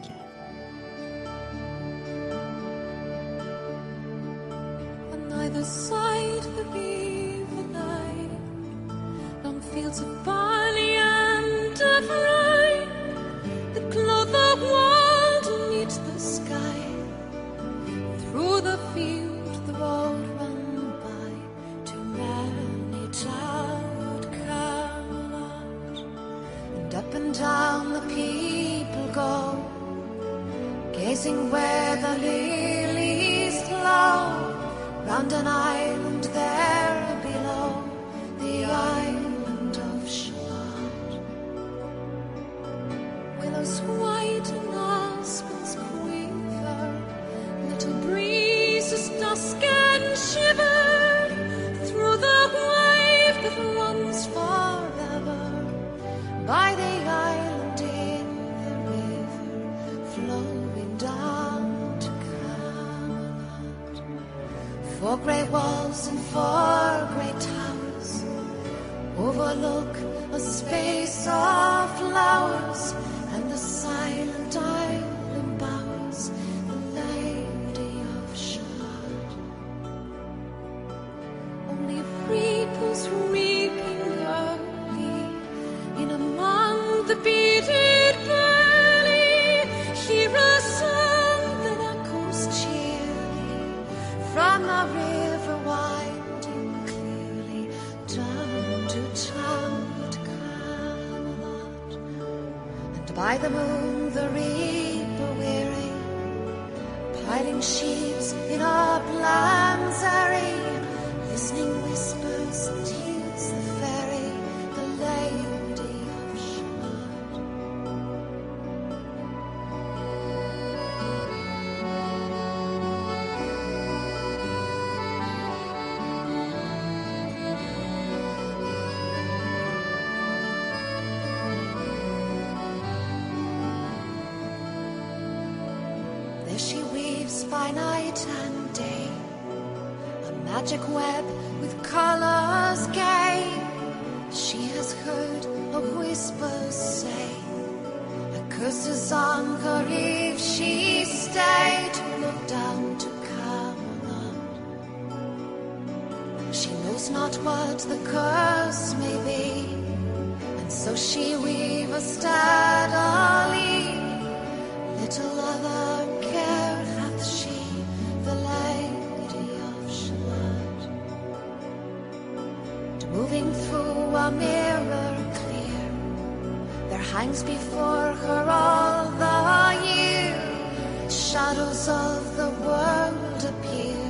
Of the world appear.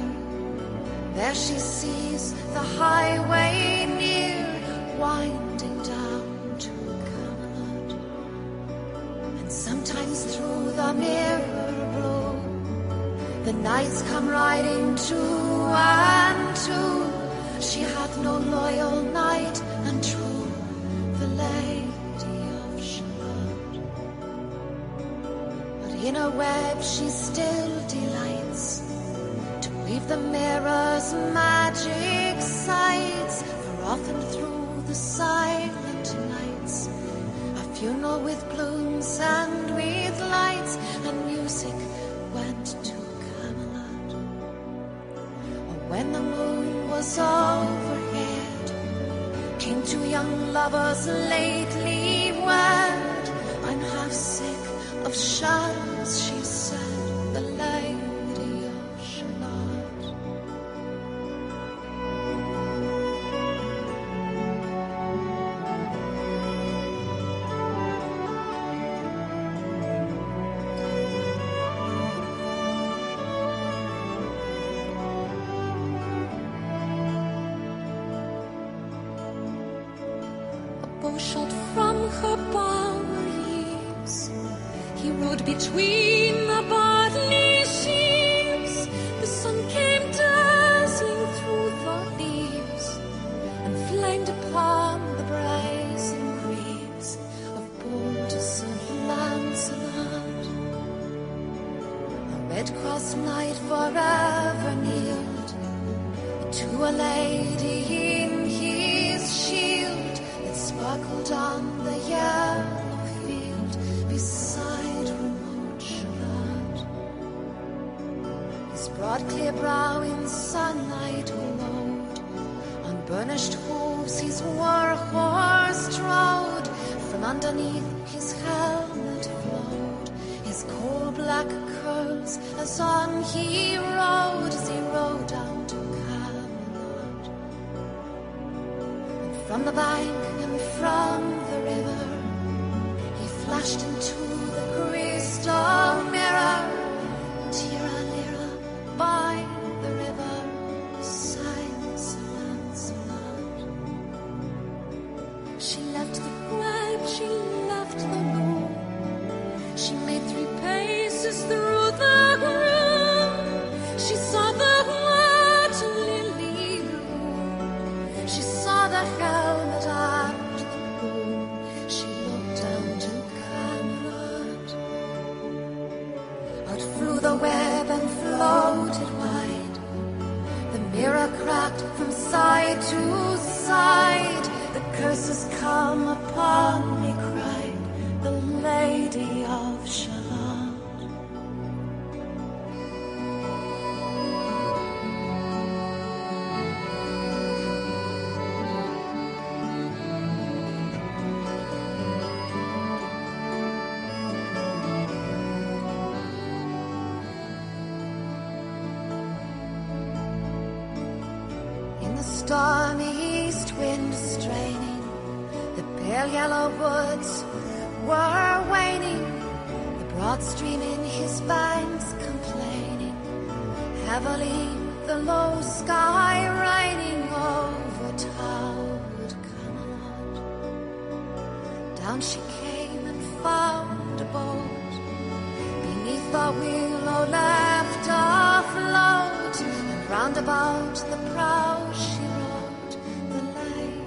There she sees the highway near, winding down to Camelot. And sometimes through the mirror blue, the knights come riding two and two. She hath no loyal knight and true, the Lady of Shalott. But in a web she still the mirror's magic sights are often through the silent nights. A funeral with plumes and with lights and music went to Camelot. Or when the moon was overhead, came two young lovers lately wed. and about the prow she wrought the Lady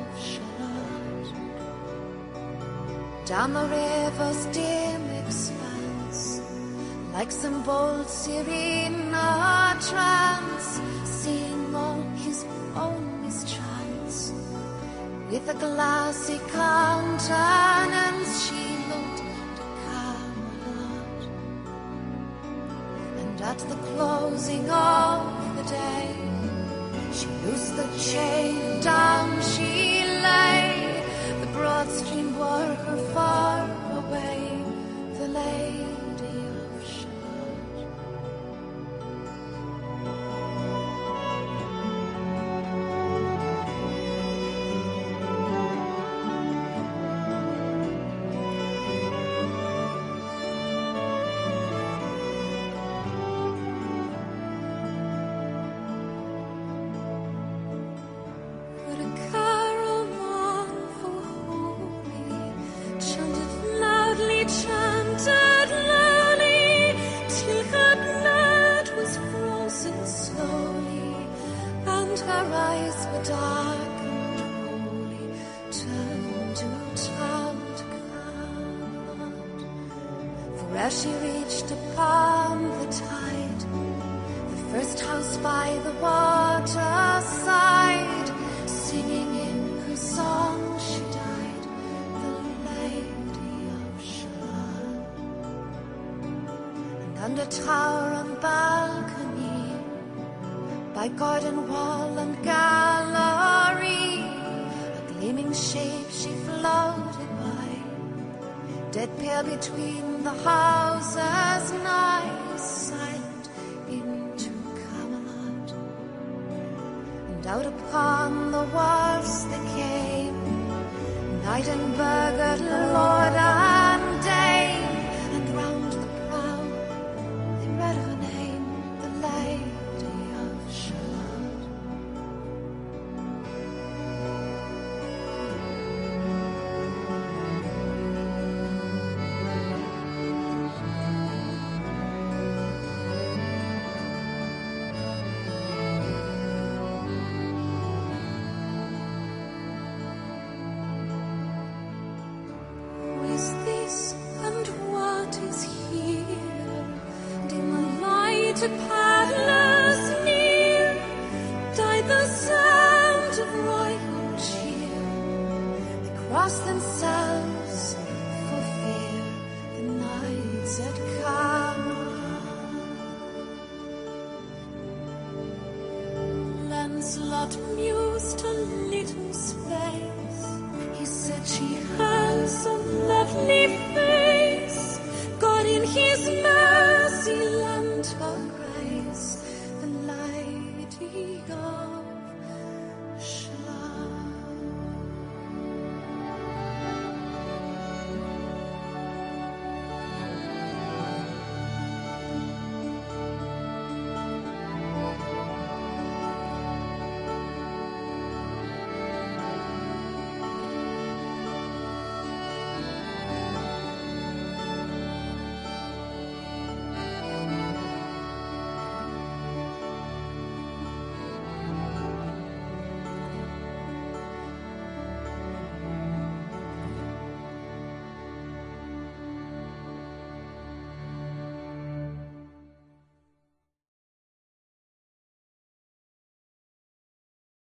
of Shalott. Down the river's dim expanse, like some bold serena trance, seeing all his own mischance. With a glassy countenance, she looked at the closing of day. She loosed the chain, down she lay. The broad stream bore her fall.